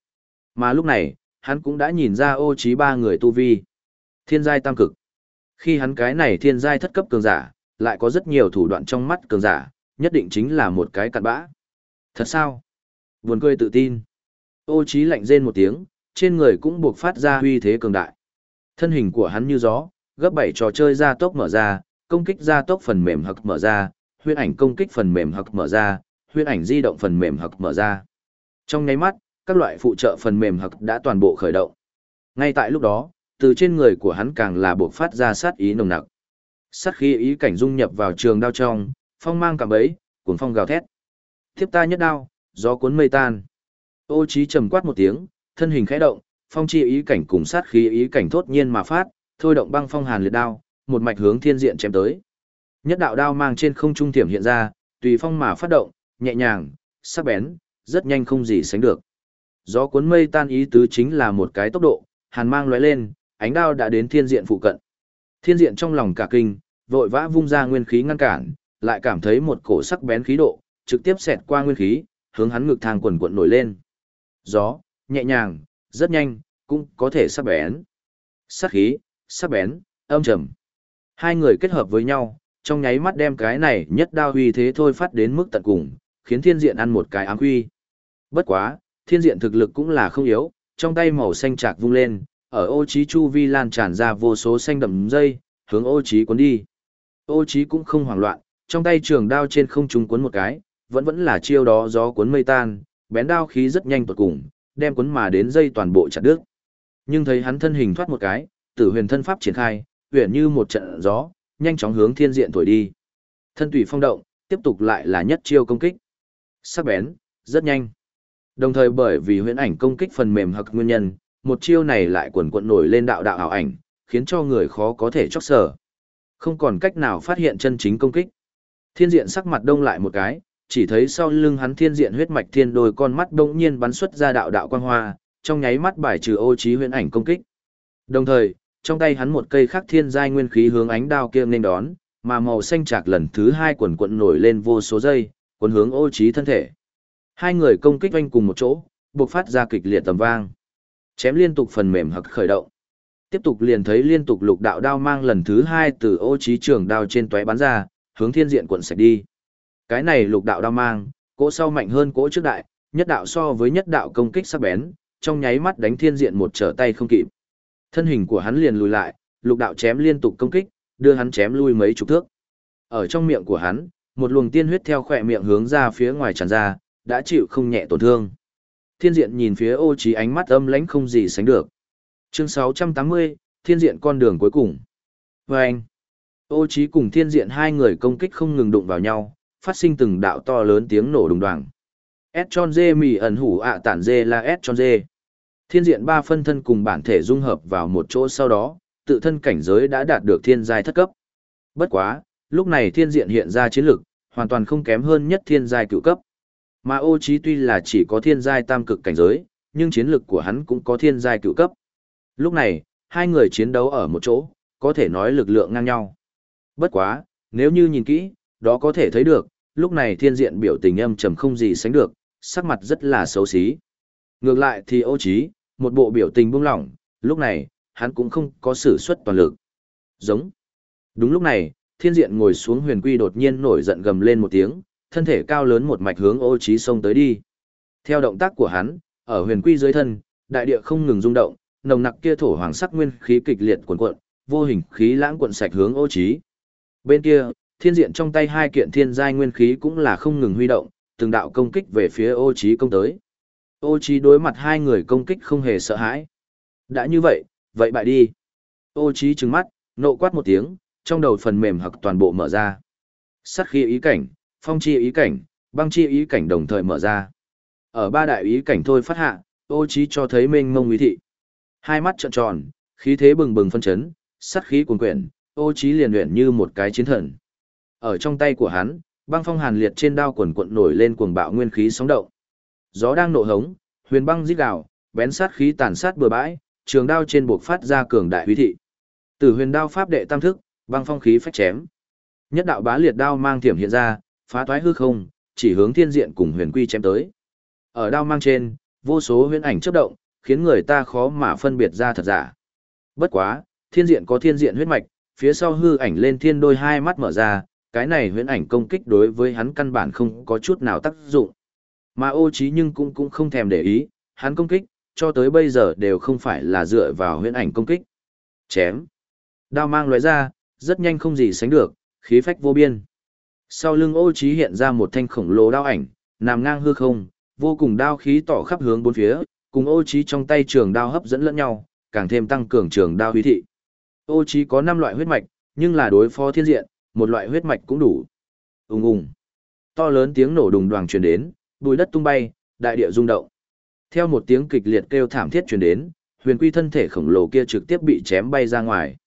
Mà lúc này, hắn cũng đã nhìn ra ô trí ba người tu vi. Thiên giai tam cực. Khi hắn cái này thiên giai thất cấp cường giả, lại có rất nhiều thủ đoạn trong mắt cường giả, nhất định chính là một cái cặn bã. Thật sao? Buồn cười tự tin. Ô trí lạnh rên một tiếng, trên người cũng buộc phát ra huy thế cường đại. Thân hình của hắn như gió, gấp bảy trò chơi ra tốc mở ra, công kích ra tốc phần mềm hực mở ra, huyết ảnh công kích phần mềm hực mở ra, huyết ảnh di động phần mềm hực mở ra. Trong nháy mắt, các loại phụ trợ phần mềm hực đã toàn bộ khởi động. Ngay tại lúc đó, từ trên người của hắn càng là buộc phát ra sát ý nồng nặc. Sát khí ý cảnh dung nhập vào trường đao trong, phong mang cả bấy, cuồng phong gào thét. Tiếp ta nhất đao, gió cuốn mây tan. Ô trí trầm quát một tiếng, thân hình khẽ động, phong chi ý cảnh cùng sát khí ý cảnh thốt nhiên mà phát, thôi động băng phong hàn liệt đao, một mạch hướng thiên diện chém tới. Nhất đạo đao mang trên không trung tiềm hiện ra, tùy phong mà phát động, nhẹ nhàng, sắc bén, rất nhanh không gì sánh được. Gió cuốn mây tan ý tứ chính là một cái tốc độ, hàn mang lóe lên, ánh đao đã đến thiên diện phụ cận. Thiên diện trong lòng cả kinh, vội vã vung ra nguyên khí ngăn cản, lại cảm thấy một cổ sắc bén khí độ, trực tiếp xẹt qua nguyên khí, hướng hắn ngực thang quần quận nổi lên. Gió, nhẹ nhàng, rất nhanh, cũng có thể sắc bén. Sắc khí, sắc bén, âm trầm. Hai người kết hợp với nhau, trong nháy mắt đem cái này nhất đao huy thế thôi phát đến mức tận cùng, khiến thiên diện ăn một cái ám huy. Bất quá, thiên diện thực lực cũng là không yếu, trong tay màu xanh chạc vung lên, ở ô trí chu vi lan tràn ra vô số xanh đậm dây, hướng ô trí cuốn đi. Ô Chí cũng không hoảng loạn, trong tay trường đao trên không trung cuốn một cái, vẫn vẫn là chiêu đó gió cuốn mây tan, bén đao khí rất nhanh tuột cùng, đem cuốn mà đến dây toàn bộ chặt đứt. Nhưng thấy hắn thân hình thoát một cái, tử huyền thân pháp triển khai, huyền như một trận gió, nhanh chóng hướng thiên diện thổi đi. Thân tùy phong động, tiếp tục lại là nhất chiêu công kích. Sắc bén, rất nhanh. Đồng thời bởi vì huyễn ảnh công kích phần mềm hoặc nguyên nhân, một chiêu này lại quần cuộn nổi lên đạo đạo ảo ảnh, khiến cho người khó có thể chốc sở. Không còn cách nào phát hiện chân chính công kích. Thiên diện sắc mặt đông lại một cái, chỉ thấy sau lưng hắn thiên diện huyết mạch thiên đôi con mắt đông nhiên bắn xuất ra đạo đạo quang hoa, trong nháy mắt bài trừ ô trí huyễn ảnh công kích. Đồng thời, trong tay hắn một cây khắc thiên giai nguyên khí hướng ánh đao kia nên đón, mà màu xanh chạc lần thứ hai quần quận nổi lên vô số dây, quần hướng ô trí thân thể. Hai người công kích oanh cùng một chỗ, buộc phát ra kịch liệt tầm vang. Chém liên tục phần mềm hặc khởi động. Tiếp tục liền thấy liên tục lục đạo đao mang lần thứ hai từ ô trí trường đao trên tóe bắn ra, hướng thiên diện quận sạch đi. Cái này lục đạo đao mang, cỗ sau mạnh hơn cỗ trước đại, nhất đạo so với nhất đạo công kích sắc bén, trong nháy mắt đánh thiên diện một trở tay không kịp. Thân hình của hắn liền lùi lại, lục đạo chém liên tục công kích, đưa hắn chém lui mấy chục thước. Ở trong miệng của hắn, một luồng tiên huyết theo khỏe miệng hướng ra phía ngoài tràn ra, đã chịu không nhẹ tổn thương. Thiên diện nhìn phía ô trí ánh mắt âm lãnh không gì sánh được. Chương 680, thiên diện con đường cuối cùng. Và anh, ô trí cùng thiên diện hai người công kích không ngừng đụng vào nhau, phát sinh từng đạo to lớn tiếng nổ đùng đoàng. S tròn dê mì ẩn hủ ạ tản dê là S tròn dê. Thiên diện ba phân thân cùng bản thể dung hợp vào một chỗ sau đó, tự thân cảnh giới đã đạt được thiên giai thất cấp. Bất quá, lúc này thiên diện hiện ra chiến lực, hoàn toàn không kém hơn nhất thiên giai cửu cấp. Mà ô trí tuy là chỉ có thiên giai tam cực cảnh giới, nhưng chiến lực của hắn cũng có thiên giai cửu cấp. Lúc này, hai người chiến đấu ở một chỗ, có thể nói lực lượng ngang nhau. Bất quá, nếu như nhìn kỹ, đó có thể thấy được, lúc này thiên diện biểu tình âm trầm không gì sánh được, sắc mặt rất là xấu xí. Ngược lại thì ô trí, một bộ biểu tình buông lỏng, lúc này, hắn cũng không có sử xuất toàn lực. Giống. Đúng lúc này, thiên diện ngồi xuống huyền quy đột nhiên nổi giận gầm lên một tiếng, thân thể cao lớn một mạch hướng ô trí xông tới đi. Theo động tác của hắn, ở huyền quy dưới thân, đại địa không ngừng rung động, nồng nặc kia thổ hoàng sắc nguyên khí kịch liệt cuộn cuộn, vô hình khí lãng cuộn sạch hướng ô Chí Bên kia, thiên diện trong tay hai kiện thiên giai nguyên khí cũng là không ngừng huy động, từng đạo công kích về phía ô Chí công tới. Ô Chí đối mặt hai người công kích không hề sợ hãi. Đã như vậy, vậy bại đi. Ô Chí trừng mắt, nộ quát một tiếng, trong đầu phần mềm hoặc toàn bộ mở ra. Sát khí ý cảnh, phong chi ý cảnh, băng chi ý cảnh đồng thời mở ra. Ở ba đại ý cảnh thôi phát hạ, ô Chí cho thấy mênh mông ý thị. Hai mắt trợn tròn, khí thế bừng bừng phân chấn, sát khí cuồn quyển, ô trí liền luyện như một cái chiến thần. Ở trong tay của hắn, băng phong hàn liệt trên đao quần cuộn nổi lên cuồng bạo nguyên khí sóng động. Gió đang nổ hống, huyền băng rít gào, bén sát khí tàn sát bừa bãi, trường đao trên buộc phát ra cường đại huy thị. Từ huyền đao pháp đệ tam thức, băng phong khí phách chém. Nhất đạo bá liệt đao mang thiểm hiện ra, phá toái hư không, chỉ hướng thiên diện cùng huyền quy chém tới. Ở đao mang trên, vô số huyền ảnh chớp động, khiến người ta khó mà phân biệt ra thật giả. Bất quá, thiên diện có thiên diện huyết mạch, phía sau hư ảnh lên thiên đôi hai mắt mở ra, cái này huyễn ảnh công kích đối với hắn căn bản không có chút nào tác dụng. Mà ô trí nhưng cũng cũng không thèm để ý, hắn công kích, cho tới bây giờ đều không phải là dựa vào huyễn ảnh công kích. Chém. Đao mang lóe ra, rất nhanh không gì sánh được, khí phách vô biên. Sau lưng ô trí hiện ra một thanh khổng lồ đao ảnh, nằm ngang hư không, vô cùng đao khí tỏ khắp hướng bốn phía, cùng ô trí trong tay trường đao hấp dẫn lẫn nhau, càng thêm tăng cường trường đao huy thị. Ô chí có 5 loại huyết mạch, nhưng là đối phó thiên diện, một loại huyết mạch cũng đủ. Ùng ùng. To lớn tiếng nổ đùng đoàng truyền đến, bụi đất tung bay, đại địa rung động. Theo một tiếng kịch liệt kêu thảm thiết truyền đến, huyền quy thân thể khổng lồ kia trực tiếp bị chém bay ra ngoài.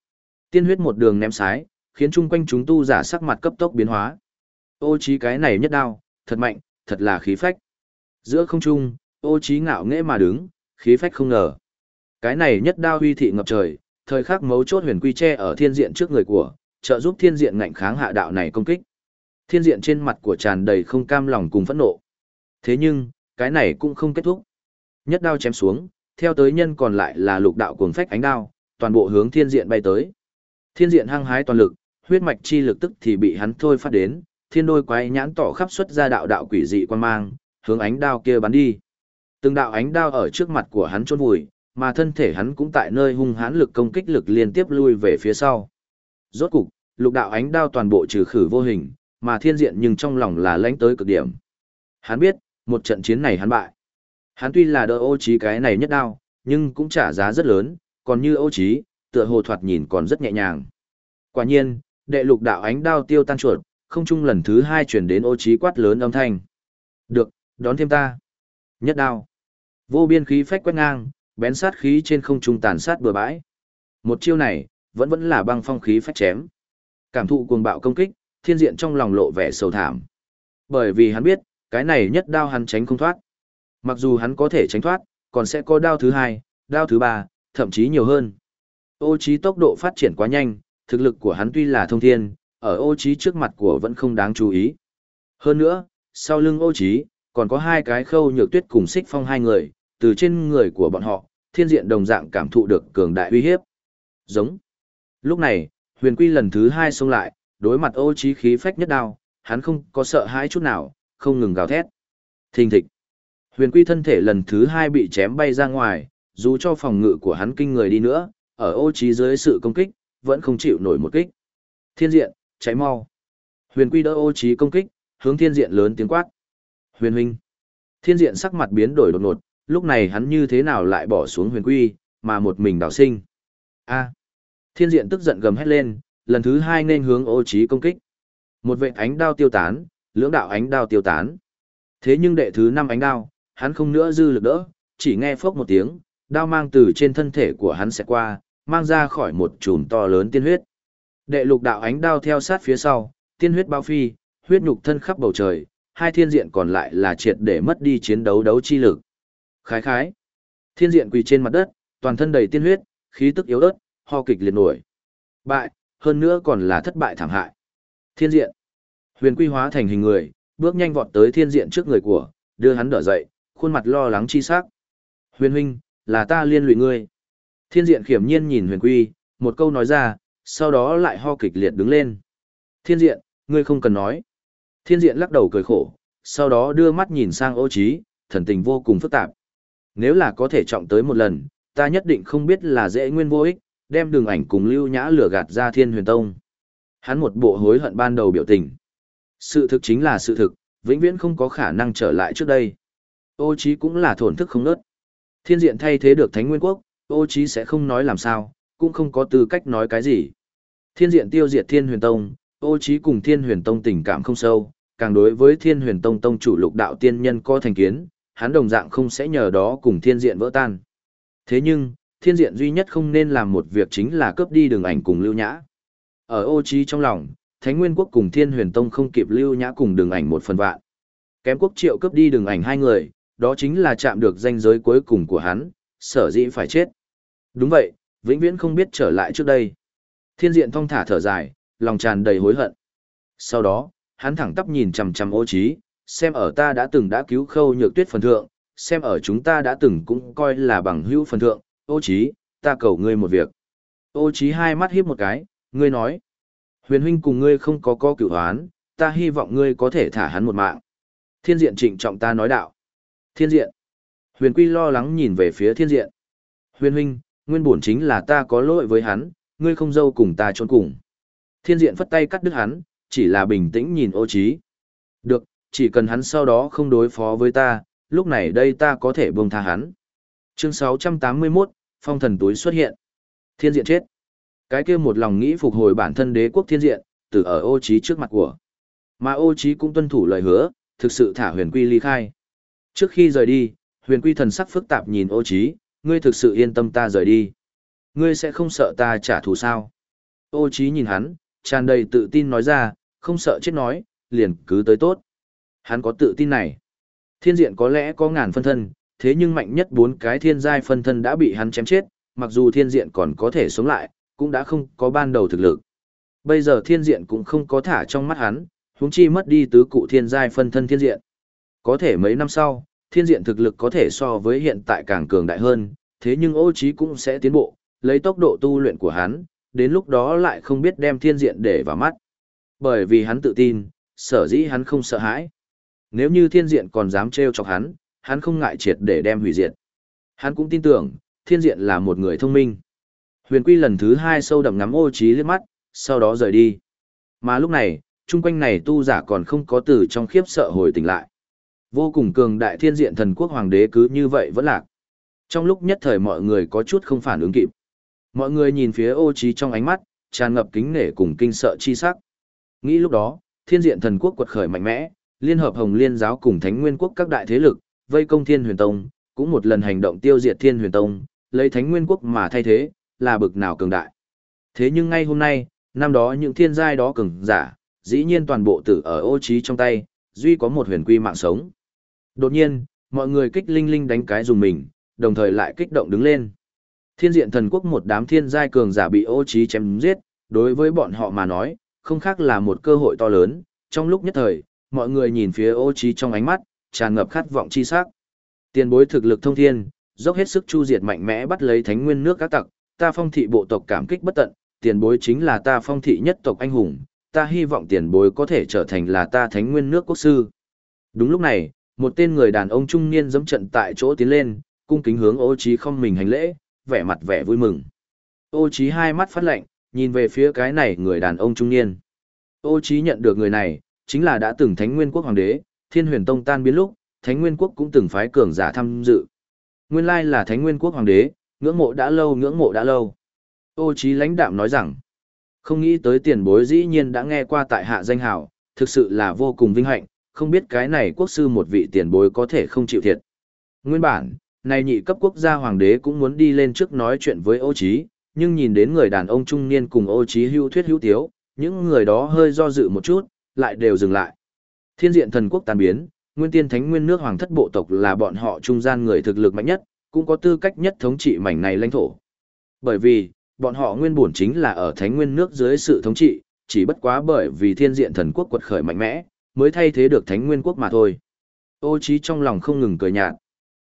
Tiên huyết một đường ném sái, khiến chung quanh chúng tu giả sắc mặt cấp tốc biến hóa. Ô trí cái này nhất đao, thật mạnh, thật là khí phách. Giữa không trung, ô trí ngạo nghễ mà đứng, khí phách không ngờ. Cái này nhất đao huy thị ngập trời, thời khắc mấu chốt huyền quy che ở thiên diện trước người của, trợ giúp thiên diện ngạnh kháng hạ đạo này công kích. Thiên diện trên mặt của tràn đầy không cam lòng cùng phẫn nộ. Thế nhưng, cái này cũng không kết thúc. Nhất đao chém xuống, theo tới nhân còn lại là lục đạo cuồng phách ánh đao, toàn bộ hướng thiên diện bay tới. Thiên diện hăng hái toàn lực, huyết mạch chi lực tức thì bị hắn thôi phát đến, thiên đôi quái nhãn tỏ khắp xuất ra đạo đạo quỷ dị quan mang, hướng ánh đao kia bắn đi. Từng đạo ánh đao ở trước mặt của hắn chôn vùi, mà thân thể hắn cũng tại nơi hung hãn lực công kích lực liên tiếp lui về phía sau. Rốt cục, lục đạo ánh đao toàn bộ trừ khử vô hình, mà thiên diện nhưng trong lòng là lãnh tới cực điểm. Hắn biết, một trận chiến này hắn bại. Hắn tuy là đỡ ô trí cái này nhất đao, nhưng cũng trả giá rất lớn, còn như ô trí, tựa hồ thoạt nhìn còn rất nhẹ nhàng. Quả nhiên, đệ lục đạo ánh đao tiêu tan chuột, không Chung lần thứ hai chuyển đến ô trí quát lớn âm thanh. Được, đón thêm ta. Nhất đao. Vô biên khí phách quét ngang, bén sát khí trên không trung tàn sát bừa bãi. Một chiêu này, vẫn vẫn là băng phong khí phách chém. Cảm thụ cuồng bạo công kích, thiên diện trong lòng lộ vẻ sầu thảm. Bởi vì hắn biết, cái này nhất đao hắn tránh không thoát. Mặc dù hắn có thể tránh thoát, còn sẽ có đao thứ hai, đao thứ ba, thậm chí nhiều hơn. Ô trí tốc độ phát triển quá nhanh, thực lực của hắn tuy là thông thiên, ở ô trí trước mặt của vẫn không đáng chú ý. Hơn nữa, sau lưng ô trí, còn có hai cái khâu nhược tuyết cùng xích phong hai người, từ trên người của bọn họ, thiên diện đồng dạng cảm thụ được cường đại uy hiếp. Giống. Lúc này, huyền quy lần thứ hai xông lại, đối mặt ô trí khí phách nhất đao, hắn không có sợ hãi chút nào, không ngừng gào thét. Thình thịch. Huyền quy thân thể lần thứ hai bị chém bay ra ngoài, dù cho phòng ngự của hắn kinh người đi nữa, ở ô trí dưới sự công kích, vẫn không chịu nổi một kích. Thiên diện, cháy mau. Huyền quy đỡ ô trí công kích, hướng thiên diện lớn tiếng quát. Huyền huynh. Thiên diện sắc mặt biến đổi đột ngột, lúc này hắn như thế nào lại bỏ xuống huyền quy, mà một mình đào sinh. A. Thiên diện tức giận gầm hét lên, lần thứ hai nên hướng ô trí công kích. Một vệ ánh đao tiêu tán, lưỡng đạo ánh đao tiêu tán. Thế nhưng đệ thứ năm ánh đao, hắn không nữa dư lực đỡ, chỉ nghe phốc một tiếng, đao mang từ trên thân thể của hắn sẽ qua, mang ra khỏi một chùm to lớn tiên huyết. Đệ lục đạo ánh đao theo sát phía sau, tiên huyết bao phi, huyết nhục thân khắp bầu trời, hai thiên diện còn lại là triệt để mất đi chiến đấu đấu chi lực. Khái khái. Thiên diện quỳ trên mặt đất, toàn thân đầy tiên huyết, khí tức yếu ớt, ho kịch liệt nổi. Bại, hơn nữa còn là thất bại thảm hại. Thiên diện. Huyền quy hóa thành hình người, bước nhanh vọt tới thiên diện trước người của, đưa hắn đỡ dậy, khuôn mặt lo lắng chi sắc. Huyền huynh, là ta liên lụy ngươi. Thiên diện khiểm nhiên nhìn huyền quy, một câu nói ra, sau đó lại ho kịch liệt đứng lên. Thiên diện, ngươi không cần nói. Thiên diện lắc đầu cười khổ, sau đó đưa mắt nhìn sang ô trí, thần tình vô cùng phức tạp. Nếu là có thể trọng tới một lần, ta nhất định không biết là dễ nguyên vô ích, đem đường ảnh cùng lưu nhã lửa gạt ra thiên huyền tông. Hắn một bộ hối hận ban đầu biểu tình. Sự thực chính là sự thực, vĩnh viễn không có khả năng trở lại trước đây. Ô trí cũng là thổn thức không nớt. Thiên diện thay thế được Thánh Nguyên Quốc, ô trí sẽ không nói làm sao, cũng không có tư cách nói cái gì. Thiên diện tiêu diệt Thiên Huyền Tông, ô trí cùng Thiên Huyền Tông tình cảm không sâu, càng đối với Thiên Huyền Tông tông chủ lục đạo tiên nhân có thành kiến, hắn đồng dạng không sẽ nhờ đó cùng thiên diện vỡ tan. Thế nhưng, thiên diện duy nhất không nên làm một việc chính là cướp đi đường ảnh cùng lưu nhã. Ở ô trí trong lòng, Thánh Nguyên Quốc cùng Thiên Huyền Tông không kịp lưu nhã cùng đường ảnh một phần vạn. Kém quốc triệu cướp đi đường ảnh hai người, đó chính là chạm được danh giới cuối cùng của hắn, sở dĩ phải chết. Đúng vậy, vĩnh viễn không biết trở lại trước đây. Thiên diện thong thả thở dài, lòng tràn đầy hối hận. Sau đó, hắn thẳng tắp nhìn chằm chằm ô trí, xem ở ta đã từng đã cứu khâu nhược tuyết phần thượng, xem ở chúng ta đã từng cũng coi là bằng hữu phần thượng, ô trí, ta cầu ngươi một việc. Ô trí hai mắt hiếp một cái, ngươi nói. Huyền huynh cùng ngươi không có co cửu hoán, ta hy vọng ngươi có thể thả hắn một mạng. Thiên diện trịnh trọng ta nói đạo. Thiên diện. Huyền quy lo lắng nhìn về phía thiên diện. Huyền huynh, nguyên bổn chính là ta có lỗi với hắn, ngươi không dâu cùng ta trốn cùng. Thiên diện phất tay cắt đứt hắn, chỉ là bình tĩnh nhìn ô trí. Được, chỉ cần hắn sau đó không đối phó với ta, lúc này đây ta có thể buông tha hắn. Chương 681, phong thần túi xuất hiện. Thiên diện chết. Cái kia một lòng nghĩ phục hồi bản thân đế quốc thiên diện, từ ở ô trí trước mặt của. Mà ô trí cũng tuân thủ lời hứa, thực sự thả huyền quy ly khai. Trước khi rời đi, huyền quy thần sắc phức tạp nhìn ô trí, ngươi thực sự yên tâm ta rời đi. Ngươi sẽ không sợ ta trả thù sao? Ô trí nhìn hắn, tràn đầy tự tin nói ra, không sợ chết nói, liền cứ tới tốt. Hắn có tự tin này. Thiên diện có lẽ có ngàn phân thân, thế nhưng mạnh nhất bốn cái thiên giai phân thân đã bị hắn chém chết, mặc dù thiên diện còn có thể sống lại, cũng đã không có ban đầu thực lực. Bây giờ thiên diện cũng không có thả trong mắt hắn, huống chi mất đi tứ cụ thiên giai phân thân thiên diện. Có thể mấy năm sau, thiên diện thực lực có thể so với hiện tại càng cường đại hơn, thế nhưng ô trí cũng sẽ tiến bộ, lấy tốc độ tu luyện của hắn, đến lúc đó lại không biết đem thiên diện để vào mắt. Bởi vì hắn tự tin, sở dĩ hắn không sợ hãi. Nếu như thiên diện còn dám trêu chọc hắn, hắn không ngại triệt để đem hủy diệt. Hắn cũng tin tưởng, thiên diện là một người thông minh. Huyền quy lần thứ hai sâu đậm ngắm ô trí liếc mắt, sau đó rời đi. Mà lúc này, chung quanh này tu giả còn không có từ trong khiếp sợ hồi tỉnh lại. Vô cùng cường đại thiên diện thần quốc hoàng đế cứ như vậy vẫn lạc. Trong lúc nhất thời mọi người có chút không phản ứng kịp. Mọi người nhìn phía ô trí trong ánh mắt, tràn ngập kính nể cùng kinh sợ chi sắc. Nghĩ lúc đó, thiên diện thần quốc quật khởi mạnh mẽ, liên hợp hồng liên giáo cùng thánh nguyên quốc các đại thế lực, vây công thiên huyền tông, cũng một lần hành động tiêu diệt thiên huyền tông, lấy thánh nguyên quốc mà thay thế, là bực nào cường đại. Thế nhưng ngay hôm nay, năm đó những thiên giai đó cường giả, dĩ nhiên toàn bộ tử ở ô trí trong tay, duy có một huyền quy mạng sống. Đột nhiên, mọi người kích linh linh đánh cái dùng mình, đồng thời lại kích động đứng lên. Thiên diện thần quốc một đám thiên giai cường giả bị ô trí chém giết, đối với bọn họ mà nói, không khác là một cơ hội to lớn, trong lúc nhất thời, mọi người nhìn phía ô trí trong ánh mắt, tràn ngập khát vọng chi sắc. Tiền bối thực lực thông thiên, dốc hết sức chu diệt mạnh mẽ bắt lấy thánh nguyên nước các tặc, ta phong thị bộ tộc cảm kích bất tận, tiền bối chính là ta phong thị nhất tộc anh hùng, ta hy vọng tiền bối có thể trở thành là ta thánh nguyên nước quốc sư. Đúng lúc này, một tên người đàn ông trung niên dẫm trận tại chỗ tiến lên, cung kính hướng ô trí không mình hành lễ, vẻ mặt vẻ vui mừng. Ô trí hai mắt phát lạnh, nhìn về phía cái này người đàn ông trung niên. Ô trí nhận được người này, chính là đã từng thánh nguyên quốc hoàng đế, thiên huyền tông tan biến lúc, thánh nguyên quốc cũng từng phái cường giả tham dự. Nguyên lai là thánh nguyên quốc hoàng đế, ngưỡng mộ đã lâu ngưỡng mộ đã lâu. Ô Chí lãnh đạm nói rằng, không nghĩ tới tiền bối dĩ nhiên đã nghe qua tại hạ danh hào, thực sự là vô cùng vinh hạnh, không biết cái này quốc sư một vị tiền bối có thể không chịu thiệt. Nguyên bản, này nhị cấp quốc gia hoàng đế cũng muốn đi lên trước nói chuyện với ô Chí nhưng nhìn đến người đàn ông trung niên cùng ô Chí hưu thuyết hữu tiếu, những người đó hơi do dự một chút, lại đều dừng lại. Thiên diện thần quốc tan biến, nguyên tiên thánh nguyên nước hoàng thất bộ tộc là bọn họ trung gian người thực lực mạnh nhất, cũng có tư cách nhất thống trị mảnh này lãnh thổ. Bởi vì, bọn họ nguyên bổn chính là ở thánh nguyên nước dưới sự thống trị, chỉ bất quá bởi vì thiên diện thần quốc quật khởi mạnh mẽ, mới thay thế được thánh nguyên quốc mà thôi. Ô trí trong lòng không ngừng cười nhạt.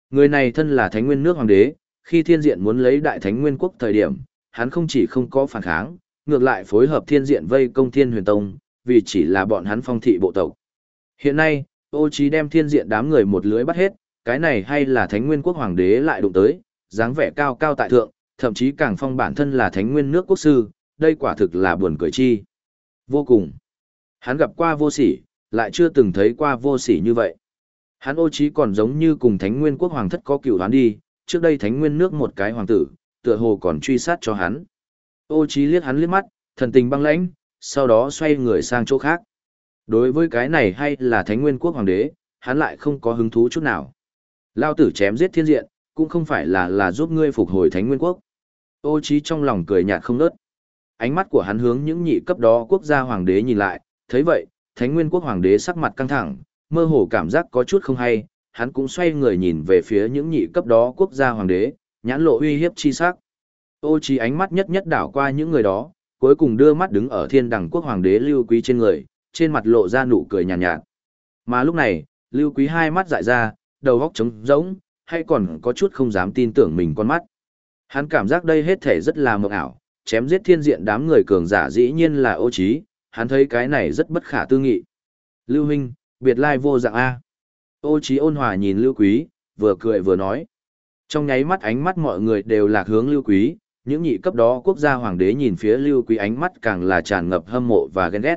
Người này thân là thánh nguyên nước hoàng đế, khi thiên diện muốn lấy đại thánh nguyên quốc thời điểm, hắn không chỉ không có phản kháng, ngược lại phối hợp thiên diện vây công thiên huyền tông, vì chỉ là bọn hắn phong thị bộ tộc. Hiện nay, ô trí đem thiên diện đám người một lưới bắt hết, cái này hay là thánh nguyên quốc hoàng đế lại đụng tới, dáng vẻ cao cao tại thượng, thậm chí càng phong bản thân là thánh nguyên nước quốc sư, đây quả thực là buồn cười chi. Vô cùng. Hắn gặp qua vô sỉ, lại chưa từng thấy qua vô sỉ như vậy. Hắn ô trí còn giống như cùng thánh nguyên quốc hoàng thất có cựu hắn đi, trước đây thánh nguyên nước một cái hoàng tử, tựa hồ còn truy sát cho hắn. Ô trí liếc hắn liếc mắt, thần tình băng lãnh, sau đó xoay người sang chỗ khác. Đối với cái này hay là thánh nguyên quốc hoàng đế, hắn lại không có hứng thú chút nào. Lao tử chém giết thiên diện, cũng không phải là là giúp ngươi phục hồi thánh nguyên quốc. Ô trí trong lòng cười nhạt không nớt. Ánh mắt của hắn hướng những nhị cấp đó quốc gia hoàng đế nhìn lại, thấy vậy, thánh nguyên quốc hoàng đế sắc mặt căng thẳng, mơ hồ cảm giác có chút không hay, hắn cũng xoay người nhìn về phía những nhị cấp đó quốc gia hoàng đế, nhãn lộ uy hiếp chi sắc. Ô trí ánh mắt nhất nhất đảo qua những người đó, cuối cùng đưa mắt đứng ở thiên đẳng quốc hoàng đế lưu quý trên người, trên mặt lộ ra nụ cười nhàn nhạt, nhạt. Mà lúc này, lưu quý hai mắt dại ra, đầu góc trống rỗng, hay còn có chút không dám tin tưởng mình con mắt. Hắn cảm giác đây hết thể rất là mộng ảo, chém giết thiên diện đám người cường giả dĩ nhiên là ô trí, hắn thấy cái này rất bất khả tư nghị. Lưu huynh, biệt lai vô dạng A. Ô trí ôn hòa nhìn lưu quý, vừa cười vừa nói. Trong nháy mắt ánh mắt mọi người đều lạc hướng lưu quý, những nhị cấp đó quốc gia hoàng đế nhìn phía lưu quý ánh mắt càng là tràn ngập hâm mộ và ghen ghét.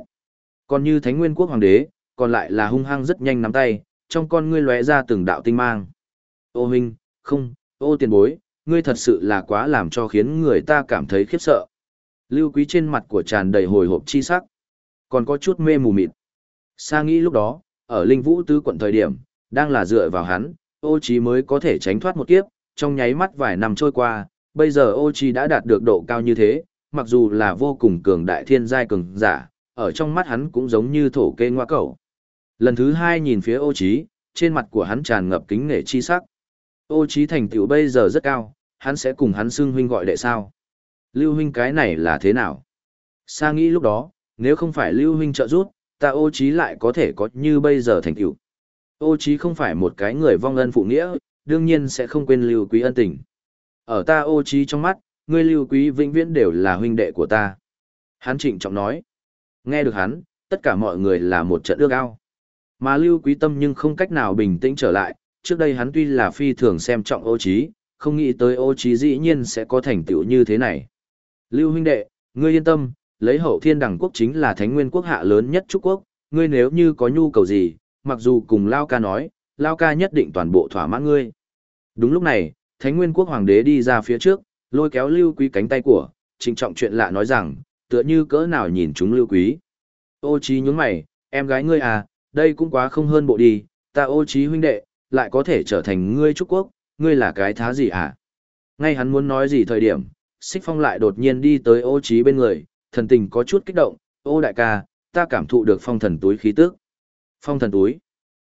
Còn như thánh nguyên quốc hoàng đế, còn lại là hung hăng rất nhanh nắm tay, trong con ngươi lóe ra từng đạo tinh mang. Ô huynh, không, ô tiền bối, ngươi thật sự là quá làm cho khiến người ta cảm thấy khiếp sợ. Lưu Quý trên mặt của tràn đầy hồi hộp chi sắc, còn có chút mê mù mịt. Sa nghĩ lúc đó, ở Linh Vũ Tứ quận thời điểm, đang là dựa vào hắn, ô trí mới có thể tránh thoát một kiếp, trong nháy mắt vài năm trôi qua, bây giờ ô Chi đã đạt được độ cao như thế, mặc dù là vô cùng cường đại thiên giai cường giả, ở trong mắt hắn cũng giống như thổ kê ngoa cẩu. Lần thứ hai nhìn phía ô Chi, trên mặt của hắn tràn ngập kính nể chi sắc. Ô Chi thành tựu bây giờ rất cao, hắn sẽ cùng hắn xưng huynh gọi đệ sao. Lưu huynh cái này là thế nào? Sa nghĩ lúc đó, nếu không phải Lưu huynh trợ giúp, ta ô trí lại có thể có như bây giờ thành tựu. Ô trí không phải một cái người vong ân phụ nghĩa, đương nhiên sẽ không quên lưu quý ân tình. Ở ta ô trí trong mắt, ngươi lưu quý vĩnh viễn đều là huynh đệ của ta. Hắn trịnh trọng nói. Nghe được hắn, tất cả mọi người là một trận ước ao. Mà lưu quý tâm nhưng không cách nào bình tĩnh trở lại, trước đây hắn tuy là phi thường xem trọng ô trí, không nghĩ tới ô trí dĩ nhiên sẽ có thành tựu như thế này. Lưu huynh đệ, ngươi yên tâm, lấy hậu thiên đẳng quốc chính là thánh nguyên quốc hạ lớn nhất trúc quốc, ngươi nếu như có nhu cầu gì, mặc dù cùng Lao ca nói, Lao ca nhất định toàn bộ thỏa mãn ngươi. Đúng lúc này, thánh nguyên quốc hoàng đế đi ra phía trước, lôi kéo lưu quý cánh tay của, trịnh trọng chuyện lạ nói rằng, tựa như cỡ nào nhìn chúng lưu quý. Ô Chí nhún mày, em gái ngươi à, đây cũng quá không hơn bộ đi, ta ô Chí huynh đệ, lại có thể trở thành ngươi trúc quốc, ngươi là cái thá gì à? Ngay hắn muốn nói gì thời điểm, xích phong lại đột nhiên đi tới ô Chí bên người, thần tình có chút kích động, ô đại ca, ta cảm thụ được phong thần túi khí tức. Phong thần túi.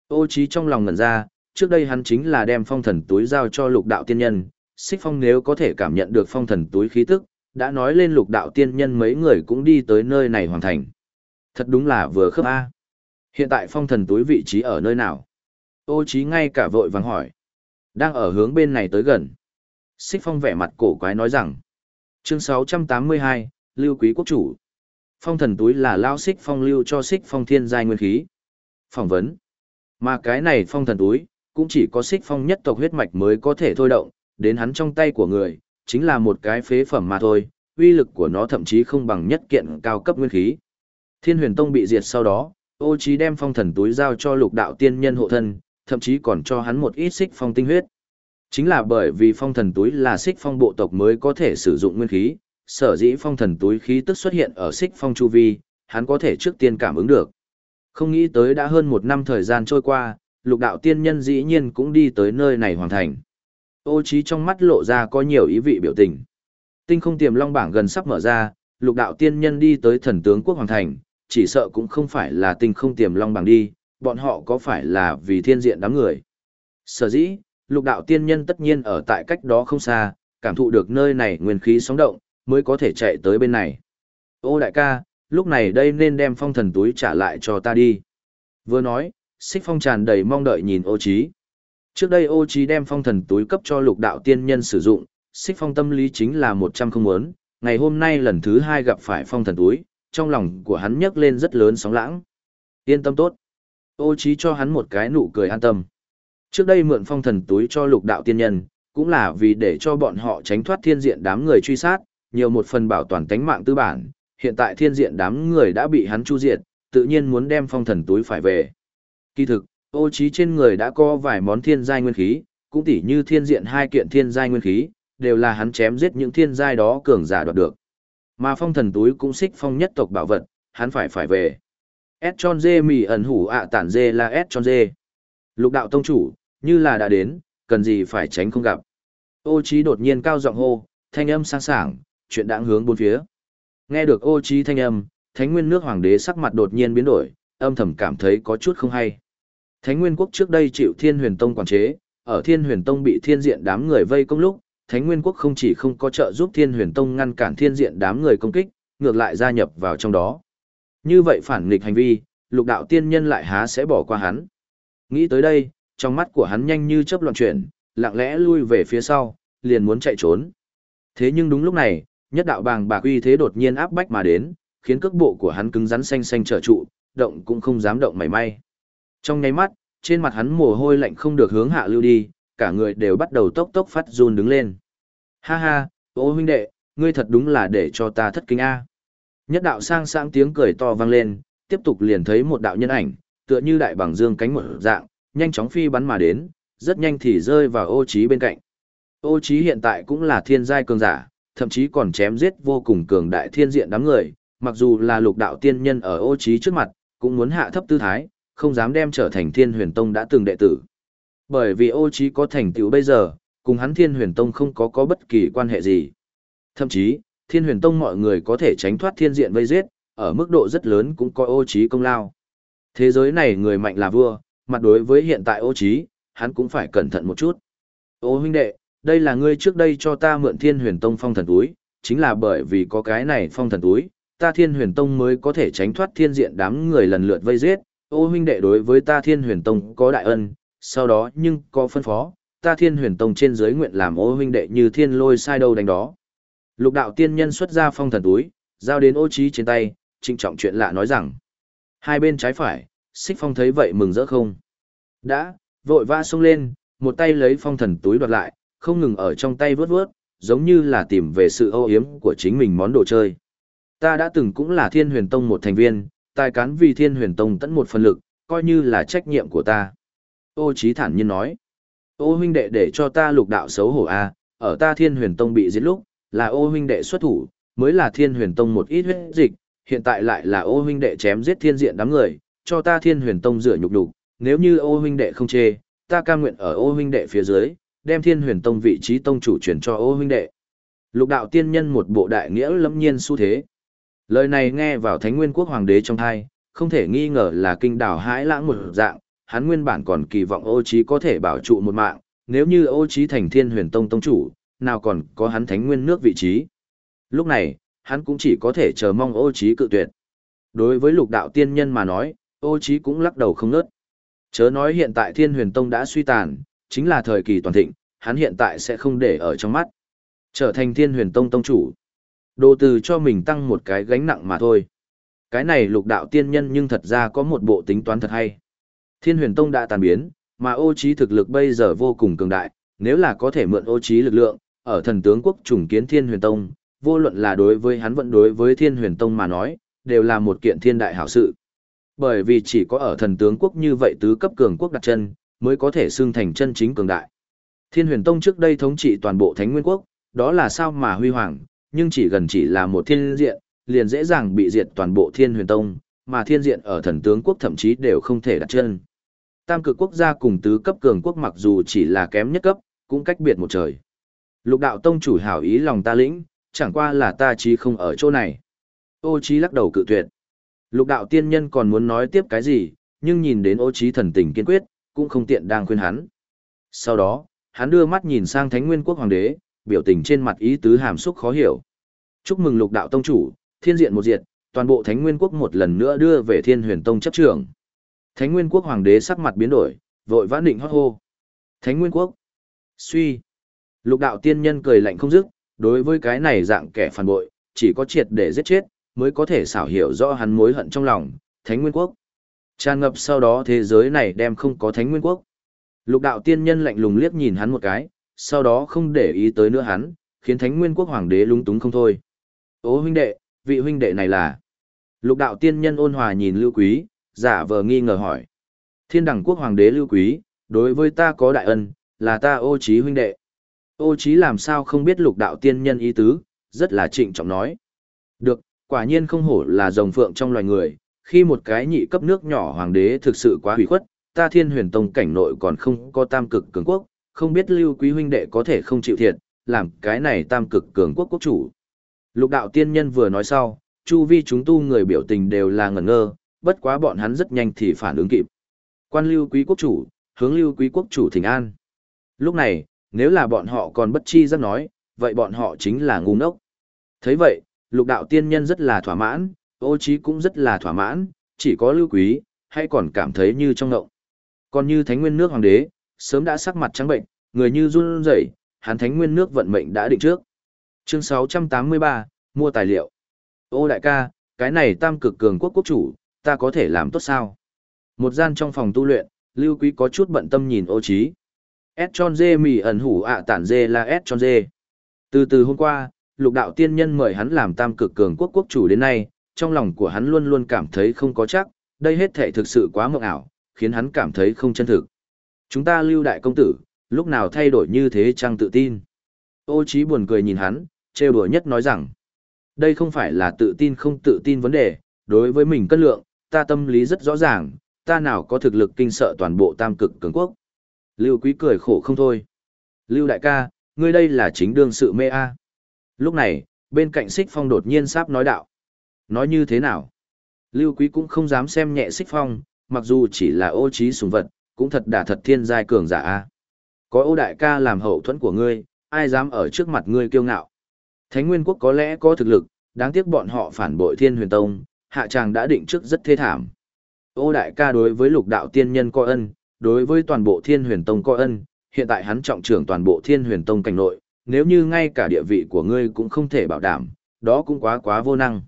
Ô trí trong lòng ngẩn ra, trước đây hắn chính là đem phong thần túi giao cho lục đạo tiên nhân, xích phong nếu có thể cảm nhận được phong thần túi khí tức, đã nói lên lục đạo tiên nhân mấy người cũng đi tới nơi này hoàn thành. Thật đúng là vừa khớp A. Hiện tại phong thần túi vị trí ở nơi nào? Ô trí ngay cả vội vàng hỏi. Đang ở hướng bên này tới gần. Xích phong vẻ mặt cổ quái nói rằng. Chương 682, Lưu Quý Quốc Chủ. Phong thần túi là lao xích phong lưu cho xích phong thiên giai nguyên khí. Phỏng vấn. Mà cái này phong thần túi, cũng chỉ có xích phong nhất tộc huyết mạch mới có thể thôi động, đến hắn trong tay của người, chính là một cái phế phẩm mà thôi, uy lực của nó thậm chí không bằng nhất kiện cao cấp nguyên khí. Thiên huyền tông bị diệt sau đó, ô trí đem phong thần túi giao cho lục đạo tiên nhân hộ thân, thậm chí còn cho hắn một ít xích phong tinh huyết. Chính là bởi vì phong thần túi là xích phong bộ tộc mới có thể sử dụng nguyên khí, sở dĩ phong thần túi khí tức xuất hiện ở xích phong chu vi, hắn có thể trước tiên cảm ứng được. Không nghĩ tới đã hơn một năm thời gian trôi qua, lục đạo tiên nhân dĩ nhiên cũng đi tới nơi này hoàn thành. Ô trí trong mắt lộ ra có nhiều ý vị biểu tình. Tinh không tiềm long bảng gần sắp mở ra, lục đạo tiên nhân đi tới thần tướng quốc hoàng thành, chỉ sợ cũng không phải là tinh không tiềm long bảng đi, bọn họ có phải là vì thiên diện đám người. Sở dĩ, lục đạo tiên nhân tất nhiên ở tại cách đó không xa, cảm thụ được nơi này nguyên khí sóng động, mới có thể chạy tới bên này. Ô đại ca, lúc này đây nên đem phong thần túi trả lại cho ta đi. Vừa nói, xích phong tràn đầy mong đợi nhìn ô trí. Trước đây ô trí đem phong thần túi cấp cho lục đạo tiên nhân sử dụng, xích phong tâm lý chính là một trăm không muốn, ngày hôm nay lần thứ hai gặp phải phong thần túi, trong lòng của hắn nhấc lên rất lớn sóng lãng. Yên tâm tốt. Ô trí cho hắn một cái nụ cười an tâm. Trước đây mượn phong thần túi cho lục đạo tiên nhân, cũng là vì để cho bọn họ tránh thoát thiên diện đám người truy sát, nhiều một phần bảo toàn tánh mạng tư bản, hiện tại thiên diện đám người đã bị hắn chu diệt, tự nhiên muốn đem phong thần túi phải về. Kỳ thực, ô trí trên người đã có vài món thiên giai nguyên khí, cũng tỉ như thiên diện hai kiện thiên giai nguyên khí, đều là hắn chém giết những thiên giai đó cường giả đoạt được. Mà phong thần túi cũng xích phong nhất tộc bảo vật, hắn phải phải về. S tròn dê mì ẩn hủ ạ tản dê là S tròn dê. Lục đạo tông chủ, như là đã đến, cần gì phải tránh không gặp. Ô trí đột nhiên cao giọng hô, thanh âm sáng sảng, chuyện đang hướng bốn phía. Nghe được ô trí thanh âm, thánh nguyên nước hoàng đế sắc mặt đột nhiên biến đổi, âm thầm cảm thấy có chút không hay. Thánh nguyên quốc trước đây chịu thiên huyền tông quản chế, ở thiên huyền tông bị thiên diện đám người vây công lúc, thánh nguyên quốc không chỉ không có trợ giúp thiên huyền tông ngăn cản thiên diện đám người công kích, ngược lại gia nhập vào trong đó. Như vậy phản nghịch hành vi, lục đạo tiên nhân lại há sẽ bỏ qua hắn. Nghĩ tới đây, trong mắt của hắn nhanh như chớp loạn chuyển, lặng lẽ lui về phía sau, liền muốn chạy trốn. Thế nhưng đúng lúc này, nhất đạo bàng bạc uy thế đột nhiên áp bách mà đến, khiến cước bộ của hắn cứng rắn xanh xanh trở trụ, động cũng không dám động mảy may. Trong nháy mắt, trên mặt hắn mồ hôi lạnh không được hướng hạ lưu đi, cả người đều bắt đầu tốc tốc phát run đứng lên. Ha ha, ô huynh đệ, ngươi thật đúng là để cho ta thất kinh a. Nhất đạo sang sáng tiếng cười to vang lên, tiếp tục liền thấy một đạo nhân ảnh, tựa như đại bằng dương cánh một dạng, nhanh chóng phi bắn mà đến, rất nhanh thì rơi vào ô trí bên cạnh. Ô Chí hiện tại cũng là thiên giai cường giả, thậm chí còn chém giết vô cùng cường đại thiên diện đám người, mặc dù là lục đạo tiên nhân ở ô Chí trước mặt, cũng muốn hạ thấp tư thái, không dám đem trở thành thiên huyền tông đã từng đệ tử. Bởi vì ô trí có thành tựu bây giờ, cùng hắn thiên huyền tông không có có bất kỳ quan hệ gì. Thậm chí, thiên huyền tông mọi người có thể tránh thoát thiên diện vây giết, ở mức độ rất lớn cũng có ô trí công lao. Thế giới này người mạnh là vua, mặt đối với hiện tại ô trí, hắn cũng phải cẩn thận một chút. Ô huynh đệ, đây là ngươi trước đây cho ta mượn thiên huyền tông phong thần túi, chính là bởi vì có cái này phong thần túi, ta thiên huyền tông mới có thể tránh thoát thiên diện đám người lần lượt vây giết, ô huynh đệ đối với ta thiên huyền tông có đại ân, sau đó nhưng có phân phó, ta thiên huyền tông trên dưới nguyện làm ô huynh đệ như thiên lôi sai đâu đánh đó. Lục đạo tiên nhân xuất ra phong thần túi, giao đến ô trí trên tay, trịnh trọng chuyện lạ nói rằng, hai bên trái phải, xích phong thấy vậy mừng rỡ không. Đã, vội vã xông lên, một tay lấy phong thần túi đoạt lại, không ngừng ở trong tay vớt vớt, giống như là tìm về sự âu yếm của chính mình món đồ chơi. Ta đã từng cũng là thiên huyền tông một thành viên, tài cán vì thiên huyền tông tẫn một phần lực, coi như là trách nhiệm của ta. Ô Chí thản nhiên nói, ô huynh đệ để cho ta lục đạo xấu hổ a, ở ta thiên huyền tông bị giết lúc, là ô huynh đệ xuất thủ, mới là thiên huyền tông một ít huyết dịch, hiện tại lại là ô huynh đệ chém giết thiên diện đám người, cho ta thiên huyền tông rửa nhục đục, nếu như ô huynh đệ không chê, ta cam nguyện ở ô huynh đệ phía dưới, đem thiên huyền tông vị trí tông chủ chuyển cho ô huynh đệ. Lục đạo tiên nhân một bộ đại nghĩa lâm nhiên xu thế. Lời này nghe vào thánh nguyên quốc hoàng đế trong thai, không thể nghi ngờ là kinh đảo hãi lãng một dạng, hắn nguyên bản còn kỳ vọng ô trí có thể bảo trụ một mạng, nếu như ô trí thành thiên huyền tông tông chủ, nào còn có hắn thánh nguyên nước vị trí. Lúc này, hắn cũng chỉ có thể chờ mong ô trí cự tuyệt. Đối với lục đạo tiên nhân mà nói, ô trí cũng lắc đầu không ngớt. Chớ nói hiện tại thiên huyền tông đã suy tàn, chính là thời kỳ toàn thịnh, hắn hiện tại sẽ không để ở trong mắt. Trở thành thiên huyền tông tông chủ. Đồ từ cho mình tăng một cái gánh nặng mà thôi. Cái này lục đạo tiên nhân nhưng thật ra có một bộ tính toán thật hay. Thiên huyền tông đã tàn biến, mà ô trí thực lực bây giờ vô cùng cường đại, nếu là có thể mượn ô trí lực lượng, ở thần tướng quốc trùng kiến thiên huyền tông, vô luận là đối với hắn vẫn đối với thiên huyền tông mà nói, đều là một kiện thiên đại hảo sự. Bởi vì chỉ có ở thần tướng quốc như vậy tứ cấp cường quốc đặt chân, mới có thể xưng thành chân chính cường đại. Thiên huyền tông trước đây thống trị toàn bộ thánh nguyên quốc, đó là sao mà huy hoàng, nhưng chỉ gần chỉ là một thiên diện, liền dễ dàng bị diệt toàn bộ thiên huyền tông, mà thiên diện ở thần tướng quốc thậm chí đều không thể đặt chân. Tam cực quốc gia cùng tứ cấp cường quốc mặc dù chỉ là kém nhất cấp, cũng cách biệt một trời. Lục đạo tông chủ hảo ý lòng ta lĩnh, chẳng qua là ta chí không ở chỗ này. Ô chí lắc đầu cự tuyệt. Lục đạo tiên nhân còn muốn nói tiếp cái gì, nhưng nhìn đến ô chí thần tình kiên quyết, cũng không tiện đang khuyên hắn. Sau đó, hắn đưa mắt nhìn sang Thánh Nguyên Quốc Hoàng đế, biểu tình trên mặt ý tứ hàm xúc khó hiểu. Chúc mừng lục đạo tông chủ, thiên diện một diệt, toàn bộ Thánh Nguyên Quốc một lần nữa đưa về Thiên Huyền Tông chấp trưởng. Thánh Nguyên Quốc Hoàng đế sắc mặt biến đổi, vội vã định hót hô. Thánh Nguyên Quốc. Suy. Lục đạo tiên nhân cười lạnh không dứt, đối với cái này dạng kẻ phản bội, chỉ có triệt để giết chết, mới có thể xảo hiểu rõ hắn mối hận trong lòng, Thánh Nguyên Quốc. Tràn ngập sau đó thế giới này đem không có Thánh Nguyên Quốc. Lục đạo tiên nhân lạnh lùng liếc nhìn hắn một cái, sau đó không để ý tới nữa hắn, khiến Thánh Nguyên Quốc Hoàng đế lung túng không thôi. Ô huynh đệ, vị huynh đệ này là... Lục đạo tiên nhân ôn hòa nhìn Lưu Quý, giả vờ nghi ngờ hỏi. Thiên đẳng quốc Hoàng đế Lưu Quý, đối với ta có đại ân, là ta ô trí huynh đệ. Ô trí làm sao không biết lục đạo tiên nhân ý tứ, rất là trịnh trọng nói. Được, quả nhiên không hổ là rồng phượng trong loài người, khi một cái nhị cấp nước nhỏ hoàng đế thực sự quá hủy khuất, ta thiên huyền tông cảnh nội còn không có tam cực cường quốc, không biết lưu quý huynh đệ có thể không chịu thiệt, làm cái này tam cực cường quốc quốc chủ. Lục đạo tiên nhân vừa nói sau, chu vi chúng tu người biểu tình đều là ngẩn ngơ, bất quá bọn hắn rất nhanh thì phản ứng kịp. Quan lưu quý quốc chủ, hướng lưu quý quốc chủ thỉnh an. Lúc này, nếu là bọn họ còn bất chi giác nói, vậy bọn họ chính là ngu ngốc. thấy vậy, lục đạo tiên nhân rất là thỏa mãn, ô trí cũng rất là thỏa mãn, chỉ có lưu quý, hay còn cảm thấy như trong ngộng. Còn như thánh nguyên nước hoàng đế, sớm đã sắc mặt trắng bệnh, người như run rẩy, hắn thánh nguyên nước vận mệnh đã định trước. Chương 683, mua tài liệu. Ô đại ca, cái này tam cực cường quốc quốc chủ, ta có thể làm tốt sao? Một gian trong phòng tu luyện, Lưu Quý có chút bận tâm nhìn ô trí. S tròn dê mì ẩn hủ ạ tản dê là S tròn dê. Từ từ hôm qua, lục đạo tiên nhân mời hắn làm tam cực cường quốc quốc chủ đến nay, trong lòng của hắn luôn luôn cảm thấy không có chắc, đây hết thể thực sự quá mộng ảo, khiến hắn cảm thấy không chân thực. Chúng ta lưu đại công tử, lúc nào thay đổi như thế chăng tự tin. Ô Chí buồn cười nhìn hắn, trêu đùa nhất nói rằng, đây không phải là tự tin không tự tin vấn đề, đối với mình cân lượng, ta tâm lý rất rõ ràng, ta nào có thực lực kinh sợ toàn bộ tam cực cường quốc. Lưu Quý cười khổ không thôi. Lưu đại ca, ngươi đây là chính đương sự mê a. Lúc này, bên cạnh Sích Phong đột nhiên sáp nói đạo. Nói như thế nào? Lưu Quý cũng không dám xem nhẹ Sích Phong, mặc dù chỉ là ô trí sùng vật, cũng thật đả thật thiên giai cường giả a. Có ô đại ca làm hậu thuẫn của ngươi, ai dám ở trước mặt ngươi kiêu ngạo. Thánh Nguyên Quốc có lẽ có thực lực, đáng tiếc bọn họ phản bội Thiên Huyền Tông, hạ tràng đã định trước rất thê thảm. Ô đại ca đối với lục đạo tiên nhân có ân, đối với toàn bộ Thiên Huyền Tông có ân, hiện tại hắn trọng trưởng toàn bộ Thiên Huyền Tông cảnh nội, nếu như ngay cả địa vị của ngươi cũng không thể bảo đảm, đó cũng quá quá vô năng.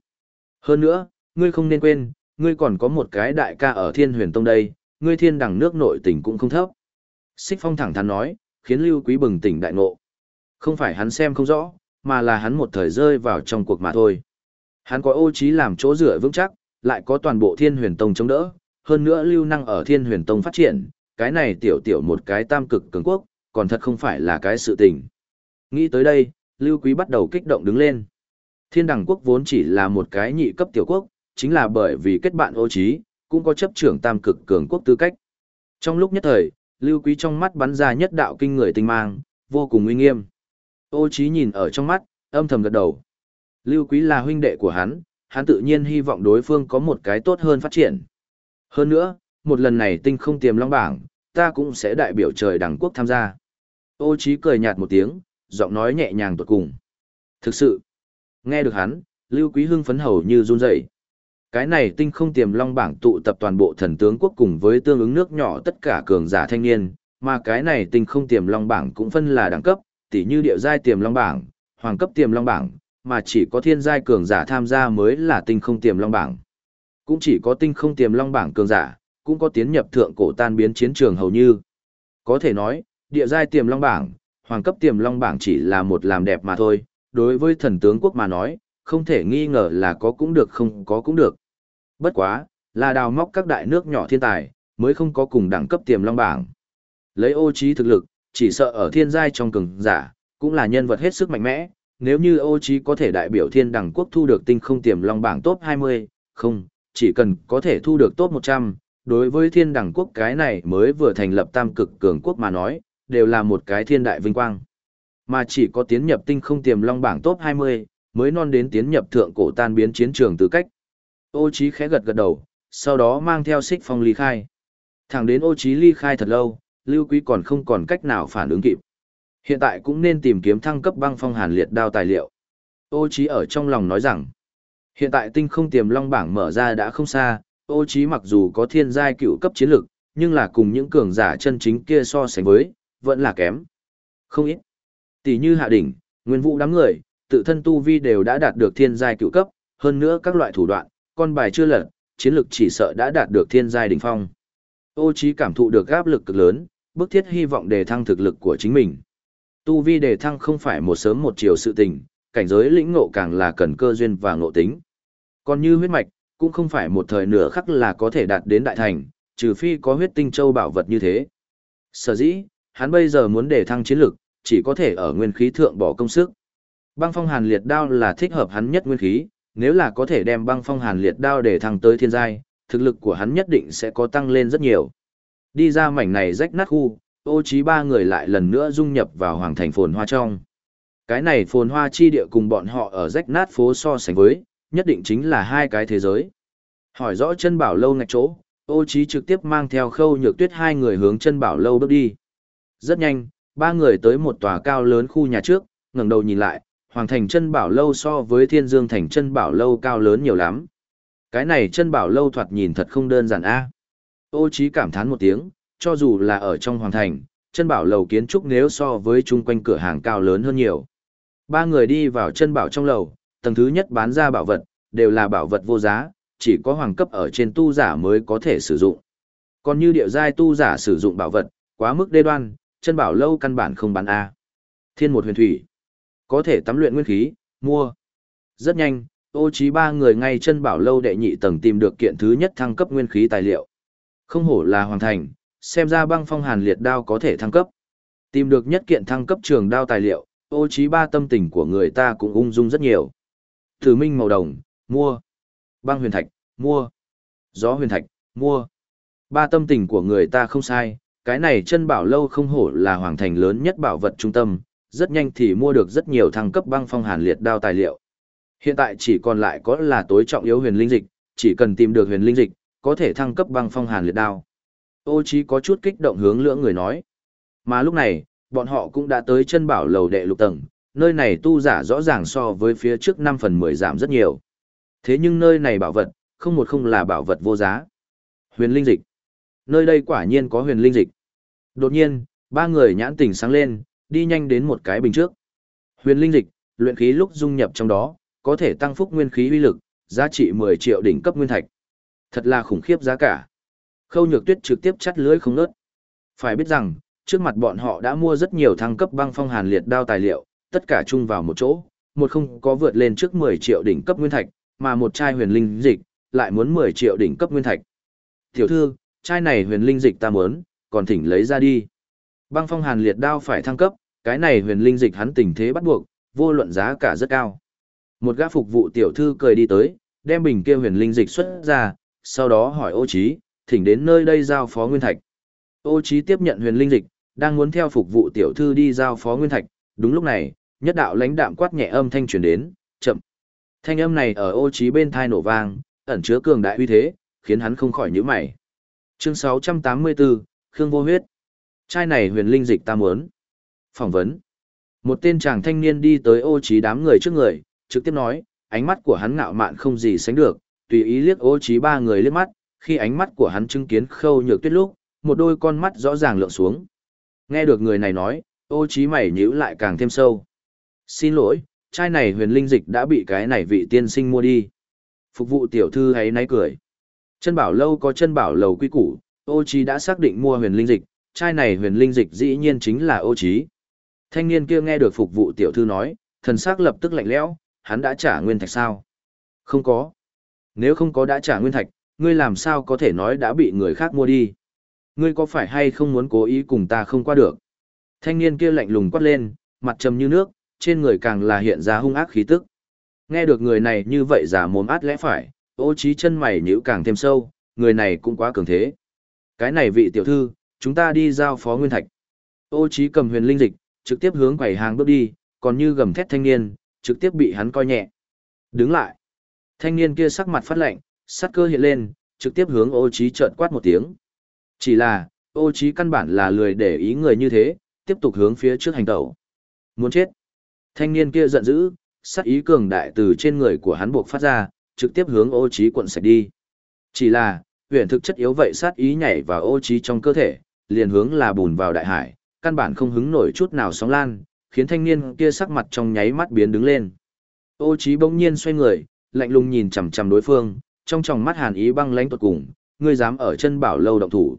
Hơn nữa, ngươi không nên quên, ngươi còn có một cái đại ca ở Thiên Huyền Tông đây, ngươi thiên đẳng nước nội tỉnh cũng không thấp. Xích Phong thẳng thắn nói, khiến Lưu Quý bừng tỉnh đại ngộ. Không phải hắn xem không rõ, mà là hắn một thời rơi vào trong cuộc mà thôi. Hắn có ô trí làm chỗ dựa vững chắc, lại có toàn bộ Thiên Huyền Tông chống đỡ, hơn nữa lưu năng ở Thiên Huyền Tông phát triển, cái này tiểu tiểu một cái tam cực cường quốc, còn thật không phải là cái sự tình. Nghĩ tới đây, Lưu Quý bắt đầu kích động đứng lên. Thiên đẳng quốc vốn chỉ là một cái nhị cấp tiểu quốc, chính là bởi vì kết bạn ô trí, cũng có chấp trưởng tam cực cường quốc tư cách. Trong lúc nhất thời, Lưu Quý trong mắt bắn ra nhất đạo kinh người tinh mang, vô cùng uy nghiêm. Ô trí nhìn ở trong mắt, âm thầm gật đầu. Lưu Quý là huynh đệ của hắn, hắn tự nhiên hy vọng đối phương có một cái tốt hơn phát triển. Hơn nữa, một lần này tinh không tiềm long bảng, ta cũng sẽ đại biểu trời đẳng quốc tham gia. Ô trí cười nhạt một tiếng, giọng nói nhẹ nhàng tuột cùng. Thực sự, nghe được hắn, Lưu Quý hưng phấn hầu như run rẩy. Cái này tinh không tiềm long bảng tụ tập toàn bộ thần tướng quốc cùng với tương ứng nước nhỏ tất cả cường giả thanh niên, mà cái này tinh không tiềm long bảng cũng phân là đẳng cấp, tỉ như địa giai tiềm long bảng, hoàng cấp tiềm long bảng, mà chỉ có thiên giai cường giả tham gia mới là tinh không tiềm long bảng. Cũng chỉ có tinh không tiềm long bảng cường giả, cũng có tiến nhập thượng cổ tan biến chiến trường hầu như. Có thể nói, địa giai tiềm long bảng, hoàng cấp tiềm long bảng chỉ là một làm đẹp mà thôi, đối với thần tướng quốc mà nói, không thể nghi ngờ là có cũng được không có cũng được. Bất quá, là đào móc các đại nước nhỏ thiên tài, mới không có cùng đẳng cấp tiềm long bảng. Lấy ô trí thực lực, chỉ sợ ở thiên giai trong cường giả, cũng là nhân vật hết sức mạnh mẽ, nếu như ô trí có thể đại biểu thiên đẳng quốc thu được tinh không tiềm long bảng top 20, không, chỉ cần có thể thu được top 100, đối với thiên đẳng quốc cái này mới vừa thành lập tam cực cường quốc mà nói, đều là một cái thiên đại vinh quang. Mà chỉ có tiến nhập tinh không tiềm long bảng top 20, mới non đến tiến nhập thượng cổ tan biến chiến trường tư cách. Ô Chí khẽ gật gật đầu, sau đó mang theo xích phong ly khai. Thẳng đến ô Chí ly khai thật lâu, Lưu Quý còn không còn cách nào phản ứng kịp. Hiện tại cũng nên tìm kiếm thăng cấp băng phong hàn liệt đao tài liệu. Ô Chí ở trong lòng nói rằng, hiện tại tinh không tiềm long bảng mở ra đã không xa, ô Chí mặc dù có thiên giai cựu cấp chiến lực, nhưng là cùng những cường giả chân chính kia so sánh với, vẫn là kém. Không ít. Tỷ như hạ đỉnh, nguyên vũ đám người, tự thân tu vi đều đã đạt được thiên giai cựu cấp, hơn nữa các loại thủ đoạn, con bài chưa lật, chiến lực chỉ sợ đã đạt được thiên giai đỉnh phong. Ô Chí cảm thụ được áp lực cực lớn, bức thiết hy vọng đề thăng thực lực của chính mình. Tu vi đề thăng không phải một sớm một chiều sự tình, cảnh giới lĩnh ngộ càng là cần cơ duyên và ngộ tính. Còn như huyết mạch, cũng không phải một thời nửa khắc là có thể đạt đến đại thành, trừ phi có huyết tinh châu bảo vật như thế. Sở dĩ, hắn bây giờ muốn đề thăng chiến lực, chỉ có thể ở nguyên khí thượng bỏ công sức. Băng phong hàn liệt đao là thích hợp hắn nhất nguyên khí, nếu là có thể đem băng phong hàn liệt đao để thăng tới thiên giai, thực lực của hắn nhất định sẽ có tăng lên rất nhiều. Đi ra mảnh này rách nát khu, ô trí ba người lại lần nữa dung nhập vào hoàng thành phồn hoa trong. Cái này phồn hoa chi địa cùng bọn họ ở rách nát phố so sánh với, nhất định chính là hai cái thế giới. Hỏi rõ chân bảo lâu ngạch chỗ, ô trí trực tiếp mang theo khâu nhược tuyết hai người hướng chân bảo lâu bước đi. Rất nhanh, ba người tới một tòa cao lớn khu nhà trước, ngẩng đầu nhìn lại, hoàng thành chân bảo lâu so với thiên dương thành chân bảo lâu cao lớn nhiều lắm. Cái này chân bảo lâu thoạt nhìn thật không đơn giản a. Ô trí cảm thán một tiếng, cho dù là ở trong hoàng thành, chân bảo lầu kiến trúc nếu so với chung quanh cửa hàng cao lớn hơn nhiều. Ba người đi vào chân bảo trong lầu, tầng thứ nhất bán ra bảo vật, đều là bảo vật vô giá, chỉ có hoàng cấp ở trên tu giả mới có thể sử dụng. Còn như địa giai tu giả sử dụng bảo vật, quá mức đê đoan, chân bảo lâu căn bản không bán A. Thiên một huyền thủy. Có thể tắm luyện nguyên khí, mua. Rất nhanh, ô trí ba người ngay chân bảo lâu đệ nhị tầng tìm được kiện thứ nhất thăng cấp nguyên khí tài liệu. Không hổ là hoàn thành, xem ra băng phong hàn liệt đao có thể thăng cấp. Tìm được nhất kiện thăng cấp trường đao tài liệu, ô trí ba tâm tình của người ta cũng ung dung rất nhiều. Thử minh màu đồng, mua. Băng huyền thạch, mua. Gió huyền thạch, mua. Ba tâm tình của người ta không sai, cái này chân bảo lâu không hổ là hoàng thành lớn nhất bảo vật trung tâm, rất nhanh thì mua được rất nhiều thăng cấp băng phong hàn liệt đao tài liệu. Hiện tại chỉ còn lại có là tối trọng yếu huyền linh dịch, chỉ cần tìm được huyền linh dịch, có thể thăng cấp băng phong hàn liệt đao. Ô Chí có chút kích động hướng lưỡng người nói. Mà lúc này, bọn họ cũng đã tới chân bảo lầu đệ lục tầng, nơi này tu giả rõ ràng so với phía trước 5 phần 10 giảm rất nhiều. Thế nhưng nơi này bảo vật, không một không là bảo vật vô giá. Huyền linh dịch. Nơi đây quả nhiên có huyền linh dịch. Đột nhiên, ba người nhãn tỉnh sáng lên, đi nhanh đến một cái bình trước. Huyền linh dịch, luyện khí lúc dung nhập trong đó, có thể tăng phúc nguyên khí uy lực, giá trị 10 triệu đỉnh cấp nguyên thạch. Thật là khủng khiếp giá cả. Khâu Nhược Tuyết trực tiếp chắt lưới không nớt. Phải biết rằng, trước mặt bọn họ đã mua rất nhiều thăng cấp băng phong hàn liệt đao tài liệu, tất cả chung vào một chỗ, một không có vượt lên trước 10 triệu đỉnh cấp nguyên thạch, mà một chai huyền linh dịch lại muốn 10 triệu đỉnh cấp nguyên thạch. Tiểu thư, chai này huyền linh dịch ta muốn, còn thỉnh lấy ra đi. Băng phong hàn liệt đao phải thăng cấp, cái này huyền linh dịch hắn tình thế bắt buộc, vô luận giá cả rất cao. Một gã phục vụ tiểu thư cười đi tới, đem bình kia huyền linh dịch xuất ra, sau đó hỏi ô trí, thỉnh đến nơi đây giao phó nguyên thạch. Ô trí tiếp nhận huyền linh dịch, đang muốn theo phục vụ tiểu thư đi giao phó nguyên thạch, đúng lúc này, nhất đạo lãnh đạm quát nhẹ âm thanh truyền đến, chậm. Thanh âm này ở ô trí bên thai nổ vang, ẩn chứa cường đại uy thế, khiến hắn không khỏi nhíu mày. Chương 684, Khương Vô Huyết. Chai này huyền linh dịch ta muốn. Phỏng vấn. Một tên chàng thanh niên đi tới ô trí đám người trước người, trực tiếp nói, ánh mắt của hắn ngạo mạn không gì sánh được, tùy ý liếc ô trí ba người liếc mắt, khi ánh mắt của hắn chứng kiến khâu nhược tuyết lúc, một đôi con mắt rõ ràng lượng xuống. Nghe được người này nói, ô trí mày nhíu lại càng thêm sâu. Xin lỗi, chai này huyền linh dịch đã bị cái này vị tiên sinh mua đi. Phục vụ tiểu thư ấy náy cười. Chân bảo lâu có chân bảo lầu quy củ, ô trí đã xác định mua huyền linh dịch, trai này huyền linh dịch dĩ nhiên chính là ô trí. Thanh niên kia nghe được phục vụ tiểu thư nói, thần sắc lập tức lạnh lẽo, hắn đã trả nguyên thạch sao? Không có. Nếu không có đã trả nguyên thạch, ngươi làm sao có thể nói đã bị người khác mua đi? Ngươi có phải hay không muốn cố ý cùng ta không qua được? Thanh niên kia lạnh lùng quát lên, mặt trầm như nước, trên người càng là hiện ra hung ác khí tức. Nghe được người này như vậy giả mồm át lẽ phải, ô trí chân mày nhíu càng thêm sâu, người này cũng quá cường thế. Cái này vị tiểu thư, chúng ta đi giao phó nguyên thạch. Ô trí cầm huyền linh dịch, trực tiếp hướng quầy hàng bước đi, còn như gầm thét thanh niên, trực tiếp bị hắn coi nhẹ. Đứng lại. Thanh niên kia sắc mặt phát lạnh, sát cơ hiện lên, trực tiếp hướng ô trí trợn quát một tiếng. Chỉ là, ô trí căn bản là lười để ý người như thế, tiếp tục hướng phía trước hành tẩu. Muốn chết. Thanh niên kia giận dữ, sát ý cường đại từ trên người của hắn buộc phát ra, trực tiếp hướng ô trí cuộn sạch đi. Chỉ là, huyền thực chất yếu vậy sát ý nhảy vào ô trí trong cơ thể, liền hướng là bùn vào đại hải, căn bản không hứng nổi chút nào sóng lan, khiến thanh niên kia sắc mặt trong nháy mắt biến đứng lên. Ô Chí bỗng nhiên xoay người, lạnh lùng nhìn chằm chằm đối phương, trong tròng mắt hàn ý băng lãnh tuột cùng, ngươi dám ở chân bảo lâu động thủ.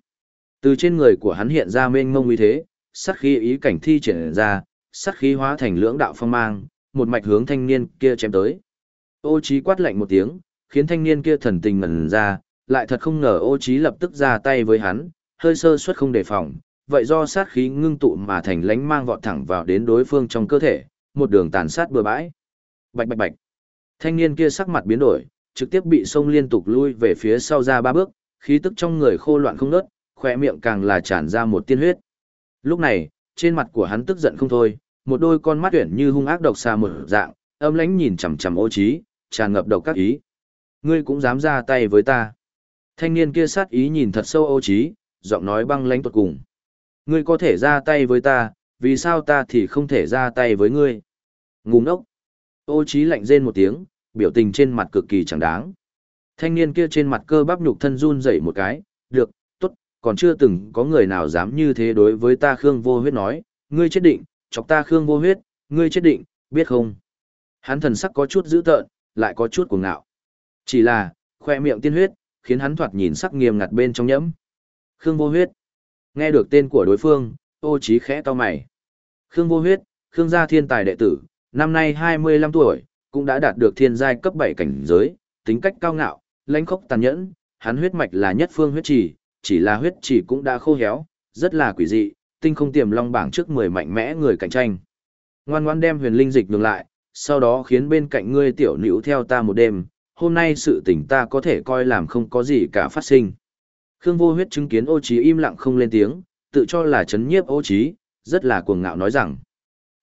Từ trên người của hắn hiện ra mênh mông uy thế, sát khí ý cảnh thi triển ra, sát khí hóa thành lưỡng đạo phong mang, một mạch hướng thanh niên kia chém tới. Ô Chí quát lạnh một tiếng, khiến thanh niên kia thần tình ngẩn ra, lại thật không ngờ ô Chí lập tức ra tay với hắn, hơi sơ suất không đề phòng, vậy do sát khí ngưng tụ mà thành lánh mang vọt thẳng vào đến đối phương trong cơ thể, một đường tàn sát bừa bãi. Bạch bạch bạch. Thanh niên kia sắc mặt biến đổi, trực tiếp bị sông liên tục lui về phía sau ra ba bước, khí tức trong người khô loạn không ngớt, khỏe miệng càng là tràn ra một tiên huyết. Lúc này, trên mặt của hắn tức giận không thôi, một đôi con mắt tuyển như hung ác độc xa một dạng, âm lãnh nhìn chằm chằm ô trí, tràn ngập độc các ý. Ngươi cũng dám ra tay với ta. Thanh niên kia sát ý nhìn thật sâu ô trí, giọng nói băng lãnh tuột cùng. Ngươi có thể ra tay với ta, vì sao ta thì không thể ra tay với ngươi? Ngu ngốc. Ô trí lạnh rên một tiếng, biểu tình trên mặt cực kỳ chẳng đáng. Thanh niên kia trên mặt cơ bắp nhục thân run rẩy một cái, được, tốt, còn chưa từng có người nào dám như thế đối với ta Khương vô huyết nói, ngươi chết định, chọc ta Khương vô huyết, ngươi chết định, biết không? Hắn thần sắc có chút dữ tợn, lại có chút cuồng ngạo. Chỉ là, khoe miệng tiên huyết, khiến hắn thoạt nhìn sắc nghiêm ngặt bên trong nhẫm. Khương vô huyết. Nghe được tên của đối phương, ô trí khẽ to mày. Khương vô huyết, Khương gia thiên tài đệ tử, năm nay 25 tuổi, cũng đã đạt được thiên giai cấp 7 cảnh giới, tính cách cao ngạo, lãnh khốc tàn nhẫn, hắn huyết mạch là nhất phương huyết trì, chỉ là huyết trì cũng đã khô héo, rất là quỷ dị, tinh không tiềm long bảng trước 10 mạnh mẽ người cạnh tranh. Ngoan ngoãn đem huyền linh dịch ngừng lại, sau đó khiến bên cạnh ngươi tiểu nữ theo ta một đêm, hôm nay sự tình ta có thể coi làm không có gì cả phát sinh. Khương vô huyết chứng kiến ô Chí im lặng không lên tiếng, tự cho là chấn nhiếp ô Chí, rất là cuồng ngạo nói rằng.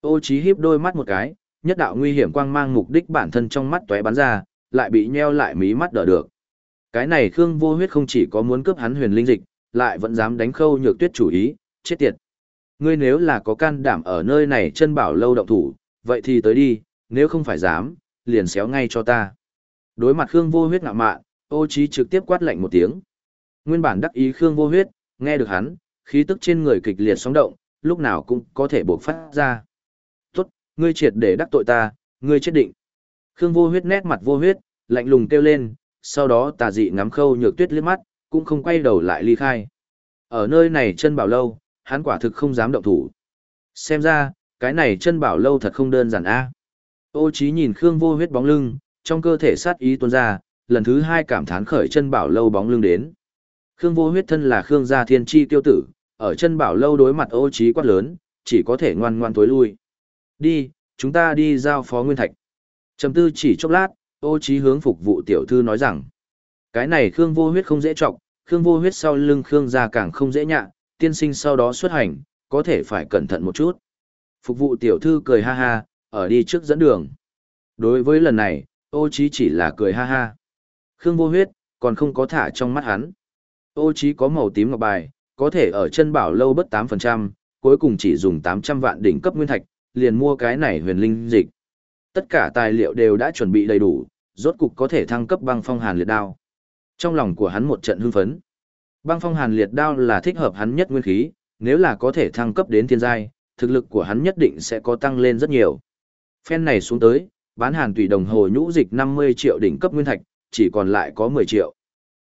Ô Chí híp đôi mắt một cái, nhất đạo nguy hiểm quang mang mục đích bản thân trong mắt tóe bắn ra, lại bị nheo lại mí mắt đỡ được. Cái này Khương vô huyết không chỉ có muốn cướp hắn huyền linh dịch, lại vẫn dám đánh khâu nhược tuyết chủ ý, chết tiệt. Ngươi nếu là có can đảm ở nơi này chân bảo lâu động thủ, vậy thì tới đi, nếu không phải dám, liền xéo ngay cho ta. Đối mặt Khương vô huyết ngạo mạn, ô Chí trực tiếp quát lạnh một tiếng. Nguyên bản đắc ý Khương vô huyết, nghe được hắn, khí tức trên người kịch liệt sóng động, lúc nào cũng có thể bộc phát ra. Tốt, ngươi triệt để đắc tội ta, ngươi chết định. Khương vô huyết nét mặt vô huyết, lạnh lùng kêu lên, sau đó tà dị ngắm khâu nhược tuyết liếc mắt, cũng không quay đầu lại ly khai. Ở nơi này chân bảo lâu, hắn quả thực không dám động thủ. Xem ra, cái này chân bảo lâu thật không đơn giản a. Ô Chí nhìn Khương Vô Huyết bóng lưng, trong cơ thể sát ý tuôn ra, lần thứ hai cảm thán khởi chân bảo lâu bóng lưng đến. Khương Vô Huyết thân là Khương gia thiên chi tiêu tử, ở chân bảo lâu đối mặt Ô Chí quát lớn, chỉ có thể ngoan ngoan tối lui. Đi, chúng ta đi giao phó nguyên thạch. Trầm tư chỉ chốc lát, Ô Chí hướng phục vụ tiểu thư nói rằng, cái này Khương Vô Huyết không dễ trọng, Khương Vô Huyết sau lưng Khương gia càng không dễ nhạ, tiên sinh sau đó xuất hành, có thể phải cẩn thận một chút. Phục vụ tiểu thư cười ha ha, ở đi trước dẫn đường. Đối với lần này, ô chí chỉ là cười ha ha. Khương vô huyết, còn không có thả trong mắt hắn. Ô chí có màu tím ngọc bài, có thể ở chân bảo lâu bất 8%, cuối cùng chỉ dùng 800 vạn đỉnh cấp nguyên thạch, liền mua cái này huyền linh dịch. Tất cả tài liệu đều đã chuẩn bị đầy đủ, rốt cục có thể thăng cấp băng phong hàn liệt đao. Trong lòng của hắn một trận hưng phấn. Băng phong hàn liệt đao là thích hợp hắn nhất nguyên khí, nếu là có thể thăng cấp đến thiên giai, thực lực của hắn nhất định sẽ có tăng lên rất nhiều. Phen này xuống tới, bán hàn tùy đồng hồ nhũ dịch 50 triệu đỉnh cấp nguyên thạch, chỉ còn lại có 10 triệu.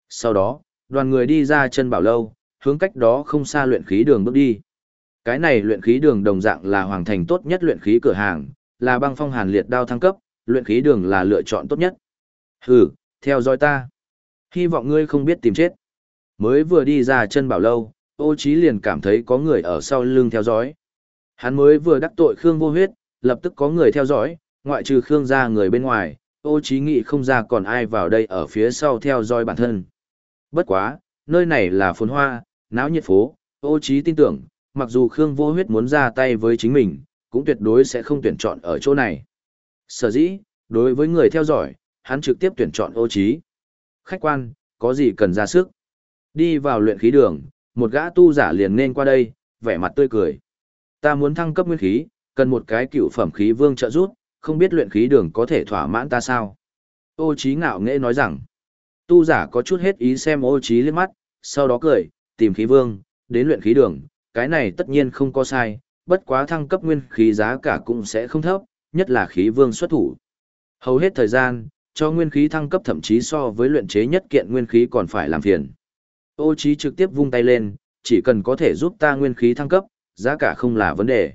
Sau đó, đoàn người đi ra chân bảo lâu, hướng cách đó không xa luyện khí đường bước đi. Cái này luyện khí đường đồng dạng là hoàng thành tốt nhất luyện khí cửa hàng, là băng phong hàn liệt đao thăng cấp, luyện khí đường là lựa chọn tốt nhất. Hừ, theo dõi ta. Hy vọng ngươi không biết tìm chết. Mới vừa đi ra chân bảo lâu, ô trí liền cảm thấy có người ở sau lưng theo dõi. Hắn mới vừa đắc tội Khương vô huyết, lập tức có người theo dõi, ngoại trừ Khương gia người bên ngoài, ô trí nghĩ không ra còn ai vào đây ở phía sau theo dõi bản thân. Bất quá, nơi này là phồn hoa, náo nhiệt phố, ô trí tin tưởng, mặc dù Khương vô huyết muốn ra tay với chính mình, cũng tuyệt đối sẽ không tuyển chọn ở chỗ này. Sở dĩ, đối với người theo dõi, hắn trực tiếp tuyển chọn ô trí. Khách quan, có gì cần ra sức? Đi vào luyện khí đường, một gã tu giả liền nên qua đây, vẻ mặt tươi cười. Ta muốn thăng cấp nguyên khí, cần một cái cựu phẩm khí vương trợ giúp, không biết luyện khí đường có thể thỏa mãn ta sao? Ô trí ngạo nghễ nói rằng, tu giả có chút hết ý xem ô trí liếc mắt, sau đó cười, tìm khí vương, đến luyện khí đường, cái này tất nhiên không có sai, bất quá thăng cấp nguyên khí giá cả cũng sẽ không thấp, nhất là khí vương xuất thủ. Hầu hết thời gian, cho nguyên khí thăng cấp thậm chí so với luyện chế nhất kiện nguyên khí còn phải làm phiền. Ô trí trực tiếp vung tay lên, chỉ cần có thể giúp ta nguyên khí thăng cấp, giá cả không là vấn đề.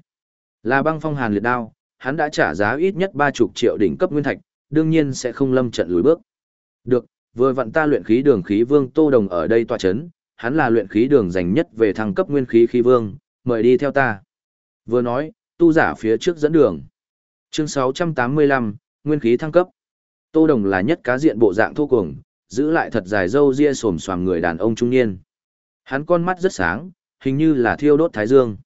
Là băng phong hàn liệt đao, hắn đã trả giá ít nhất ba chục triệu đỉnh cấp nguyên thạch, đương nhiên sẽ không lâm trận lùi bước. Được, vừa vặn ta luyện khí đường khí vương Tô Đồng ở đây tọa chấn, hắn là luyện khí đường dành nhất về thăng cấp nguyên khí khí vương, mời đi theo ta. Vừa nói, tu giả phía trước dẫn đường. Chương 685, nguyên khí thăng cấp. Tô Đồng là nhất cá diện bộ dạng thô cuồng, giữ lại thật dài râu ria xồm xoàm người đàn ông trung niên. Hắn con mắt rất sáng, hình như là thiêu đốt thái dương.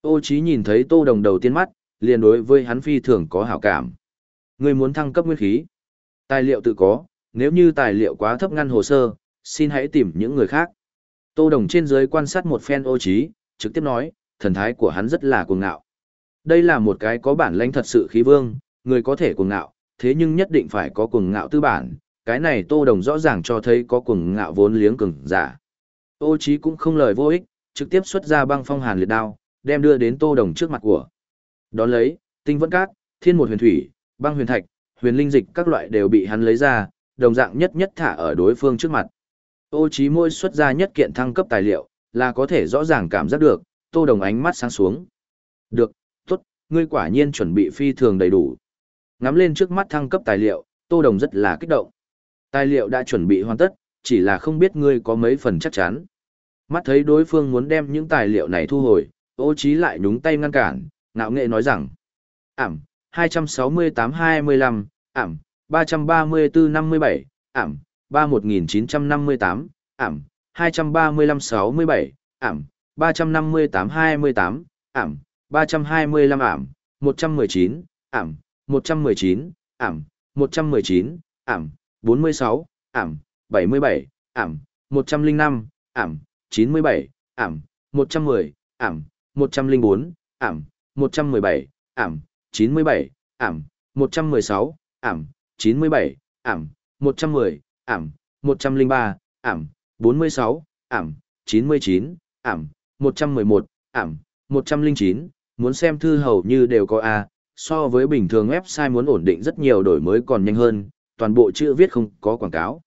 Ô Chí nhìn thấy Tô Đồng đầu tiên mắt, liền đối với hắn phi thường có hảo cảm. Người muốn thăng cấp nguyên khí. Tài liệu tự có, nếu như tài liệu quá thấp ngăn hồ sơ, xin hãy tìm những người khác. Tô Đồng trên dưới quan sát một phen ô trí, trực tiếp nói, thần thái của hắn rất là cuồng ngạo. Đây là một cái có bản lãnh thật sự khí vương, người có thể cuồng ngạo, thế nhưng nhất định phải có cuồng ngạo tư bản, cái này Tô Đồng rõ ràng cho thấy có cuồng ngạo vốn liếng cường giả. Ô trí cũng không lời vô ích, trực tiếp xuất ra băng phong hàn liệt đao, đem đưa đến Tô Đồng trước mặt của. Đón lấy, tinh vẫn cát, thiên một huyền thủy, băng huyền thạch, huyền linh dịch các loại đều bị hắn lấy ra, đồng dạng nhất nhất thả ở đối phương trước mặt. Ô Chí môi xuất ra nhất kiện thăng cấp tài liệu, là có thể rõ ràng cảm giác được, Tô Đồng ánh mắt sáng xuống. Được, tốt, ngươi quả nhiên chuẩn bị phi thường đầy đủ. Ngắm lên trước mắt thăng cấp tài liệu, Tô Đồng rất là kích động. Tài liệu đã chuẩn bị hoàn tất, chỉ là không biết ngươi có mấy phần chắc chắn. Mắt thấy đối phương muốn đem những tài liệu này thu hồi, ô trí lại nhúng tay ngăn cản, ngạo nghệ nói rằng. ảm, 268-25, ảm, 334-57, ảm, 31958, ảm, 235-67, ảm, 358-28, ảm, 325 ảm, 119, ảm, 119, ảm, 119, ảm, 46, ảm, 77, ảm, 105, ảm, 97, ảm, 110, ảm, 104, ảm, 117, ảm, 97, ảm, 116, ảm, 97, ảm, 110, ảm, 103, ảm, 46, ảm, 99, ảm, 111, ảm, 109, muốn xem thư hầu như đều có A, so với bình thường website muốn ổn định rất nhiều đổi mới còn nhanh hơn, toàn bộ chữ viết không có quảng cáo.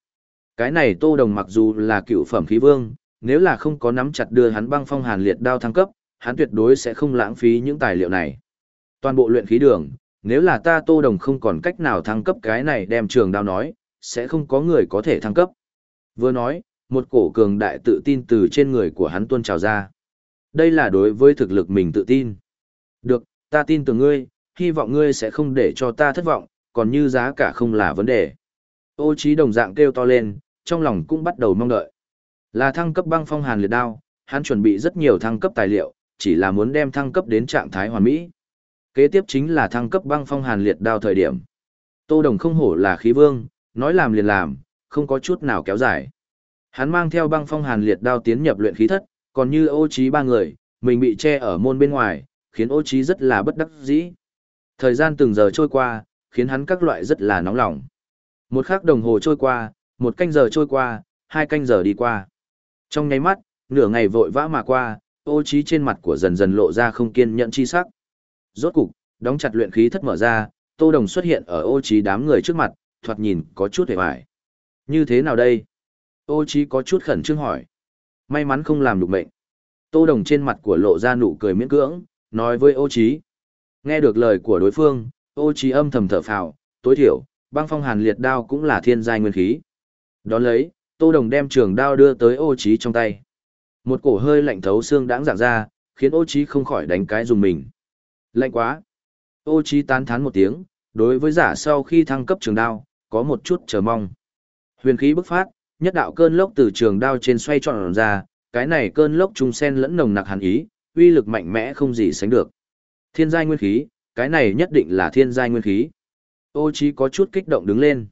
Cái này Tô Đồng mặc dù là cựu phẩm khí vương, nếu là không có nắm chặt đưa hắn băng phong hàn liệt đao thăng cấp, hắn tuyệt đối sẽ không lãng phí những tài liệu này. Toàn bộ luyện khí đường, nếu là ta Tô Đồng không còn cách nào thăng cấp cái này đem trường đao nói, sẽ không có người có thể thăng cấp. Vừa nói, một cổ cường đại tự tin từ trên người của hắn tuôn trào ra. Đây là đối với thực lực mình tự tin. Được, ta tin tưởng ngươi, hy vọng ngươi sẽ không để cho ta thất vọng, còn như giá cả không là vấn đề. Ô trí đồng dạng kêu to lên, trong lòng cũng bắt đầu mong đợi. Là thăng cấp băng phong hàn liệt đao, hắn chuẩn bị rất nhiều thăng cấp tài liệu, chỉ là muốn đem thăng cấp đến trạng thái hoàn mỹ. Kế tiếp chính là thăng cấp băng phong hàn liệt đao thời điểm. Tô Đồng không hổ là khí vương, nói làm liền làm, không có chút nào kéo dài. Hắn mang theo băng phong hàn liệt đao tiến nhập luyện khí thất, còn như ô trí ba người, mình bị che ở môn bên ngoài, khiến ô trí rất là bất đắc dĩ. Thời gian từng giờ trôi qua, khiến hắn các loại rất là nóng lòng. Một khắc đồng hồ trôi qua, một canh giờ trôi qua, hai canh giờ đi qua. Trong nháy mắt, nửa ngày vội vã mà qua, ô trí trên mặt của dần dần lộ ra không kiên nhẫn chi sắc. Rốt cục, đóng chặt luyện khí thất mở ra, tô đồng xuất hiện ở ô trí đám người trước mặt, thoạt nhìn có chút hề hoài. Như thế nào đây? Ô trí có chút khẩn trương hỏi. May mắn không làm được mệnh. Tô đồng trên mặt của lộ ra nụ cười miễn cưỡng, nói với ô trí. Nghe được lời của đối phương, ô trí âm thầm thở phào, tối thiểu, băng phong hàn liệt đao cũng là thiên giai nguyên khí. Đón lấy, tô đồng đem trường đao đưa tới ô trí trong tay. Một cổ hơi lạnh thấu xương đãng dạng ra, khiến ô trí không khỏi đánh cái dùng mình. Lạnh quá. Ô trí tán thán một tiếng, đối với giả sau khi thăng cấp trường đao, có một chút chờ mong. Huyền khí bức phát, nhất đạo cơn lốc từ trường đao trên xoay tròn ra, cái này cơn lốc trung sen lẫn nồng nặc hàn ý, uy lực mạnh mẽ không gì sánh được. Thiên giai nguyên khí, cái này nhất định là thiên giai nguyên khí. Ô Chí có chút kích động đứng lên.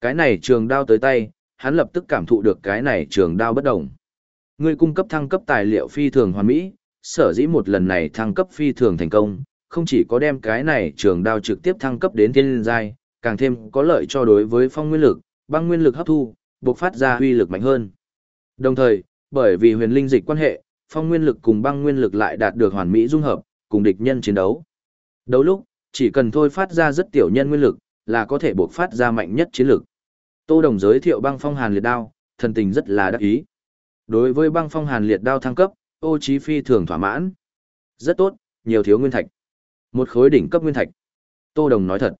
Cái này trường đao tới tay, hắn lập tức cảm thụ được cái này trường đao bất động. Người cung cấp thăng cấp tài liệu phi thường hoàn mỹ, sở dĩ một lần này thăng cấp phi thường thành công, không chỉ có đem cái này trường đao trực tiếp thăng cấp đến thiên giai, càng thêm có lợi cho đối với phong nguyên lực, băng nguyên lực hấp thu, bộc phát ra huy lực mạnh hơn. Đồng thời, bởi vì huyền linh dịch quan hệ, phong nguyên lực cùng băng nguyên lực lại đạt được hoàn mỹ dung hợp, cùng địch nhân chiến đấu. Đấu lúc, chỉ cần thôi phát ra rất tiểu nhân nguyên lực, là có thể bộc phát ra mạnh nhất chiến lực. Tô Đồng giới thiệu băng phong hàn liệt đao, thần tình rất là đắc ý. Đối với băng phong hàn liệt đao thăng cấp, ô chí phi thường thỏa mãn. Rất tốt, nhiều thiếu nguyên thạch. Một khối đỉnh cấp nguyên thạch. Tô Đồng nói thật.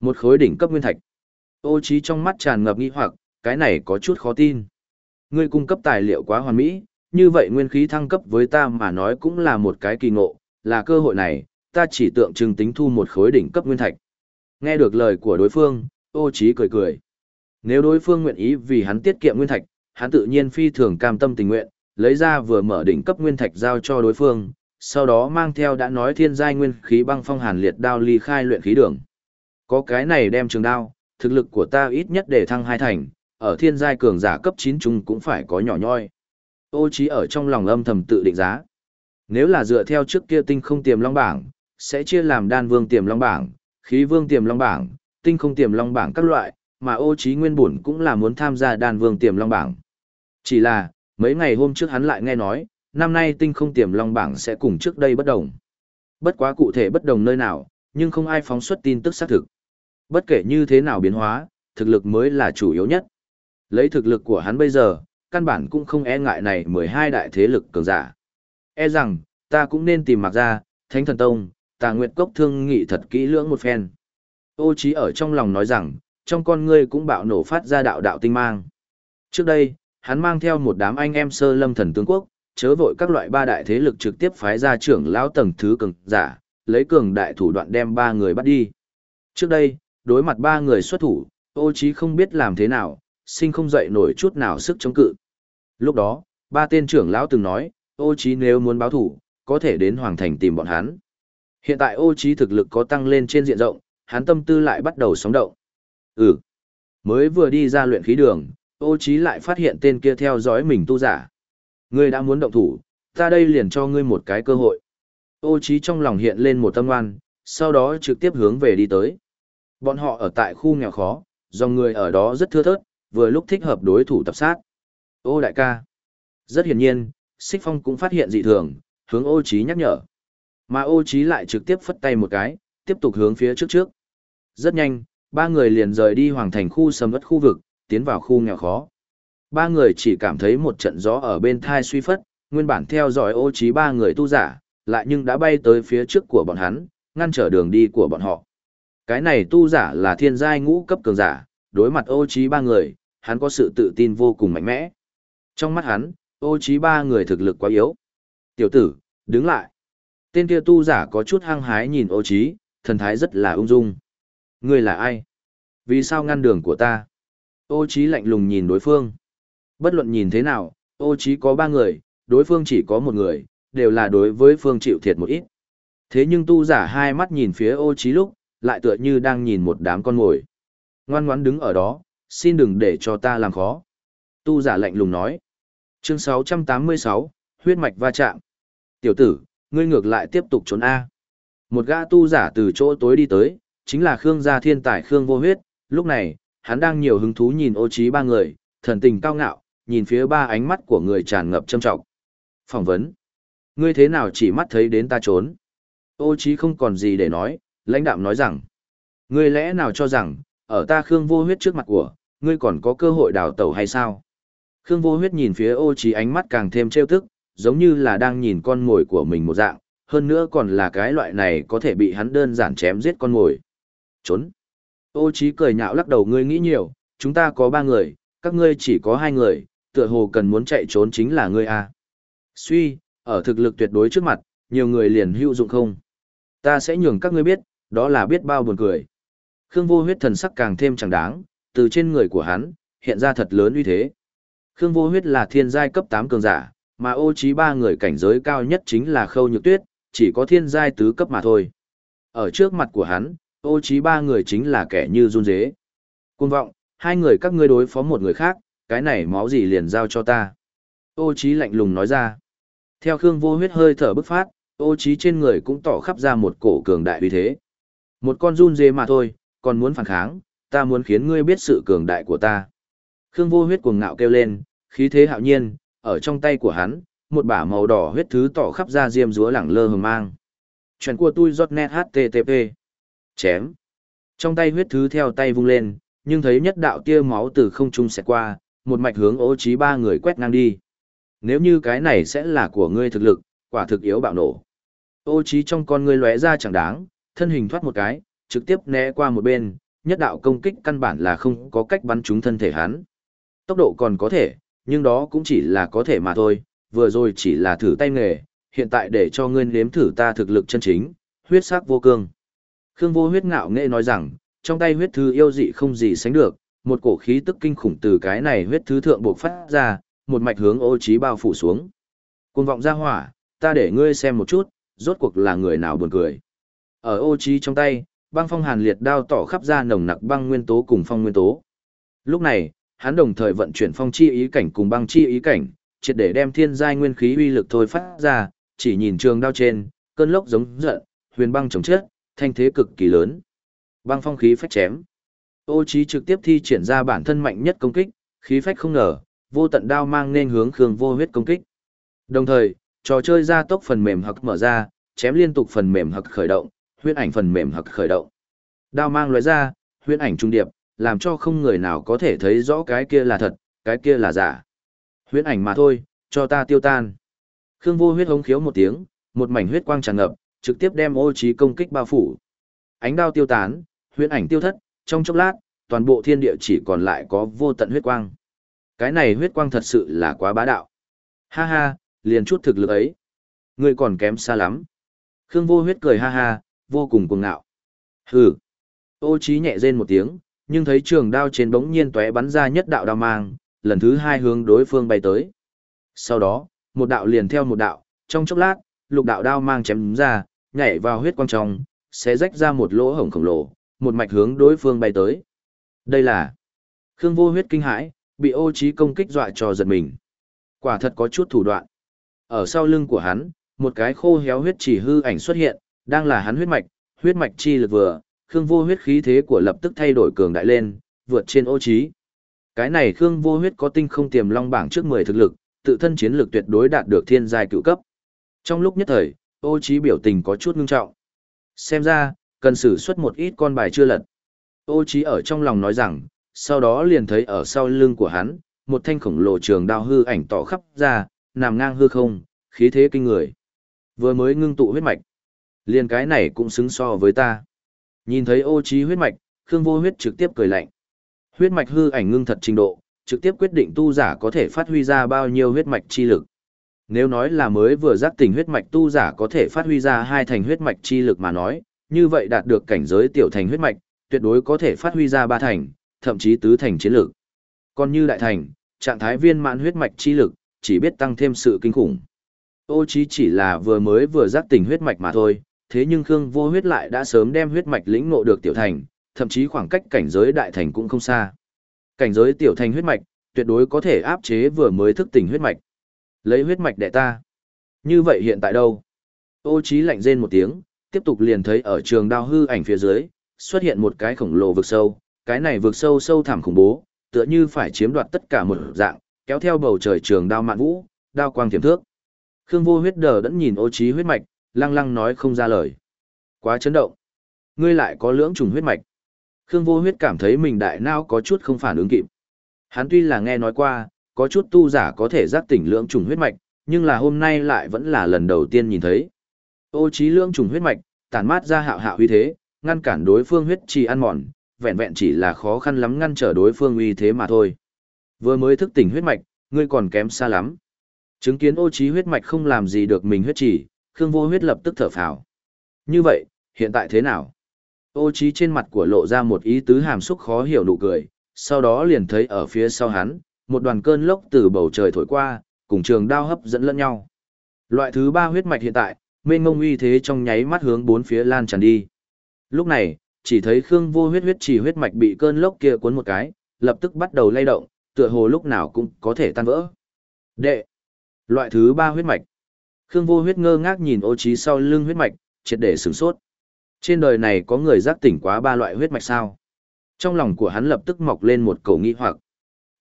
Một khối đỉnh cấp nguyên thạch. Ô trí trong mắt tràn ngập nghi hoặc, cái này có chút khó tin. Ngươi cung cấp tài liệu quá hoàn mỹ, như vậy nguyên khí thăng cấp với ta mà nói cũng là một cái kỳ ngộ, là cơ hội này, ta chỉ tượng trưng tính thu một khối đỉnh cấp nguyên thạch. Nghe được lời của đối phương, ô trí cười cười. Nếu đối phương nguyện ý vì hắn tiết kiệm nguyên thạch, hắn tự nhiên phi thường cam tâm tình nguyện, lấy ra vừa mở đỉnh cấp nguyên thạch giao cho đối phương, sau đó mang theo đã nói thiên giai nguyên khí băng phong hàn liệt đao ly khai luyện khí đường. Có cái này đem trường đao, thực lực của ta ít nhất để thăng hai thành, ở thiên giai cường giả cấp 9 chung cũng phải có nhỏ nhoi. Ô trí ở trong lòng âm thầm tự định giá. Nếu là dựa theo trước kia tinh không tiềm long bảng, sẽ chia làm đan vương tiềm long bảng, khí vương tiềm long bảng, tinh không tiềm long bảng các loại, mà ô trí nguyên bổn cũng là muốn tham gia đan vương tiềm long bảng. Chỉ là, mấy ngày hôm trước hắn lại nghe nói, năm nay tinh không tiềm long bảng sẽ cùng trước đây bất đồng. Bất quá cụ thể bất đồng nơi nào, nhưng không ai phóng xuất tin tức xác thực. Bất kể như thế nào biến hóa, thực lực mới là chủ yếu nhất. Lấy thực lực của hắn bây giờ, căn bản cũng không e ngại này 12 đại thế lực cường giả. E rằng, ta cũng nên tìm mặc ra, Thánh Thần Tông, Tà Nguyệt Cốc thương nghị thật kỹ lưỡng một phen. Ô trí ở trong lòng nói rằng, trong con ngươi cũng bạo nổ phát ra đạo đạo tinh mang. Trước đây, hắn mang theo một đám anh em sơ lâm thần tướng quốc, chớ vội các loại ba đại thế lực trực tiếp phái ra trưởng lão tầng thứ cường giả, lấy cường đại thủ đoạn đem ba người bắt đi. Trước đây, đối mặt ba người xuất thủ, ô chí không biết làm thế nào, sinh không dậy nổi chút nào sức chống cự. Lúc đó, ba tên trưởng lão từng nói, ô chí nếu muốn báo thủ, có thể đến Hoàng Thành tìm bọn hắn. Hiện tại ô chí thực lực có tăng lên trên diện rộng, hắn tâm tư lại bắt đầu sóng động. Ừ, mới vừa đi ra luyện khí đường, ô chí lại phát hiện tên kia theo dõi mình tu giả. Ngươi đã muốn động thủ, ta đây liền cho ngươi một cái cơ hội. Ô trí trong lòng hiện lên một tâm oan, sau đó trực tiếp hướng về đi tới. Bọn họ ở tại khu nghèo khó, dòng người ở đó rất thưa thớt, vừa lúc thích hợp đối thủ tập sát. Ô đại ca. Rất hiển nhiên, Xích Phong cũng phát hiện dị thường, hướng ô trí nhắc nhở. Mà ô trí lại trực tiếp phất tay một cái, tiếp tục hướng phía trước trước. Rất nhanh, ba người liền rời đi hoàng thành khu sầm ất khu vực, tiến vào khu nghèo khó. Ba người chỉ cảm thấy một trận gió ở bên thai suy phất, nguyên bản theo dõi ô trí ba người tu giả, lại nhưng đã bay tới phía trước của bọn hắn, ngăn trở đường đi của bọn họ. Cái này tu giả là thiên giai ngũ cấp cường giả, đối mặt ô trí ba người, hắn có sự tự tin vô cùng mạnh mẽ. Trong mắt hắn, ô trí ba người thực lực quá yếu. Tiểu tử, đứng lại. Tên kia tu giả có chút hăng hái nhìn ô trí, thần thái rất là ung dung. Ngươi là ai? Vì sao ngăn đường của ta? Ô trí lạnh lùng nhìn đối phương. Bất luận nhìn thế nào, ô trí có ba người, đối phương chỉ có một người, đều là đối với phương chịu thiệt một ít. Thế nhưng tu giả hai mắt nhìn phía ô trí lúc, lại tựa như đang nhìn một đám con ngồi. Ngoan ngoãn đứng ở đó, xin đừng để cho ta làm khó. Tu giả lạnh lùng nói. Chương 686, huyết mạch va chạm. Tiểu tử, ngươi ngược lại tiếp tục trốn A. Một gã tu giả từ chỗ tối đi tới, chính là Khương gia thiên tài Khương vô huyết, lúc này, hắn đang nhiều hứng thú nhìn ô trí ba người, thần tình cao ngạo, nhìn phía ba ánh mắt của người tràn ngập châm trọng. Phỏng vấn. Ngươi thế nào chỉ mắt thấy đến ta trốn? Ô chí không còn gì để nói, lãnh đạm nói rằng. Ngươi lẽ nào cho rằng, ở ta Khương vô huyết trước mặt của, ngươi còn có cơ hội đào tẩu hay sao? Khương vô huyết nhìn phía ô chí ánh mắt càng thêm trêu tức, giống như là đang nhìn con mồi của mình một dạng, hơn nữa còn là cái loại này có thể bị hắn đơn giản chém giết con mồi. Trốn. Ô chí cười nhạo lắc đầu ngươi nghĩ nhiều, chúng ta có ba người, các ngươi chỉ có hai người, tựa hồ cần muốn chạy trốn chính là ngươi à. Suy, ở thực lực tuyệt đối trước mặt, nhiều người liền hữu dụng không. Ta sẽ nhường các ngươi biết, đó là biết bao buồn cười. Khương vô huyết thần sắc càng thêm chẳng đáng, từ trên người của hắn, hiện ra thật lớn uy thế. Khương vô huyết là thiên giai cấp 8 cường giả, mà ô trí ba người cảnh giới cao nhất chính là khâu nhược tuyết, chỉ có thiên giai tứ cấp mà thôi. Ở trước mặt của hắn, ô trí ba người chính là kẻ như run dế. Cuồng vọng, hai người các ngươi đối phó một người khác, cái này máu gì liền giao cho ta. Ô Chí lạnh lùng nói ra. Theo Khương vô huyết hơi thở bức phát, ô Chí trên người cũng tỏ khắp ra một cổ cường đại uy thế. Một con run dê mà thôi, còn muốn phản kháng, ta muốn khiến ngươi biết sự cường đại của ta. Khương vô huyết cuồng ngạo kêu lên, khí thế hạo nhiên, ở trong tay của hắn, một bả màu đỏ huyết thứ tỏ khắp ra diêm rúa lẳng lơ hờ mang. Chuyện của tôi giọt net HTTP. Chém. Trong tay huyết thứ theo tay vung lên, nhưng thấy nhất đạo tia máu từ không trung xẹt qua, một mạch hướng ô trí ba người quét ngang đi. Nếu như cái này sẽ là của ngươi thực lực, quả thực yếu bạo nổ. Ô trí trong con ngươi lóe ra chẳng đáng, thân hình thoát một cái, trực tiếp né qua một bên, nhất đạo công kích căn bản là không có cách bắn trúng thân thể hắn. Tốc độ còn có thể, nhưng đó cũng chỉ là có thể mà thôi, vừa rồi chỉ là thử tay nghề, hiện tại để cho ngươi nếm thử ta thực lực chân chính, huyết sắc vô cương. Khương vô huyết ngạo nghệ nói rằng, trong tay huyết thư yêu dị không gì sánh được, một cổ khí tức kinh khủng từ cái này huyết thứ thượng bộc phát ra, một mạch hướng ô trí bao phủ xuống. Cuồng vọng ra hỏa, ta để ngươi xem một chút, rốt cuộc là người nào buồn cười. Ở ô trí trong tay, băng phong hàn liệt đao tỏ khắp ra nồng nặc băng nguyên tố cùng phong nguyên tố. Lúc này, hắn đồng thời vận chuyển phong chi ý cảnh cùng băng chi ý cảnh, triệt để đem thiên giai nguyên khí uy lực thôi phát ra, chỉ nhìn trường đao trên, cơn lốc giống giận, huyền băng chống chết, thanh thế cực kỳ lớn. Băng phong khí phách chém. Ô Chí trực tiếp thi triển ra bản thân mạnh nhất công kích, khí phách không ngờ, vô tận đao mang nên hướng Khương Vô Huyết công kích. Đồng thời, trò chơi ra tốc phần mềm hặc mở ra, chém liên tục phần mềm hặc khởi động, huyễn ảnh phần mềm hặc khởi động. Đao mang lóe ra, huyễn ảnh trung điệp, làm cho không người nào có thể thấy rõ cái kia là thật, cái kia là giả. Huyễn ảnh mà thôi, cho ta tiêu tan. Khương Vô Huyết hống khiếu một tiếng, một mảnh huyết quang tràn ngập, trực tiếp đem Ô Chí công kích bao phủ. Ánh đao tiêu tán, huyễn ảnh tiêu thất, trong chốc lát, toàn bộ thiên địa chỉ còn lại có vô tận huyết quang. Cái này huyết quang thật sự là quá bá đạo. Ha ha, liền chút thực lực ấy. Ngươi còn kém xa lắm. Khương vô huyết cười ha ha, vô cùng cuồng ngạo. Hừ. Ô trí nhẹ rên một tiếng, nhưng thấy trường đao trên bỗng nhiên tóe bắn ra nhất đạo đao mang, lần thứ hai hướng đối phương bay tới. Sau đó, một đạo liền theo một đạo, trong chốc lát, lục đạo đao mang chém ra, nhảy vào huyết quang trong, sẽ rách ra một lỗ hổng khổng lồ, một mạch hướng đối phương bay tới. Đây là Khương Vô Huyết kinh hãi, bị ô Chí công kích dọa cho giật mình. Quả thật có chút thủ đoạn. Ở sau lưng của hắn, một cái khô héo huyết chỉ hư ảnh xuất hiện, đang là hắn huyết mạch, huyết mạch chi lực vừa, Khương Vô Huyết khí thế của lập tức thay đổi cường đại lên, vượt trên ô Chí. Cái này Khương Vô Huyết có tinh không tiềm long bảng trước 10 thực lực, tự thân chiến lực tuyệt đối đạt được thiên giai cựu cấp. Trong lúc nhất thời, ô Chí biểu tình có chút ngưng trọng. Xem ra, cần sử xuất một ít con bài chưa lật. Ô Chí ở trong lòng nói rằng, sau đó liền thấy ở sau lưng của hắn, một thanh khổng lồ trường đao hư ảnh tỏ khắp ra, nằm ngang hư không, khí thế kinh người. Vừa mới ngưng tụ huyết mạch. Liền cái này cũng xứng so với ta. Nhìn thấy ô Chí huyết mạch, Khương Vô Huyết trực tiếp cười lạnh. Huyết mạch hư ảnh ngưng thật trình độ, trực tiếp quyết định tu giả có thể phát huy ra bao nhiêu huyết mạch chi lực. Nếu nói là mới vừa giác tỉnh huyết mạch tu giả có thể phát huy ra hai thành huyết mạch chi lực mà nói, như vậy đạt được cảnh giới tiểu thành huyết mạch, tuyệt đối có thể phát huy ra ba thành, thậm chí tứ thành chiến lực. Còn như đại thành, trạng thái viên mãn huyết mạch chi lực, chỉ biết tăng thêm sự kinh khủng. Ô chí chỉ là vừa mới vừa giác tỉnh huyết mạch mà thôi, thế nhưng Khương Vô Huyết lại đã sớm đem huyết mạch lĩnh ngộ được tiểu thành, thậm chí khoảng cách cảnh giới đại thành cũng không xa. Cảnh giới tiểu thành huyết mạch, tuyệt đối có thể áp chế vừa mới thức tỉnh huyết mạch. Lấy huyết mạch đệ ta. Như vậy hiện tại đâu? Ô Chí lạnh rên một tiếng, tiếp tục liền thấy ở trường đao hư ảnh phía dưới, xuất hiện một cái khổng lồ vực sâu, cái này vực sâu sâu thẳm khủng bố, tựa như phải chiếm đoạt tất cả một dạng, kéo theo bầu trời trường đao mạn vũ, đao quang tiềm thước. Khương Vô Huyết đờ đẫn nhìn Ô Chí huyết mạch, lăng lăng nói không ra lời. Quá chấn động. Ngươi lại có lưỡng trùng huyết mạch. Khương Vô Huyết cảm thấy mình đại não có chút không phản ứng kịp. Hắn tuy là nghe nói qua, có chút tu giả có thể giác tỉnh lưỡng trùng huyết mạch, nhưng là hôm nay lại vẫn là lần đầu tiên nhìn thấy. Ô trí lưỡng trùng huyết mạch, tản mát ra hạo hạo uy thế, ngăn cản đối phương huyết trì ăn mòn, vẹn vẹn chỉ là khó khăn lắm ngăn trở đối phương uy thế mà thôi. Vừa mới thức tỉnh huyết mạch, ngươi còn kém xa lắm. Chứng kiến ô trí huyết mạch không làm gì được mình huyết trì, Khương Vô Huyết lập tức thở phào. Như vậy, hiện tại thế nào? Ô trí trên mặt của lộ ra một ý tứ hàm xúc khó hiểu nụ cười, sau đó liền thấy ở phía sau hắn, một đoàn cơn lốc từ bầu trời thổi qua, cùng trường đao hấp dẫn lẫn nhau. Loại thứ ba huyết mạch hiện tại, mênh ngông uy thế trong nháy mắt hướng bốn phía lan tràn đi. Lúc này, chỉ thấy Khương Vô Huyết huyết chỉ huyết mạch bị cơn lốc kia cuốn một cái, lập tức bắt đầu lay động, tựa hồ lúc nào cũng có thể tan vỡ. Đệ, loại thứ ba huyết mạch. Khương Vô Huyết ngơ ngác nhìn Ô Chí sau lưng huyết mạch, triệt để sửng sốt. Trên đời này có người giác tỉnh quá ba loại huyết mạch sao? Trong lòng của hắn lập tức mọc lên một cổ nghi hoặc.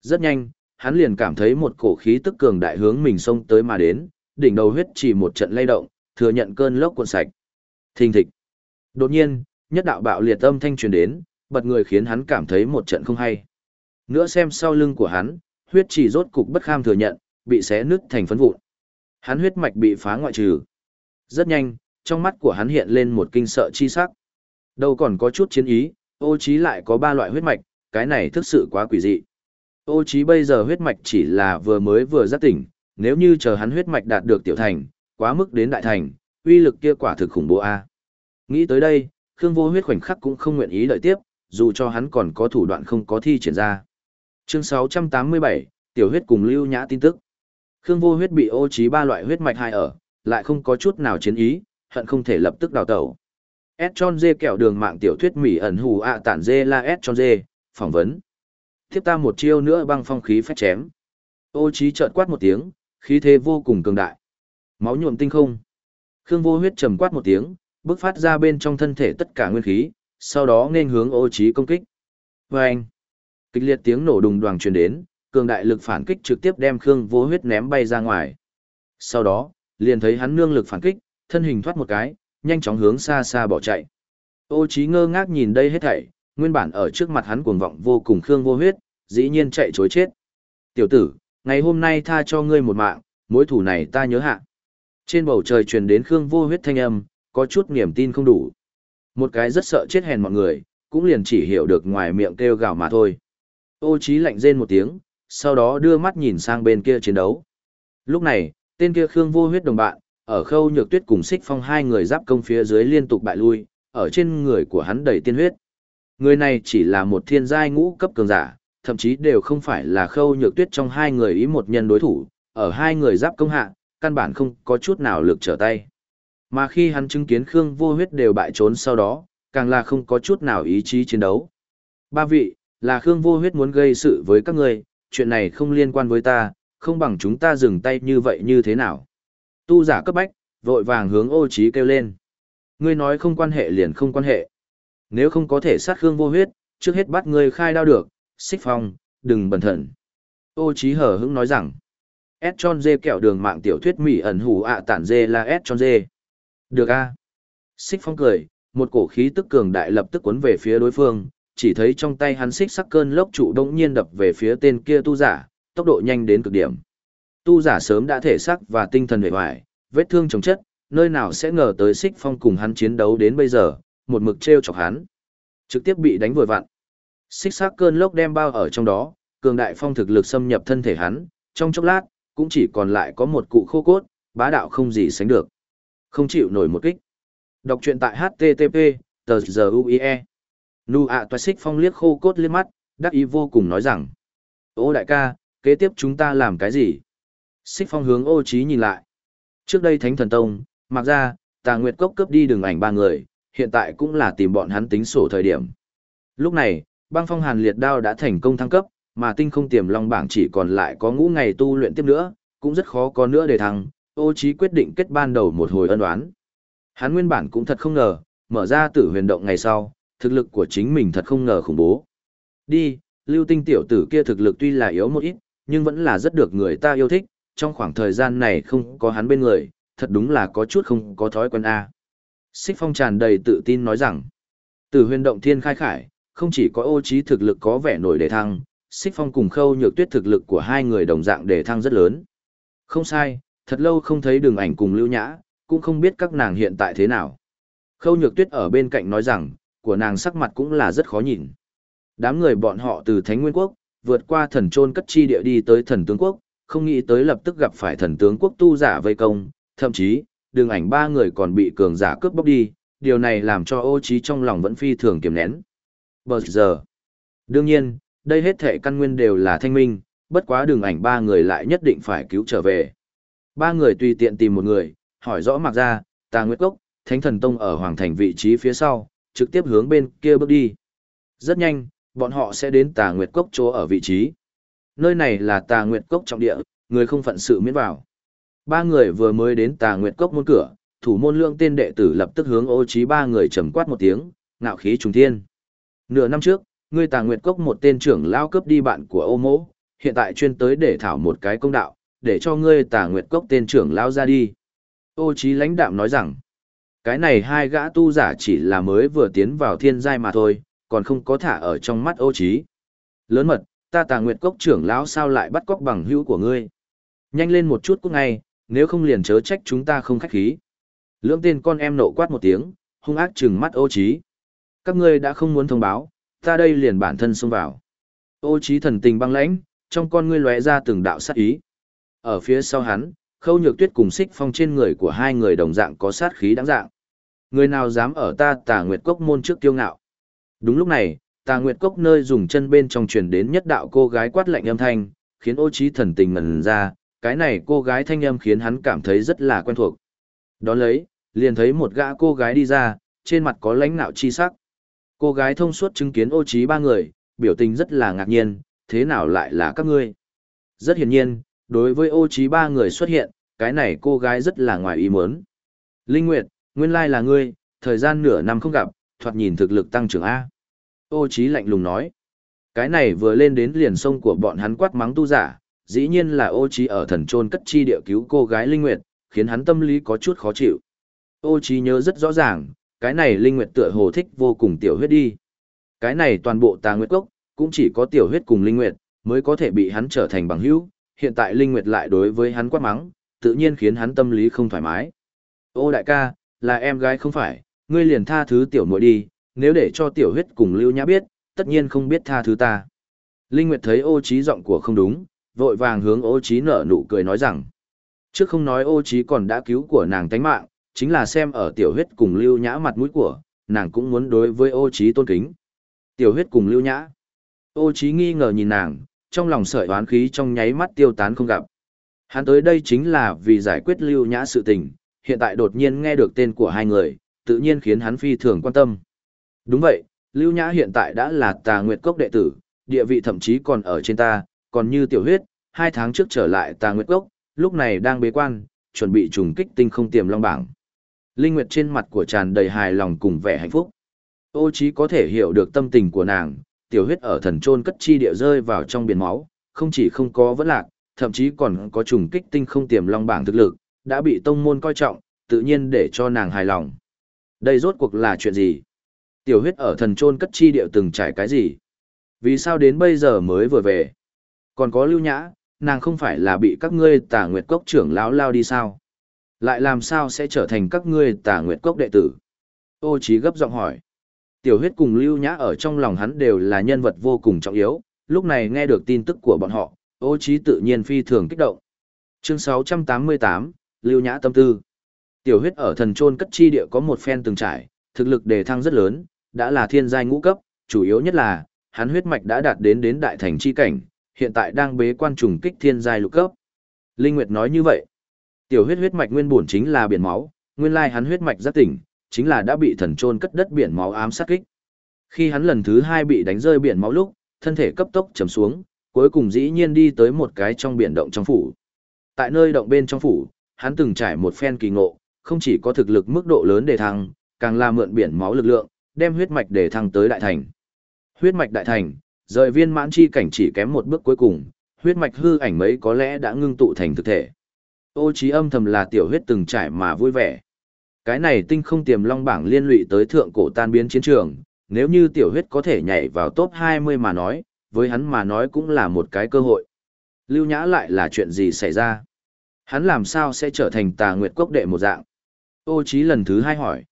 Rất nhanh, hắn liền cảm thấy một cổ khí tức cường đại hướng mình xông tới mà đến, đỉnh đầu huyết chỉ một trận lay động, thừa nhận cơn lốc cuộn sạch. Thình thịch. Đột nhiên, nhất đạo bạo liệt âm thanh truyền đến, bật người khiến hắn cảm thấy một trận không hay. Nữa xem sau lưng của hắn, huyết chỉ rốt cục bất kham thừa nhận, bị xé nứt thành phấn vụn. Hắn huyết mạch bị phá ngoại trừ. Rất nhanh, trong mắt của hắn hiện lên một kinh sợ chi sắc. Đâu còn có chút chiến ý, ô trí lại có ba loại huyết mạch, cái này thực sự quá quỷ dị. Ô trí bây giờ huyết mạch chỉ là vừa mới vừa giác tỉnh, nếu như chờ hắn huyết mạch đạt được tiểu thành, quá mức đến đại thành, uy lực kia quả thực khủng bố a. Nghĩ tới đây, Khương Vô Huyết khoảnh khắc cũng không nguyện ý đợi tiếp, dù cho hắn còn có thủ đoạn không có thi triển ra. Chương 687, tiểu huyết cùng lưu nhã tin tức. Khương Vô Huyết bị ô trí ba loại huyết mạch hai ở, lại không có chút nào chiến ý, hận không thể lập tức đào tẩu. S dê kẹo đường mạng tiểu thuyết mỹ ẩn hù ạ tản dê la S dê, phỏng vấn. Tiếp ta một chiêu nữa băng phong khí phách chém. Ô trí chợt quát một tiếng, khí thế vô cùng cường đại. Máu nhuộm tinh không. Khương vô huyết trầm quát một tiếng, bước phát ra bên trong thân thể tất cả nguyên khí, sau đó nên hướng ô trí công kích. Và anh. Kịch liệt tiếng nổ đùng đoàng truyền đến, cường đại lực phản kích trực tiếp đem Khương vô huyết ném bay ra ngoài. Sau đó, liền thấy hắn nương lực phản kích, thân hình thoát một cái, nhanh chóng hướng xa xa bỏ chạy. Ô trí ngơ ngác nhìn đây hết thảy, nguyên bản ở trước mặt hắn cuồng vọng vô cùng Khương vô huyết, dĩ nhiên chạy chối chết. Tiểu tử, ngày hôm nay tha cho ngươi một mạng, mối thủ này ta nhớ hạ. Trên bầu trời truyền đến Khương vô huyết thanh âm, có chút niềm tin không đủ. Một cái rất sợ chết hèn mọi người, cũng liền chỉ hiểu được ngoài miệng kêu gào mà thôi. Ô trí lạnh rên một tiếng, sau đó đưa mắt nhìn sang bên kia chiến đấu. Lúc này, tên kia Khương vô huyết đồng bạn, ở khâu nhược tuyết cùng xích phong hai người giáp công phía dưới liên tục bại lui, ở trên người của hắn đầy tiên huyết. Người này chỉ là một thiên giai ngũ cấp cường giả, thậm chí đều không phải là khâu nhược tuyết trong hai người ý một nhân đối thủ, ở hai người giáp công hạ, căn bản không có chút nào lực trở tay. Mà khi hắn chứng kiến Khương vô huyết đều bại trốn sau đó, càng là không có chút nào ý chí chiến đấu. Ba vị, là Khương vô huyết muốn gây sự với các người, chuyện này không liên quan với ta, không bằng chúng ta dừng tay như vậy như thế nào. Tu giả cấp bách, vội vàng hướng ô trí kêu lên. Ngươi nói không quan hệ liền không quan hệ. Nếu không có thể sát Khương vô huyết, trước hết bắt ngươi khai đao được, xích phong, đừng bẩn thận. Ô trí hở hững nói rằng, S tròn dê kẹo đường mạng tiểu thuyết mỹ ẩn hủ ạ tản dê là S tròn dê. Được a. Xích phong cười, một cổ khí tức cường đại lập tức cuốn về phía đối phương, chỉ thấy trong tay hắn xích sắc cơn lốc trụ đống nhiên đập về phía tên kia tu giả, tốc độ nhanh đến cực điểm. Tu giả sớm đã thể sắc và tinh thần hề hoài, vết thương chồng chất, nơi nào sẽ ngờ tới xích phong cùng hắn chiến đấu đến bây giờ, một mực treo chọc hắn. Trực tiếp bị đánh vội vặn. Xích sắc cơn lốc đem bao ở trong đó, cường đại phong thực lực xâm nhập thân thể hắn, trong chốc lát, cũng chỉ còn lại có một cụ khô cốt, bá đạo không gì sánh được. Không chịu nổi một kích. Đọc truyện tại HTTP, tờ giờ UIE. Nu ạ toa xích phong liếc khô cốt liếc mắt, đắc ý vô cùng nói rằng. Ô đại ca, kế tiếp chúng ta làm cái gì? Xích phong hướng ô trí nhìn lại. Trước đây Thánh Thần Tông, mặc ra, tà nguyệt cốc cướp đi đường ảnh ba người, hiện tại cũng là tìm bọn hắn tính sổ thời điểm. Lúc này, băng phong hàn liệt đao đã thành công thăng cấp, mà tinh không tiềm long bảng chỉ còn lại có ngũ ngày tu luyện tiếp nữa, cũng rất khó có nữa để thăng, ô trí quyết định kết ban đầu một hồi ân đoán. Hắn nguyên bản cũng thật không ngờ, mở ra tử huyền động ngày sau, thực lực của chính mình thật không ngờ khủng bố. Đi, lưu tinh tiểu tử kia thực lực tuy là yếu một ít, nhưng vẫn là rất được người ta yêu thích, trong khoảng thời gian này không có hắn bên người, thật đúng là có chút không có thói quen a. Xích Phong tràn đầy tự tin nói rằng, tử huyền động thiên khai khải, không chỉ có ô trí thực lực có vẻ nổi đề thăng, Xích Phong cùng Khâu Nhược Tuyết thực lực của hai người đồng dạng đề thăng rất lớn. Không sai, thật lâu không thấy đường ảnh cùng Lưu Nhã, cũng không biết các nàng hiện tại thế nào. Khâu Nhược Tuyết ở bên cạnh nói rằng, của nàng sắc mặt cũng là rất khó nhìn. Đám người bọn họ từ Thánh Nguyên Quốc, vượt qua thần trôn cất chi địa đi tới thần tướng quốc, không nghĩ tới lập tức gặp phải thần tướng quốc tu giả vây công, thậm chí, đường ảnh ba người còn bị cường giả cướp bóc đi, điều này làm cho ô trí trong lòng vẫn phi thường kiềm nén. Bờ giờ, đương nhiên, đây hết thể căn nguyên đều là thanh minh, bất quá đường ảnh ba người lại nhất định phải cứu trở về. Ba người tùy tiện tìm một người, hỏi rõ mặc ra, tà nguyệt cốc, thánh thần tông ở hoàng thành vị trí phía sau, trực tiếp hướng bên kia bước đi. Rất nhanh, bọn họ sẽ đến tà nguyệt cốc chỗ ở vị trí. Nơi này là tà nguyệt cốc trọng địa, người không phận sự miễn vào. Ba người vừa mới đến tà nguyệt cốc môn cửa, thủ môn lượng tên đệ tử lập tức hướng ô trí ba người trầm quát một tiếng, ngạo khí trùng thiên. Nửa năm trước, ngươi tà nguyệt cốc một tên trưởng lao cướp đi bạn của ô mỗ, hiện tại chuyên tới để thảo một cái công đạo, để cho ngươi tà nguyệt cốc tên trưởng lao ra đi. Ô trí lãnh đạm nói rằng, cái này hai gã tu giả chỉ là mới vừa tiến vào thiên giai mà thôi, còn không có thả ở trong mắt ô trí. Lớn mật, ta tà nguyệt cốc trưởng lão sao lại bắt cóc bằng hữu của ngươi. Nhanh lên một chút cũng ngay, nếu không liền chớ trách chúng ta không khách khí. Lưỡng tên con em nộ quát một tiếng, hung ác trừng mắt ô trí. Các ngươi đã không muốn thông báo, ta đây liền bản thân xông vào. Ô trí thần tình băng lãnh, trong con ngươi lóe ra từng đạo sát ý. Ở phía sau hắn, khâu nhược tuyết cùng xích phong trên người của hai người đồng dạng có sát khí đáng dạng. Người nào dám ở ta tà nguyệt cốc môn trước kiêu ngạo. Đúng lúc này, tà nguyệt cốc nơi dùng chân bên trong truyền đến nhất đạo cô gái quát lạnh âm thanh, khiến ô trí thần tình ngần ra, cái này cô gái thanh âm khiến hắn cảm thấy rất là quen thuộc. Đón lấy, liền thấy một gã cô gái đi ra, trên mặt có lãnh nạo chi sắc. Cô gái thông suốt chứng kiến ô trí ba người, biểu tình rất là ngạc nhiên, thế nào lại là các ngươi? Rất hiển nhiên, đối với ô trí ba người xuất hiện, cái này cô gái rất là ngoài ý muốn. Linh Nguyệt, nguyên lai là ngươi, thời gian nửa năm không gặp, thoạt nhìn thực lực tăng trưởng A. Ô trí lạnh lùng nói. Cái này vừa lên đến liền sông của bọn hắn quát mắng tu giả, dĩ nhiên là ô trí ở thần trôn cất chi địa cứu cô gái Linh Nguyệt, khiến hắn tâm lý có chút khó chịu. Ô trí nhớ rất rõ ràng, cái này Linh Nguyệt tựa hồ thích vô cùng tiểu huyết đi. Cái này toàn bộ tà nguyệt cốc, cũng chỉ có tiểu huyết cùng Linh Nguyệt, mới có thể bị hắn trở thành bằng hữu, hiện tại Linh Nguyệt lại đối với hắn quát mắng, tự nhiên khiến hắn tâm lý không thoải mái. Ô đại ca, là em gái không phải, ngươi liền tha thứ tiểu muội đi, nếu để cho tiểu huyết cùng Lưu Nhã biết, tất nhiên không biết tha thứ ta. Linh Nguyệt thấy ô trí giọng của không đúng, vội vàng hướng ô trí nở nụ cười nói rằng. Trước không nói ô trí còn đã cứu của nàng tánh mạng, chính là xem ở tiểu huyết cùng lưu nhã mặt mũi của, nàng cũng muốn đối với ô trí tôn kính. Tiểu huyết cùng lưu nhã. Ô trí nghi ngờ nhìn nàng, trong lòng sợi oán khí trong nháy mắt tiêu tán không gặp. Hắn tới đây chính là vì giải quyết lưu nhã sự tình, hiện tại đột nhiên nghe được tên của hai người, tự nhiên khiến hắn phi thường quan tâm. Đúng vậy, lưu nhã hiện tại đã là tà nguyệt cốc đệ tử, địa vị thậm chí còn ở trên ta, còn như tiểu huyết, hai tháng trước trở lại tà nguyệt cốc, lúc này đang bế quan, chuẩn bị trùng kích tinh không tiềm long bảng. Linh Nguyệt trên mặt của tràn đầy hài lòng cùng vẻ hạnh phúc. Ô chí có thể hiểu được tâm tình của nàng, tiểu huyết ở thần trôn cất chi địa rơi vào trong biển máu, không chỉ không có vấn lạc, thậm chí còn có trùng kích tinh không tiềm long bảng thực lực, đã bị tông môn coi trọng, tự nhiên để cho nàng hài lòng. Đây rốt cuộc là chuyện gì? Tiểu huyết ở thần trôn cất chi địa từng trải cái gì? Vì sao đến bây giờ mới vừa về? Còn có lưu nhã, nàng không phải là bị các ngươi tà nguyệt cốc trưởng lão lao đi sao? Lại làm sao sẽ trở thành các ngươi tà nguyệt cốc đệ tử? Ô trí gấp giọng hỏi. Tiểu huyết cùng lưu nhã ở trong lòng hắn đều là nhân vật vô cùng trọng yếu, lúc này nghe được tin tức của bọn họ, ô trí tự nhiên phi thường kích động. Chương 688, Lưu Nhã Tâm Tư Tiểu huyết ở thần trôn cất chi địa có một phen từng trải, thực lực đề thăng rất lớn, đã là thiên giai ngũ cấp, chủ yếu nhất là, hắn huyết mạch đã đạt đến đến đại thành chi cảnh, hiện tại đang bế quan trùng kích thiên giai lục cấp. Linh Nguyệt nói như vậy. Tiểu huyết huyết mạch nguyên bổn chính là biển máu, nguyên lai hắn huyết mạch rất tỉnh, chính là đã bị thần trôn cất đất biển máu ám sát kích. Khi hắn lần thứ hai bị đánh rơi biển máu lúc, thân thể cấp tốc chầm xuống, cuối cùng dĩ nhiên đi tới một cái trong biển động trong phủ. Tại nơi động bên trong phủ, hắn từng trải một phen kỳ ngộ, không chỉ có thực lực mức độ lớn để thăng, càng là mượn biển máu lực lượng, đem huyết mạch để thăng tới đại thành. Huyết mạch đại thành, rời viên mãn chi cảnh chỉ kém một bước cuối cùng, huyết mạch hư ảnh mấy có lẽ đã ngưng tụ thành thực thể. Ô trí âm thầm là tiểu huyết từng trải mà vui vẻ. Cái này tinh không tiềm long bảng liên lụy tới thượng cổ tan biến chiến trường, nếu như tiểu huyết có thể nhảy vào top 20 mà nói, với hắn mà nói cũng là một cái cơ hội. Lưu Nhã lại là chuyện gì xảy ra? Hắn làm sao sẽ trở thành tà nguyệt quốc đệ một dạng? Ô Chí lần thứ hai hỏi.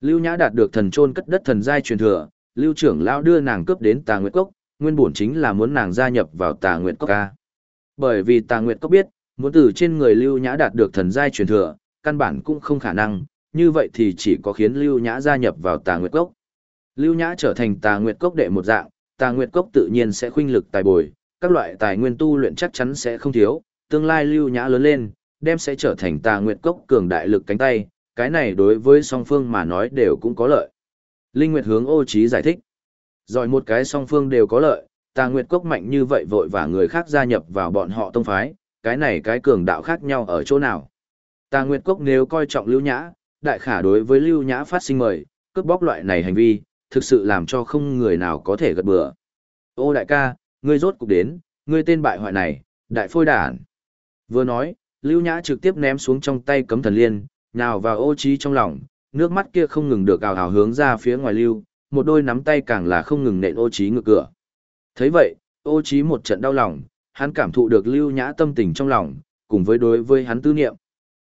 Lưu Nhã đạt được thần trôn cất đất thần giai truyền thừa, Lưu trưởng lão đưa nàng cướp đến tà nguyệt cốc, nguyên bổn chính là muốn nàng gia nhập vào tà nguyệt cốc ca. Bởi vì tà nguyệt cốc biết, muốn từ trên người Lưu Nhã đạt được thần giai truyền thừa, căn bản cũng không khả năng, như vậy thì chỉ có khiến Lưu Nhã gia nhập vào tà nguyệt cốc. Lưu Nhã trở thành tà nguyệt cốc đệ một dạng, tà nguyệt cốc tự nhiên sẽ khuynh lực tài bồi, các loại tài nguyên tu luyện chắc chắn sẽ không thiếu, tương lai lưu nhã lớn lên, đem sẽ trở thành tà nguyệt cốc cường đại lực cánh tay, cái này đối với song phương mà nói đều cũng có lợi. Linh Nguyệt hướng ô trí giải thích. Rồi một cái song phương đều có lợi, tà nguyệt cốc mạnh như vậy vội và người khác gia nhập vào bọn họ tông phái, cái này cái cường đạo khác nhau ở chỗ nào. Tà nguyệt cốc nếu coi trọng lưu nhã, đại khả đối với lưu nhã phát sinh mời, cướp bóc loại này hành vi, thực sự làm cho không người nào có thể gật bừa. Ô đại ca, ngươi rốt cục đến, ngươi tên bại hoại này, đại phôi đản. Vừa nói, Lưu Nhã trực tiếp ném xuống trong tay cấm thần liên, nào vào ô trí trong lòng, nước mắt kia không ngừng được ào ào hướng ra phía ngoài lưu, một đôi nắm tay càng là không ngừng nện ô trí ngược cửa. thấy vậy, ô trí một trận đau lòng, hắn cảm thụ được Lưu Nhã tâm tình trong lòng, cùng với đối với hắn tư niệm.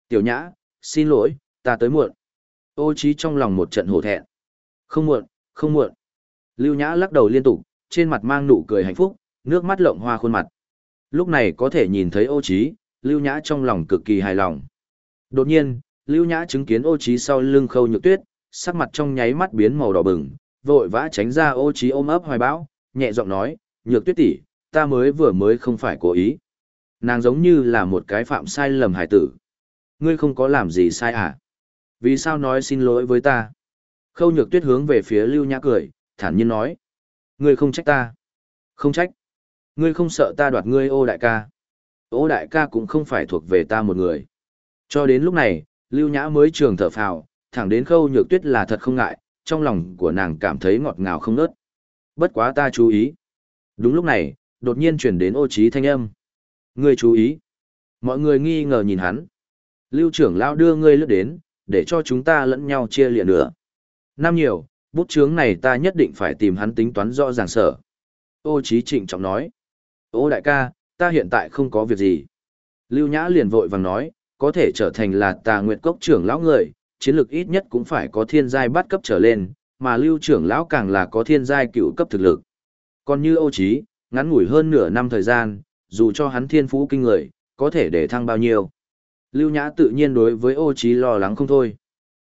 Tiểu Nhã, xin lỗi, ta tới muộn. Ô trí trong lòng một trận hổ thẹn. Không muộn, không muộn. Lưu Nhã lắc đầu liên tục, trên mặt mang nụ cười hạnh phúc, nước mắt lộng hoa khuôn mặt. Lúc này có thể nhìn thấy ô trí, Lưu Nhã trong lòng cực kỳ hài lòng. Đột nhiên, Lưu Nhã chứng kiến ô trí sau lưng khâu nhược tuyết, sắc mặt trong nháy mắt biến màu đỏ bừng, vội vã tránh ra ô trí ôm ấp hoài bão, nhẹ giọng nói, nhược tuyết tỷ, ta mới vừa mới không phải cố ý. Nàng giống như là một cái phạm sai lầm hải tử. Ngươi không có làm gì sai à? Vì sao nói xin lỗi với ta? Khâu nhược tuyết hướng về phía Lưu Nhã cười, thản nhiên nói. Ngươi không trách ta. Không trách. Ngươi không sợ ta đoạt ngươi ô đại ca. Ô đại ca cũng không phải thuộc về ta một người. Cho đến lúc này, Lưu Nhã mới trường thở phào, thẳng đến khâu nhược tuyết là thật không ngại, trong lòng của nàng cảm thấy ngọt ngào không nớt. Bất quá ta chú ý. Đúng lúc này, đột nhiên chuyển đến ô trí thanh âm. Ngươi chú ý. Mọi người nghi ngờ nhìn hắn. Lưu trưởng lão đưa ngươi lướt đến, để cho chúng ta lẫn nhau chia liệt nữa. Năm nhiều, bút chướng này ta nhất định phải tìm hắn tính toán rõ ràng sở. Ô Chí trịnh trọng nói. Ô đại ca, ta hiện tại không có việc gì. Lưu Nhã liền vội vàng nói, có thể trở thành là tà nguyệt cốc trưởng lão người, chiến lược ít nhất cũng phải có thiên giai bắt cấp trở lên, mà lưu trưởng lão càng là có thiên giai cựu cấp thực lực. Còn như Ô Chí, ngắn ngủi hơn nửa năm thời gian, dù cho hắn thiên phú kinh người, có thể để thăng bao nhiêu. Lưu Nhã tự nhiên đối với ô trí lo lắng không thôi.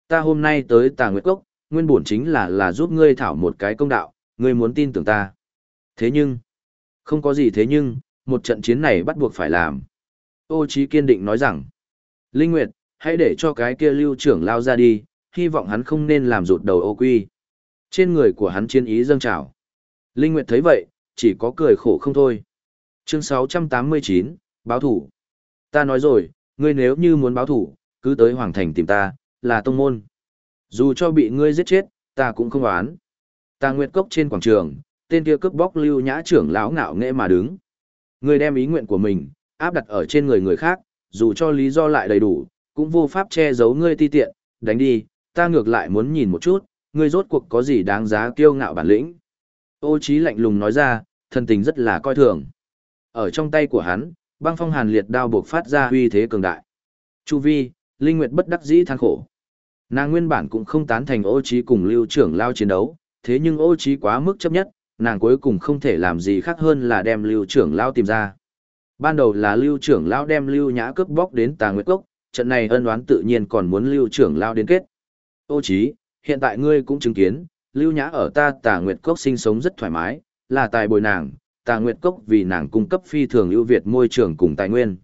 Ta hôm nay tới tà nguyệt cốc, nguyên bổn chính là là giúp ngươi thảo một cái công đạo, ngươi muốn tin tưởng ta. Thế nhưng, không có gì thế nhưng, một trận chiến này bắt buộc phải làm. Ô trí kiên định nói rằng, Linh Nguyệt, hãy để cho cái kia lưu trưởng lao ra đi, hy vọng hắn không nên làm rụt đầu ô quy. Trên người của hắn chiến ý dâng trào. Linh Nguyệt thấy vậy, chỉ có cười khổ không thôi. Chương 689, báo thủ. Ta nói rồi, ngươi nếu như muốn báo thủ, cứ tới Hoàng Thành tìm ta, là tông môn. Dù cho bị ngươi giết chết, ta cũng không oán. Ta nguyệt cốc trên quảng trường, tên kia cướp bóc lưu nhã trưởng lão ngạo nghệ mà đứng. Ngươi đem ý nguyện của mình, áp đặt ở trên người người khác, dù cho lý do lại đầy đủ, cũng vô pháp che giấu ngươi ti tiện, đánh đi, ta ngược lại muốn nhìn một chút, ngươi rốt cuộc có gì đáng giá kiêu ngạo bản lĩnh. Ô Chí lạnh lùng nói ra, thân tình rất là coi thường. Ở trong tay của hắn, băng phong hàn liệt đao buộc phát ra uy thế cường đại. Chu vi, Linh Nguyệt bất đắc dĩ than khổ. Nàng nguyên bản cũng không tán thành ô trí cùng lưu trưởng lao chiến đấu, thế nhưng ô trí quá mức chấp nhất, nàng cuối cùng không thể làm gì khác hơn là đem lưu trưởng lao tìm ra. Ban đầu là lưu trưởng lao đem lưu nhã cướp bóc đến tà nguyệt cốc, trận này ân oán tự nhiên còn muốn lưu trưởng lao đến kết. Ô trí, hiện tại ngươi cũng chứng kiến, lưu nhã ở ta tà nguyệt cốc sinh sống rất thoải mái, là tài bồi nàng, tà nguyệt cốc vì nàng cung cấp phi thường ưu việt môi trường cùng tài nguyên.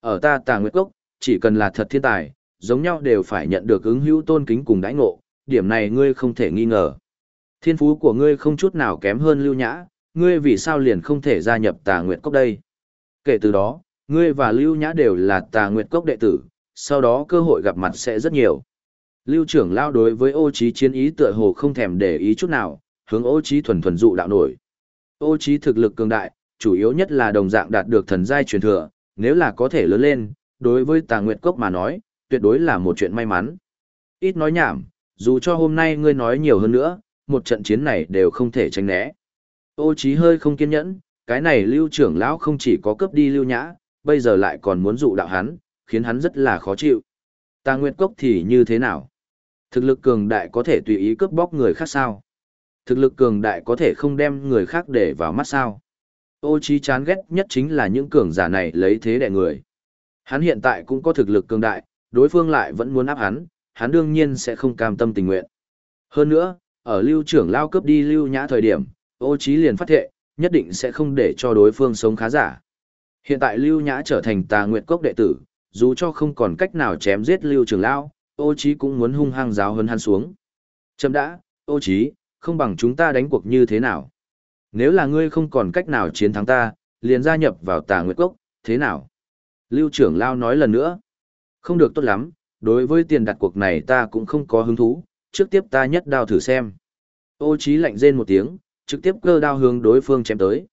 Ở ta tà nguyệt cốc, chỉ cần là thật thiên tài, giống nhau đều phải nhận được ứng hữu tôn kính cùng đãi ngộ, điểm này ngươi không thể nghi ngờ. Thiên phú của ngươi không chút nào kém hơn lưu nhã, ngươi vì sao liền không thể gia nhập tà nguyệt cốc đây? Kể từ đó, ngươi và lưu nhã đều là tà nguyệt cốc đệ tử, sau đó cơ hội gặp mặt sẽ rất nhiều. Lưu trưởng lao đối với ô trí chiến ý tựa hồ không thèm để ý chút nào, hướng ô trí thuần thuần dụ đạo nổi. Ô trí thực lực cường đại, chủ yếu nhất là đồng dạng đạt được thần giai truyền thừa, nếu là có thể lớn lên, đối với tà nguyệt cốc mà nói, tuyệt đối là một chuyện may mắn. Ít nói nhảm, dù cho hôm nay ngươi nói nhiều hơn nữa, một trận chiến này đều không thể tránh né. Ô trí hơi không kiên nhẫn, cái này lưu trưởng lão không chỉ có cướp đi lưu nhã, bây giờ lại còn muốn dụ đạo hắn, khiến hắn rất là khó chịu. Tà Nguyệt Cốc thì như thế nào? Thực lực cường đại có thể tùy ý cướp bóc người khác sao? Thực lực cường đại có thể không đem người khác để vào mắt sao? Ô trí chán ghét nhất chính là những cường giả này lấy thế đè người. Hắn hiện tại cũng có thực lực cường đại, đối phương lại vẫn muốn áp hắn, hắn đương nhiên sẽ không cam tâm tình nguyện. Hơn nữa, ở lưu trưởng lao cướp đi lưu nhã thời điểm, ô trí liền phát thệ, nhất định sẽ không để cho đối phương sống khá giả. Hiện tại lưu nhã trở thành tà nguyệt cốc đệ tử, dù cho không còn cách nào chém giết lưu trưởng lao, ô trí cũng muốn hung hăng giáo hơn hắn xuống. Chấm đã, ô trí, không bằng chúng ta đánh cuộc như thế nào. Nếu là ngươi không còn cách nào chiến thắng ta, liền gia nhập vào tà nguyệt cốc, thế nào? Lưu trưởng lao nói lần nữa. Không được tốt lắm, đối với tiền đặt cuộc này ta cũng không có hứng thú, trước tiếp ta nhất đao thử xem. Ô trí lạnh rên một tiếng, trực tiếp cơ đao hướng đối phương chém tới.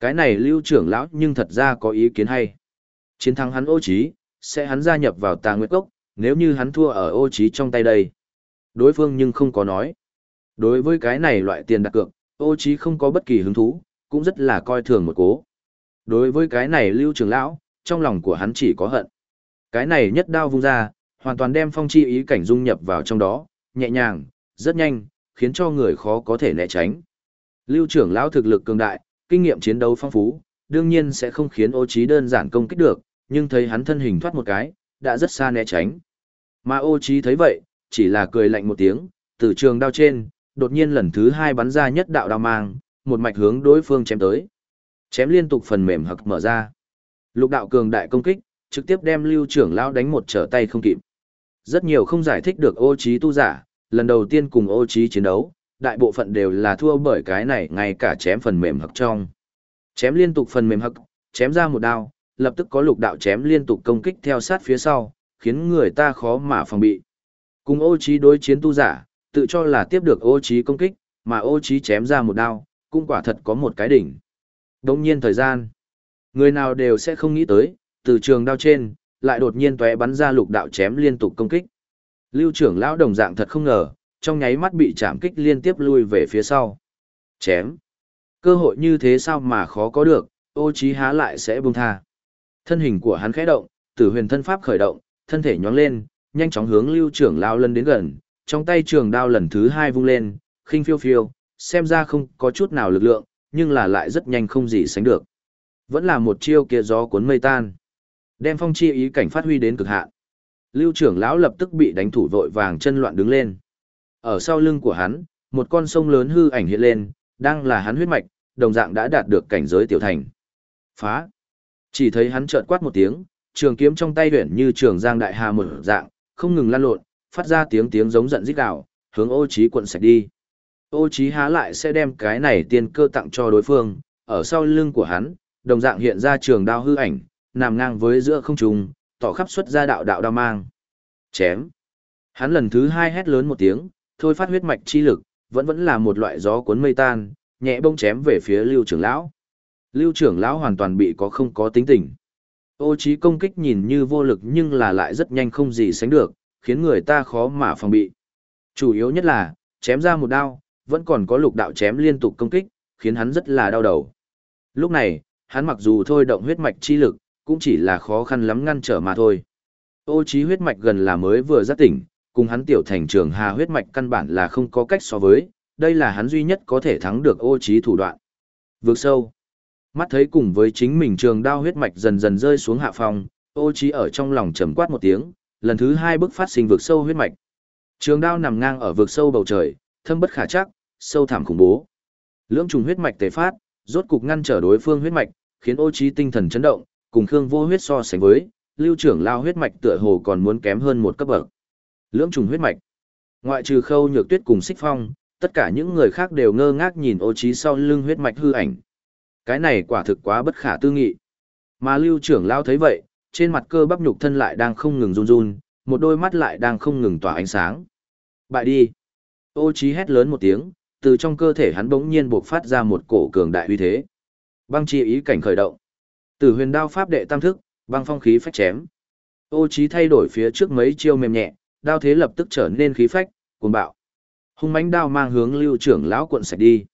Cái này lưu trưởng lão nhưng thật ra có ý kiến hay. Chiến thắng hắn ô trí, sẽ hắn gia nhập vào tà nguyệt cốc, nếu như hắn thua ở ô trí trong tay đây. Đối phương nhưng không có nói. Đối với cái này loại tiền đặt cược, ô trí không có bất kỳ hứng thú, cũng rất là coi thường một cố. Đối với cái này lưu trưởng lão, trong lòng của hắn chỉ có hận. Cái này nhất đao vung ra, hoàn toàn đem phong chi ý cảnh dung nhập vào trong đó, nhẹ nhàng, rất nhanh, khiến cho người khó có thể né tránh. Lưu trưởng lão thực lực cường đại, kinh nghiệm chiến đấu phong phú, đương nhiên sẽ không khiến ô trí đơn giản công kích được, nhưng thấy hắn thân hình thoát một cái, đã rất xa né tránh. Mà ô trí thấy vậy, chỉ là cười lạnh một tiếng, từ trường đao trên, đột nhiên lần thứ hai bắn ra nhất đạo đao mang, một mạch hướng đối phương chém tới. Chém liên tục phần mềm hực mở ra. Lục đạo cường đại công kích, trực tiếp đem lưu trưởng lão đánh một trở tay không kịp. Rất nhiều không giải thích được ô trí tu giả, lần đầu tiên cùng ô trí chiến đấu, đại bộ phận đều là thua bởi cái này ngay cả chém phần mềm hực trong. Chém liên tục phần mềm hực, chém ra một đao, lập tức có lục đạo chém liên tục công kích theo sát phía sau, khiến người ta khó mà phòng bị. Cùng ô trí đối chiến tu giả, tự cho là tiếp được ô trí công kích, mà ô trí chém ra một đao, cũng quả thật có một cái đỉnh. Đồng nhiên thời gian, người nào đều sẽ không nghĩ tới, từ trường đao trên, lại đột nhiên tóe bắn ra lục đạo chém liên tục công kích. Lưu trưởng lão đồng dạng thật không ngờ, trong nháy mắt bị chạm kích liên tiếp lui về phía sau. Chém. Cơ hội như thế sao mà khó có được, ô trí há lại sẽ buông tha. Thân hình của hắn khẽ động, tử huyền thân pháp khởi động, thân thể nhón lên, nhanh chóng hướng lưu trưởng lão lân đến gần, trong tay trường đao lần thứ hai vung lên, khinh phiêu phiêu, xem ra không có chút nào lực lượng, nhưng là lại rất nhanh không gì sánh được. Vẫn là một chiêu kia gió cuốn mây tan. Đem phong chi ý cảnh phát huy đến cực hạn. Lưu trưởng lão lập tức bị đánh thủ vội vàng chân loạn đứng lên. Ở sau lưng của hắn, một con sông lớn hư ảnh hiện lên, đang là hắn huyết mạch, đồng dạng đã đạt được cảnh giới tiểu thành. Phá! Chỉ thấy hắn chợt quát một tiếng, trường kiếm trong tay huyển như trường giang đại hà mở dạng, không ngừng lan lộn, phát ra tiếng tiếng giống giận rít gào, hướng ô Chí quận sạch đi. Ô Chí há lại sẽ đem cái này tiên cơ tặng cho đối phương, ở sau lưng của hắn, đồng dạng hiện ra trường đao hư ảnh, nằm ngang với giữa không trung, tỏ khắp xuất ra đạo đạo đao mang. Chém. Hắn lần thứ hai hét lớn một tiếng, thôi phát huyết mạch chi lực, vẫn vẫn là một loại gió cuốn mây tan, nhẹ bông chém về phía lưu trưởng lão. Lưu trưởng lão hoàn toàn bị có không có tính tình. Ô trí công kích nhìn như vô lực nhưng là lại rất nhanh không gì sánh được, khiến người ta khó mà phòng bị. Chủ yếu nhất là, chém ra một đao, vẫn còn có lục đạo chém liên tục công kích, khiến hắn rất là đau đầu. Lúc này, hắn mặc dù thôi động huyết mạch chi lực, cũng chỉ là khó khăn lắm ngăn trở mà thôi. Ô trí huyết mạch gần là mới vừa giác tỉnh, cùng hắn tiểu thành trường hà huyết mạch căn bản là không có cách so với, đây là hắn duy nhất có thể thắng được ô trí thủ đoạn. Vượt sâu. Mắt thấy cùng với chính mình trường đao huyết mạch dần dần rơi xuống hạ phòng, ô trí ở trong lòng trầm quát một tiếng, lần thứ hai bước phát sinh vượt sâu huyết mạch. Trường đao nằm ngang ở vực sâu bầu trời, thâm bất khả chắc, sâu thẳm khủng bố. Lưỡng trùng huyết mạch tề phát, rốt cục ngăn trở đối phương huyết mạch, khiến ô Chí tinh thần chấn động, cùng Khương Vô huyết so sánh với, lưu trưởng lao huyết mạch tựa hồ còn muốn kém hơn một cấp bậc. Lưỡng trùng huyết mạch. Ngoại trừ Khâu Nhược Tuyết cùng Sích Phong, tất cả những người khác đều ngơ ngác nhìn ô Chí sau lưng huyết mạch hư ảnh. Cái này quả thực quá bất khả tư nghị. Mà lưu trưởng lao thấy vậy, trên mặt cơ bắp nhục thân lại đang không ngừng run run, một đôi mắt lại đang không ngừng tỏa ánh sáng. Bại đi. Ô trí hét lớn một tiếng, từ trong cơ thể hắn bỗng nhiên bộc phát ra một cổ cường đại uy thế. Băng chi ý cảnh khởi động. Từ huyền đao pháp đệ tam thức, băng phong khí phách chém. Ô trí thay đổi phía trước mấy chiêu mềm nhẹ, đao thế lập tức trở nên khí phách, cuồng bạo. Hung mãnh đao mang hướng lưu trưởng lão cuộn sạch đi.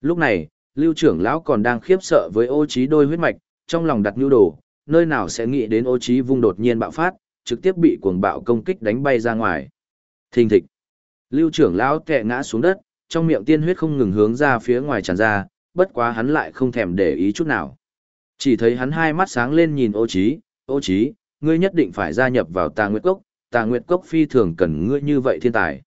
Lúc này, lưu trưởng lão còn đang khiếp sợ với ô trí đôi huyết mạch, trong lòng đặt nhu đồ, nơi nào sẽ nghĩ đến ô trí vung đột nhiên bạo phát, trực tiếp bị cuồng bạo công kích đánh bay ra ngoài. Thình thịch. Lưu trưởng lão kẹ ngã xuống đất, trong miệng tiên huyết không ngừng hướng ra phía ngoài tràn ra, bất quá hắn lại không thèm để ý chút nào. Chỉ thấy hắn hai mắt sáng lên nhìn ô trí, ô trí, ngươi nhất định phải gia nhập vào tà nguyệt cốc, tà nguyệt cốc phi thường cần ngươi như vậy thiên tài.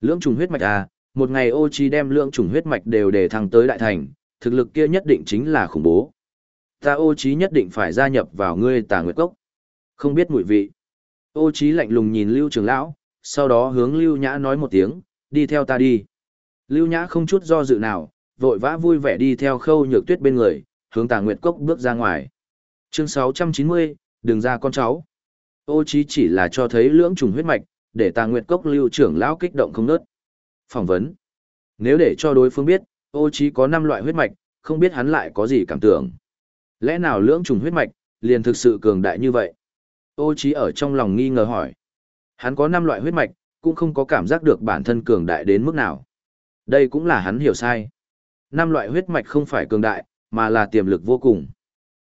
Lưỡng trùng huyết mạch à, một ngày ô trí đem lưỡng trùng huyết mạch đều để thăng tới đại thành, thực lực kia nhất định chính là khủng bố. Ta ô trí nhất định phải gia nhập vào ngươi tà nguyệt cốc. Không biết mùi vị. Ô trí lạnh lùng nhìn lưu trưởng lão, sau đó hướng lưu nhã nói một tiếng, đi theo ta đi. Lưu nhã không chút do dự nào, vội vã vui vẻ đi theo khâu nhược tuyết bên người, hướng tà nguyệt cốc bước ra ngoài. Chương 690, đừng ra con cháu. Ô chí chỉ là cho thấy lưỡng trùng huyết mạch, để tà nguyệt cốc lưu trưởng lão kích động không nớt. Phỏng vấn. Nếu để cho đối phương biết, ô chí có 5 loại huyết mạch, không biết hắn lại có gì cảm tưởng. Lẽ nào lưỡng trùng huyết mạch, liền thực sự cường đại như vậy? Ô trí ở trong lòng nghi ngờ hỏi. Hắn có 5 loại huyết mạch, cũng không có cảm giác được bản thân cường đại đến mức nào. Đây cũng là hắn hiểu sai. 5 loại huyết mạch không phải cường đại, mà là tiềm lực vô cùng.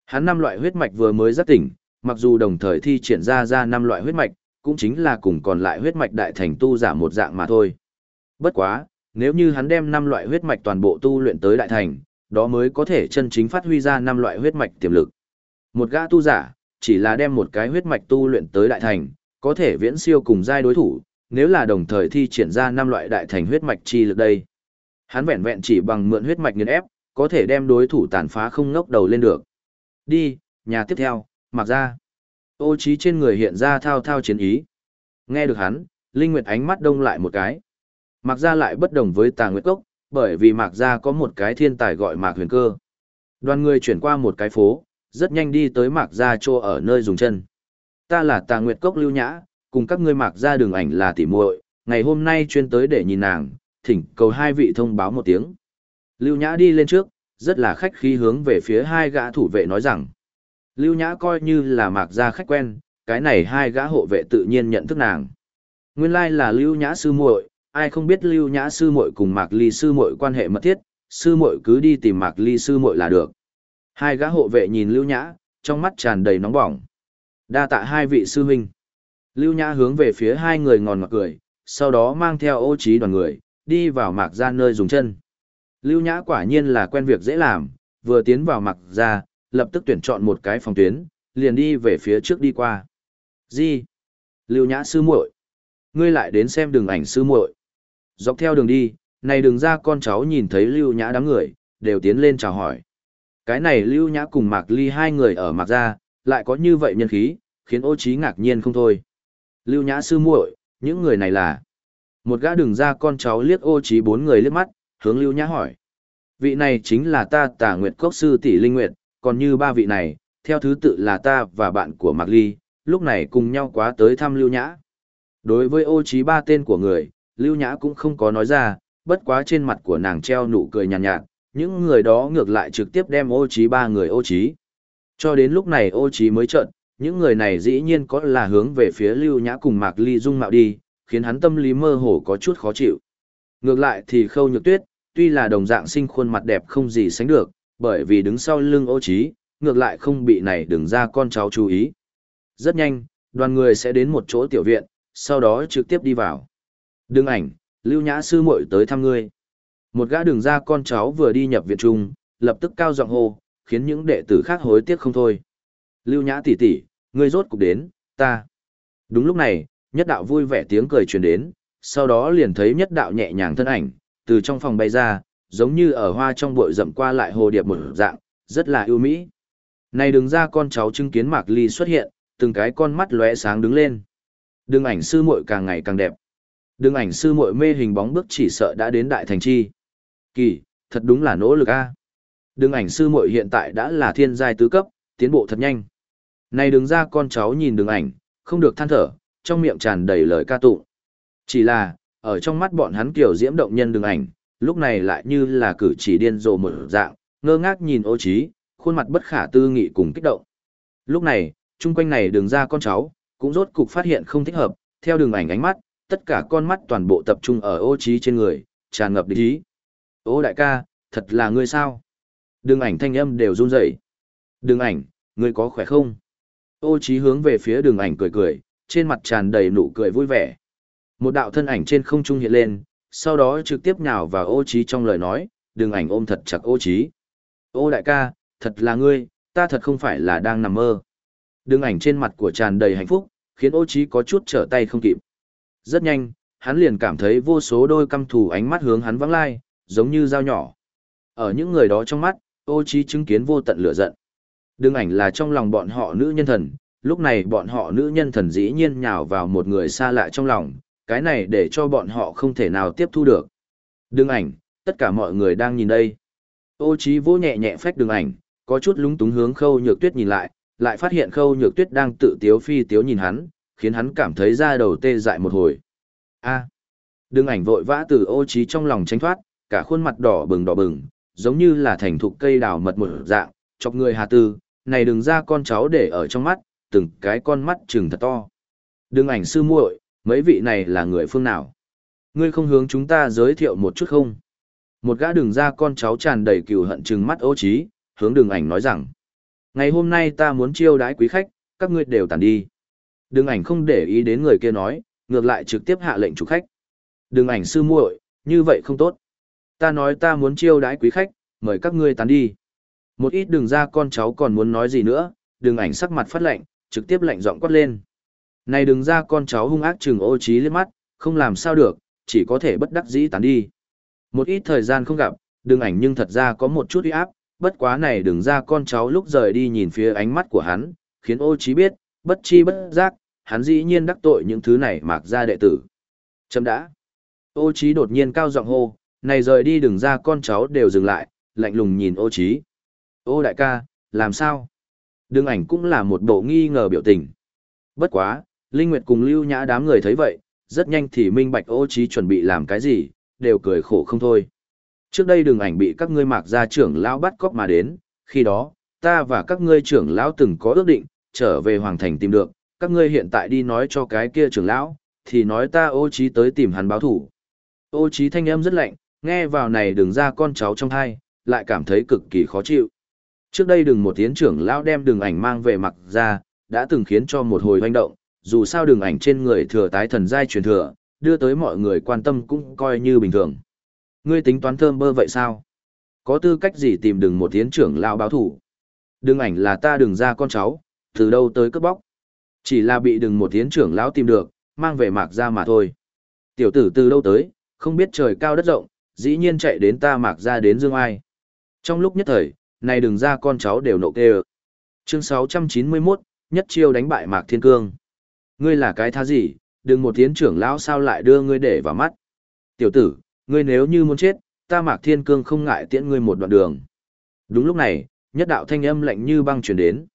Hắn 5 loại huyết mạch vừa mới giác tỉnh, mặc dù đồng thời thi triển ra ra 5 loại huyết mạch, cũng chính là cùng còn lại huyết mạch đại thành tu giả một dạng mà thôi. Bất quá, nếu như hắn đem 5 loại huyết mạch toàn bộ tu luyện tới đại thành, đó mới có thể chân chính phát huy ra năm loại huyết mạch tiềm lực. Một gã tu giả, chỉ là đem một cái huyết mạch tu luyện tới đại thành, có thể viễn siêu cùng giai đối thủ, nếu là đồng thời thi triển ra năm loại đại thành huyết mạch chi lực đây. Hắn vẹn vẹn chỉ bằng mượn huyết mạch nghiền ép, có thể đem đối thủ tàn phá không ngốc đầu lên được. Đi, nhà tiếp theo, mặc ra. Ô trí trên người hiện ra thao thao chiến ý. Nghe được hắn, Linh Nguyệt ánh mắt đông lại một cái. Mặc ra lại bất đồng với tà nguyệt cốc, bởi vì Mạc Gia có một cái thiên tài gọi Mạc Huyền Cơ. Đoàn người chuyển qua một cái phố, rất nhanh đi tới Mạc Gia Chô ở nơi dùng chân. Ta là Tà Nguyệt Cốc Lưu Nhã, cùng các ngươi Mạc Gia đường ảnh là tỉ muội, ngày hôm nay chuyên tới để nhìn nàng, thỉnh cầu hai vị thông báo một tiếng. Lưu Nhã đi lên trước, rất là khách khí hướng về phía hai gã thủ vệ nói rằng. Lưu Nhã coi như là Mạc Gia khách quen, cái này hai gã hộ vệ tự nhiên nhận thức nàng. Nguyên lai là Lưu Nhã sư muội, ai không biết Lưu Nhã sư muội cùng Mạc Ly sư muội quan hệ mật thiết, sư muội cứ đi tìm Mạc Ly sư muội là được. Hai gã hộ vệ nhìn Lưu Nhã, trong mắt tràn đầy nóng bỏng. Đa tạ hai vị sư huynh. Lưu Nhã hướng về phía hai người ngòn ngọt cười, sau đó mang theo ô trí đoàn người, đi vào mạc ra nơi dùng chân. Lưu Nhã quả nhiên là quen việc dễ làm, vừa tiến vào mạc ra, lập tức tuyển chọn một cái phòng tuyến, liền đi về phía trước đi qua. Gì? Lưu Nhã sư muội, ngươi lại đến xem đường ảnh sư muội. Dọc theo đường đi, này đường ra con cháu nhìn thấy Lưu Nhã đám người, đều tiến lên chào hỏi. Cái này Lưu Nhã cùng Mạc Ly hai người ở Mạc Gia, lại có như vậy nhân khí, khiến ô trí ngạc nhiên không thôi. Lưu Nhã sư muội, những người này là... Một gã đường ra con cháu liếc ô trí bốn người liếc mắt, hướng Lưu Nhã hỏi. Vị này chính là ta tà nguyệt cốc sư tỷ Linh Nguyệt, còn như ba vị này, theo thứ tự là ta và bạn của Mạc Ly, lúc này cùng nhau quá tới thăm Lưu Nhã. Đối với ô trí ba tên của người, Lưu Nhã cũng không có nói ra, bất quá trên mặt của nàng treo nụ cười nhàn nhạt, nhạt, những người đó ngược lại trực tiếp đem ô trí ba người ô trí. Cho đến lúc này ô trí mới trợn, những người này dĩ nhiên có là hướng về phía Lưu Nhã cùng Mạc Ly dung mạo đi, khiến hắn tâm lý mơ hồ có chút khó chịu. Ngược lại thì khâu nhược tuyết, tuy là đồng dạng sinh khuôn mặt đẹp không gì sánh được, bởi vì đứng sau lưng ô trí, ngược lại không bị này đứng ra con cháu chú ý. Rất nhanh, đoàn người sẽ đến một chỗ tiểu viện, sau đó trực tiếp đi vào. Đừng ảnh, Lưu Nhã sư muội tới thăm ngươi. Một gã đường ra con cháu vừa đi nhập viện trung, lập tức cao giọng hô, khiến những đệ tử khác hối tiếc không thôi. Lưu Nhã tỷ tỷ, ngươi rốt cục đến, ta. Đúng lúc này, nhất đạo vui vẻ tiếng cười truyền đến, sau đó liền thấy nhất đạo nhẹ nhàng thân ảnh, từ trong phòng bay ra, giống như ở hoa trong bụi rậm qua lại hồ điệp một dạng, rất là ưu mỹ. Này đường ra con cháu chứng kiến Mạc Ly xuất hiện, từng cái con mắt lóe sáng đứng lên. Đường ảnh sư muội càng ngày càng đẹp. Đường ảnh sư muội mê hình bóng bước chỉ sợ đã đến đại thành chi. Kỳ, thật đúng là nỗ lực a. Đường ảnh sư muội hiện tại đã là thiên giai tứ cấp, tiến bộ thật nhanh. Này đứng ra con cháu nhìn đường ảnh, không được than thở, trong miệng tràn đầy lời ca tụng. Chỉ là, ở trong mắt bọn hắn kiểu diễm động nhân đường ảnh, lúc này lại như là cử chỉ điên rồ một dạng, ngơ ngác nhìn ô trí, khuôn mặt bất khả tư nghị cùng kích động. Lúc này, chung quanh này đường ra con cháu, cũng rốt cục phát hiện không thích hợp, theo đường ảnh ánh mắt, tất cả con mắt toàn bộ tập trung ở ô trí trên người, tràn ngập địch ý. Ô đại ca, thật là ngươi sao? Đường ảnh thanh âm đều run rẩy. Đường ảnh, ngươi có khỏe không? Ô trí hướng về phía đường ảnh cười cười, trên mặt tràn đầy nụ cười vui vẻ. Một đạo thân ảnh trên không trung hiện lên, sau đó trực tiếp nhào vào ô trí trong lời nói, đường ảnh ôm thật chặt ô trí. Ô đại ca, thật là ngươi, ta thật không phải là đang nằm mơ. Đường ảnh trên mặt của tràn đầy hạnh phúc, khiến ô trí có chút trở tay không kịp. Rất nhanh, hắn liền cảm thấy vô số đôi căm thù ánh mắt hướng hắn vắng lai, giống như dao nhỏ. Ở những người đó trong mắt, ô trí chứng kiến vô tận lửa giận. Đường ảnh là trong lòng bọn họ nữ nhân thần, lúc này bọn họ nữ nhân thần dĩ nhiên nhào vào một người xa lạ trong lòng, cái này để cho bọn họ không thể nào tiếp thu được. Đường ảnh, tất cả mọi người đang nhìn đây. Ô trí vỗ nhẹ nhẹ phách đường ảnh, có chút lúng túng hướng khâu nhược tuyết nhìn lại, lại phát hiện khâu nhược tuyết đang tự tiếu phi tiếu nhìn hắn, khiến hắn cảm thấy da đầu tê dại một hồi. A. Đường ảnh vội vã từ ô trí trong lòng tránh thoát, cả khuôn mặt đỏ bừng đỏ bừng, giống như là thành thục cây đào mật một dạng, chọc người hà tư, này đừng ra con cháu để ở trong mắt, từng cái con mắt trừng thật to. Đường ảnh sư muội, mấy vị này là người phương nào? Ngươi không hướng chúng ta giới thiệu một chút không? Một gã đường ra con cháu tràn đầy cừu hận trừng mắt ô trí, hướng đường ảnh nói rằng. Ngày hôm nay ta muốn chiêu đái quý khách, các ngươi đều tàn đi. Đường ảnh không để ý đến người kia nói, ngược lại trực tiếp hạ lệnh chủ khách. Đường ảnh sư muội, như vậy không tốt. Ta nói ta muốn chiêu đái quý khách, mời các ngươi tán đi. Một ít đường ra con cháu còn muốn nói gì nữa, đường ảnh sắc mặt phát lệnh, trực tiếp lệnh giọng quát lên. Này Đường ra con cháu hung ác trừng ô trí lên mắt, không làm sao được, chỉ có thể bất đắc dĩ tán đi. Một ít thời gian không gặp, đường ảnh nhưng thật ra có một chút uy áp, bất quá này Đường ra con cháu lúc rời đi nhìn phía ánh mắt của hắn, khiến ô trí biết, bất chi bất giác, hắn dĩ nhiên đắc tội những thứ này mạc ra đệ tử. Chấm đã. Ô trí đột nhiên cao giọng hô, này rời đi đừng ra con cháu đều dừng lại, lạnh lùng nhìn ô trí. Ô đại ca, làm sao? Đường ảnh cũng là một bộ nghi ngờ biểu tình. Bất quá, Linh Nguyệt cùng Lưu Nhã đám người thấy vậy, rất nhanh thì minh bạch ô trí chuẩn bị làm cái gì, đều cười khổ không thôi. Trước đây đường ảnh bị các ngươi mạc gia trưởng lão bắt cóc mà đến, khi đó, ta và các ngươi trưởng lão từng có ước định, trở về hoàng thành tìm được, các ngươi hiện tại đi nói cho cái kia trưởng lão, thì nói ta ô trí tới tìm hắn báo thủ. Ô trí thanh âm rất lạnh, nghe vào này đừng ra con cháu trong thai, lại cảm thấy cực kỳ khó chịu. Trước đây đừng một tiến trưởng lão đem đường ảnh mang về mặc ra, đã từng khiến cho một hồi hoành động, dù sao đường ảnh trên người thừa tái thần giai truyền thừa, đưa tới mọi người quan tâm cũng coi như bình thường. Ngươi tính toán thơm bơ vậy sao? Có tư cách gì tìm đường một tiến trưởng lão báo thủ? Đường ảnh là ta đường ra con cháu, Từ đâu tới cướp bóc? Chỉ là bị đừng một tiến trưởng lão tìm được, mang về mạc ra mà thôi. Tiểu tử từ đâu tới, không biết trời cao đất rộng, dĩ nhiên chạy đến ta mạc ra đến dương ai. Trong lúc nhất thời, này đừng ra con cháu đều nộ kê Chương 691, nhất chiêu đánh bại mạc thiên cương. Ngươi là cái tha gì, đừng một tiến trưởng lão sao lại đưa ngươi để vào mắt. Tiểu tử, ngươi nếu như muốn chết, ta mạc thiên cương không ngại tiễn ngươi một đoạn đường. Đúng lúc này, nhất đạo thanh âm lạnh như băng truyền đến.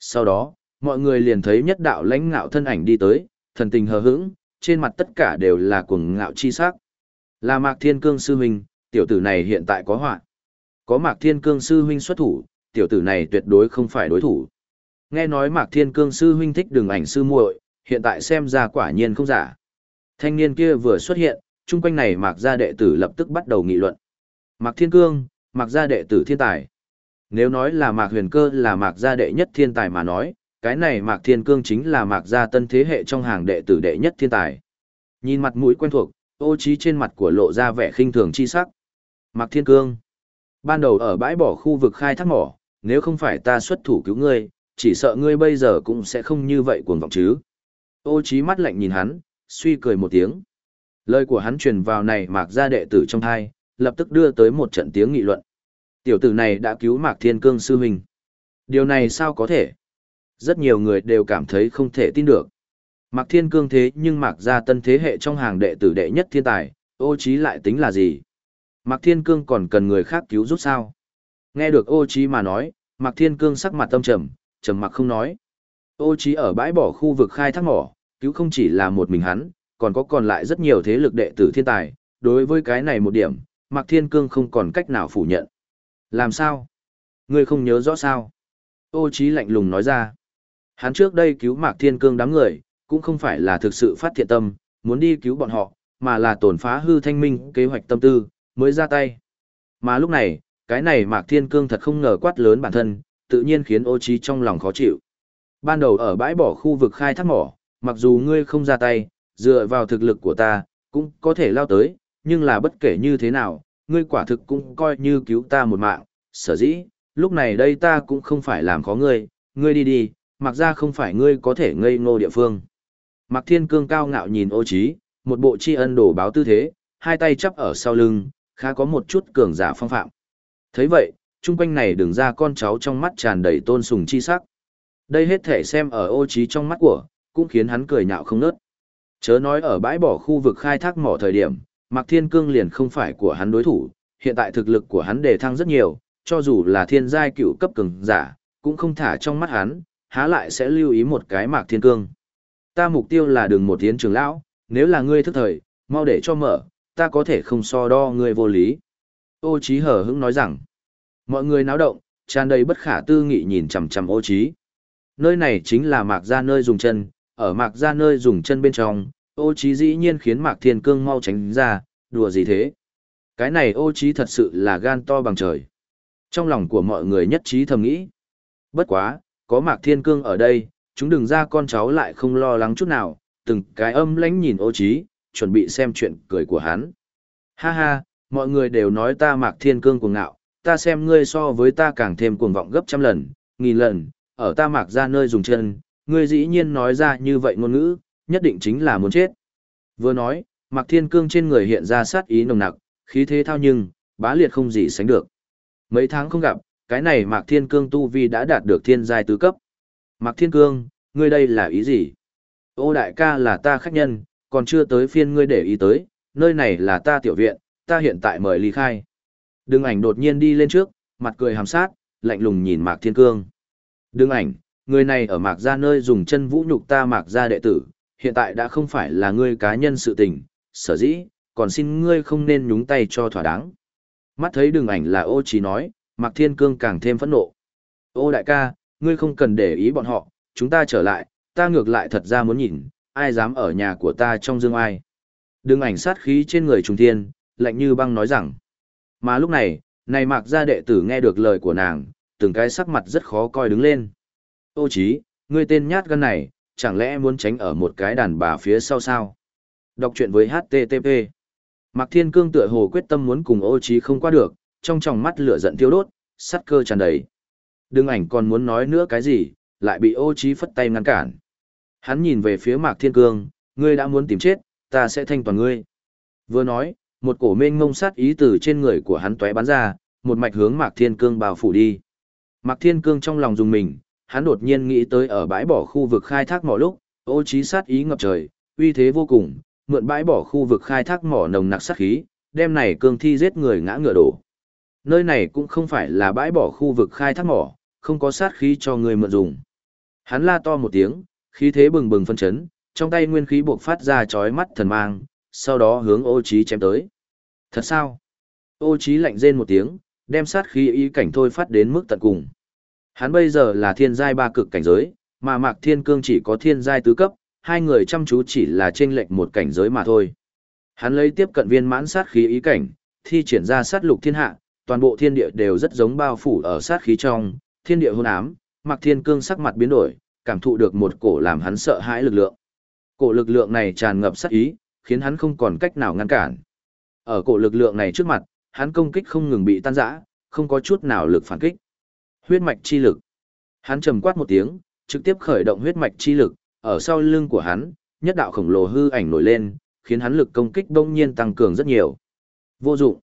Sau đó, mọi người liền thấy nhất đạo lãnh ngạo thân ảnh đi tới, thần tình hờ hững, trên mặt tất cả đều là cuồng ngạo chi sắc. Là Mạc Thiên Cương sư huynh, tiểu tử này hiện tại có họa. Có Mạc Thiên Cương sư huynh xuất thủ, tiểu tử này tuyệt đối không phải đối thủ. Nghe nói Mạc Thiên Cương sư huynh thích đường ảnh sư muội, hiện tại xem ra quả nhiên không giả. Thanh niên kia vừa xuất hiện, chung quanh này Mạc gia đệ tử lập tức bắt đầu nghị luận. Mạc Thiên Cương, Mạc gia đệ tử thiên tài. Nếu nói là Mạc Huyền Cơ là Mạc gia đệ nhất thiên tài mà nói, cái này Mạc Thiên Cương chính là Mạc gia tân thế hệ trong hàng đệ tử đệ nhất thiên tài. Nhìn mặt mũi quen thuộc, ô trí trên mặt của lộ ra vẻ khinh thường chi sắc. Mạc Thiên Cương. Ban đầu ở bãi bỏ khu vực khai thác mỏ, nếu không phải ta xuất thủ cứu ngươi, chỉ sợ ngươi bây giờ cũng sẽ không như vậy cuồng vọng chứ. Ô trí mắt lạnh nhìn hắn, suy cười một tiếng. Lời của hắn truyền vào này Mạc gia đệ tử trong thai, lập tức đưa tới một trận tiếng nghị luận. Tiểu tử này đã cứu Mạc Thiên Cương sư huynh. Điều này sao có thể? Rất nhiều người đều cảm thấy không thể tin được. Mạc Thiên Cương thế nhưng Mạc gia tân thế hệ trong hàng đệ tử đệ nhất thiên tài, ô trí lại tính là gì? Mạc Thiên Cương còn cần người khác cứu giúp sao? Nghe được ô trí mà nói, Mạc Thiên Cương sắc mặt tâm trầm, trầm mặc không nói. Ô trí ở bãi bỏ khu vực khai thác mỏ, cứu không chỉ là một mình hắn, còn có còn lại rất nhiều thế lực đệ tử thiên tài. Đối với cái này một điểm, Mạc Thiên Cương không còn cách nào phủ nhận. Làm sao? Ngươi không nhớ rõ sao? Ô trí lạnh lùng nói ra. Hắn trước đây cứu Mạc Thiên Cương đám người, cũng không phải là thực sự phát thiện tâm, muốn đi cứu bọn họ, mà là tổn phá hư thanh minh kế hoạch tâm tư, mới ra tay. Mà lúc này, cái này Mạc Thiên Cương thật không ngờ quát lớn bản thân, tự nhiên khiến ô trí trong lòng khó chịu. Ban đầu ở bãi bỏ khu vực khai thác mỏ, mặc dù ngươi không ra tay, dựa vào thực lực của ta, cũng có thể lao tới, nhưng là bất kể như thế nào, ngươi quả thực cũng coi như cứu ta một mạng, sở dĩ, lúc này đây ta cũng không phải làm khó ngươi, ngươi đi đi, mặc ra không phải ngươi có thể ngây ngô địa phương. Mạc Thiên Cương cao ngạo nhìn ô trí, một bộ tri ân đổ báo tư thế, hai tay chắp ở sau lưng, khá có một chút cường giả phong phạm. thấy vậy, chung quanh này đừng ra con cháu trong mắt tràn đầy tôn sùng chi sắc. Đây hết thể xem ở ô trí trong mắt của, cũng khiến hắn cười nhạo không nớt. Chớ nói ở bãi bỏ khu vực khai thác mỏ thời điểm, Mạc Thiên Cương liền không phải của hắn đối thủ, hiện tại thực lực của hắn đề thăng rất nhiều, cho dù là thiên giai cựu cấp cường giả, cũng không thả trong mắt hắn, há lại sẽ lưu ý một cái Mạc Thiên Cương. Ta mục tiêu là đường một tiến trường lão, nếu là ngươi thức thời, mau để cho mở, ta có thể không so đo ngươi vô lý. Ô Chí hở hững nói rằng, mọi người náo động, tràn đầy bất khả tư nghị nhìn chằm chằm ô Chí. Nơi này chính là Mạc gia nơi dùng chân, ở Mạc gia nơi dùng chân bên trong, ô Chí dĩ nhiên khiến Mạc Thiên Cương mau tránh ra, đùa gì thế? Cái này ô Chí thật sự là gan to bằng trời. Trong lòng của mọi người nhất trí thầm nghĩ. Bất quá, có Mạc Thiên Cương ở đây, chúng đừng ra con cháu lại không lo lắng chút nào, từng cái âm lãnh nhìn ô trí, chuẩn bị xem chuyện cười của hắn. Ha ha, mọi người đều nói ta Mạc Thiên Cương cuồng ngạo, ta xem ngươi so với ta càng thêm cuồng vọng gấp trăm lần, nghìn lần, ở ta Mạc ra nơi dùng chân, ngươi dĩ nhiên nói ra như vậy ngôn ngữ, nhất định chính là muốn chết. Vừa nói, Mạc Thiên Cương trên người hiện ra sát ý nồng nặc, khí thế thao nhưng, bá liệt không gì sánh được. Mấy tháng không gặp, cái này Mạc Thiên Cương tu vi đã đạt được thiên giai tứ cấp. Mạc Thiên Cương, ngươi đây là ý gì? Ô đại ca là ta khách nhân, còn chưa tới phiên ngươi để ý tới, nơi này là ta tiểu viện, ta hiện tại mời ly khai. Đừng ảnh đột nhiên đi lên trước, mặt cười hàm sát, lạnh lùng nhìn Mạc Thiên Cương. Đừng ảnh, người này ở Mạc gia nơi dùng chân vũ nhục ta Mạc gia đệ tử, hiện tại đã không phải là ngươi cá nhân sự tình, sở dĩ, còn xin ngươi không nên nhúng tay cho thỏa đáng. Mắt thấy đường ảnh là ô trí nói, Mạc Thiên Cương càng thêm phẫn nộ. Ô đại ca, ngươi không cần để ý bọn họ, chúng ta trở lại, ta ngược lại thật ra muốn nhìn, ai dám ở nhà của ta trong dương ai. Đừng ảnh sát khí trên người trùng thiên, lạnh như băng nói rằng. Mà lúc này, này mạc gia đệ tử nghe được lời của nàng, từng cái sắc mặt rất khó coi đứng lên. Ô chí, ngươi tên nhát gan này, chẳng lẽ muốn tránh ở một cái đàn bà phía sau sao? Đọc truyện với HTTP. Mạc Thiên Cương tựa hồ quyết tâm muốn cùng ô chí không qua được, trong tròng mắt lửa giận thiêu đốt, sắt cơ tràn đầy. Đương ảnh còn muốn nói nữa cái gì, lại bị ô trí phất tay ngăn cản. Hắn nhìn về phía Mạc Thiên Cương, ngươi đã muốn tìm chết, ta sẽ thanh toàn ngươi. Vừa nói, một cổ mênh ngông sát ý từ trên người của hắn tóe bắn ra, một mạch hướng Mạc Thiên Cương bao phủ đi. Mạc Thiên Cương trong lòng dùng mình, hắn đột nhiên nghĩ tới ở bãi bỏ khu vực khai thác mỏ lúc, ô trí sát ý ngập trời, uy thế vô cùng, mượn bãi bỏ khu vực khai thác mỏ nồng nặc sát khí, đem này cương thi giết người ngã ngựa đổ. Nơi này cũng không phải là bãi bỏ khu vực khai thác mỏ, không có sát khí cho người mượn dùng. Hắn la to một tiếng, khí thế bừng bừng phân chấn, trong tay nguyên khí buộc phát ra chói mắt thần mang, sau đó hướng ô trí chém tới. Thật sao? Ô trí lạnh rên một tiếng, đem sát khí ý cảnh thôi phát đến mức tận cùng. Hắn bây giờ là thiên giai ba cực cảnh giới, mà Mạc Thiên Cương chỉ có thiên giai tứ cấp, hai người chăm chú chỉ là chênh lệch một cảnh giới mà thôi. Hắn lấy tiếp cận viên mãn sát khí ý cảnh, thi triển ra sát lục thiên hạ, toàn bộ thiên địa đều rất giống bao phủ ở sát khí trong, thiên địa hôn ám, Mạc Thiên Cương sắc mặt biến đổi, cảm thụ được một cổ làm hắn sợ hãi lực lượng. Cổ lực lượng này tràn ngập sát ý, khiến hắn không còn cách nào ngăn cản. Ở cổ lực lượng này trước mặt, hắn công kích không ngừng bị tan rã, không có chút nào lực phản kích. Huyết mạch chi lực. Hắn trầm quát một tiếng, trực tiếp khởi động huyết mạch chi lực, ở sau lưng của hắn, nhất đạo khổng lồ hư ảnh nổi lên, khiến hắn lực công kích đông nhiên tăng cường rất nhiều. Vô dụng.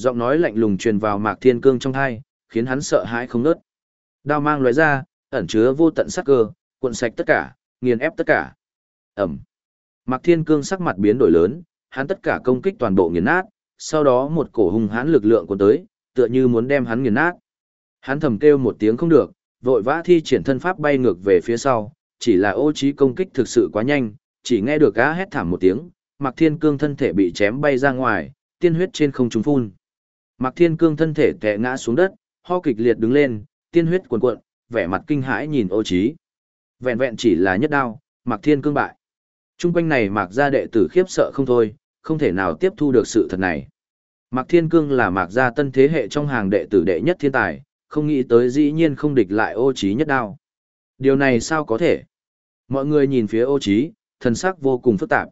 Giọng nói lạnh lùng truyền vào Mạc Thiên Cương trong thai, khiến hắn sợ hãi không nớt. Đao mang lóe ra, ẩn chứa vô tận sắc cơ, cuộn sạch tất cả, nghiền ép tất cả. Ẩm. Mạc Thiên Cương sắc mặt biến đổi lớn, hắn tất cả công kích toàn bộ nghiền nát, sau đó một cổ hung hãn lực lượng cuốn tới, tựa như muốn đem hắn nghiền nát. Hắn thầm kêu một tiếng không được, vội vã thi triển thân pháp bay ngược về phía sau, chỉ là ô trí công kích thực sự quá nhanh, chỉ nghe được gã hét thảm một tiếng, Mạc Thiên Cương thân thể bị chém bay ra ngoài, tiên huyết trên không trung phun. Mạc Thiên Cương thân thể tè ngã xuống đất, ho kịch liệt đứng lên, tiên huyết cuồn cuộn, vẻ mặt kinh hãi nhìn ô Chí. Vẹn vẹn chỉ là nhất đao, Mạc Thiên Cương bại. Trung quanh này Mạc gia đệ tử khiếp sợ không thôi, không thể nào tiếp thu được sự thật này. Mạc Thiên Cương là Mạc gia tân thế hệ trong hàng đệ tử đệ nhất thiên tài, không nghĩ tới dĩ nhiên không địch lại ô Chí nhất đao. Điều này sao có thể? Mọi người nhìn phía ô Chí, thần sắc vô cùng phức tạp.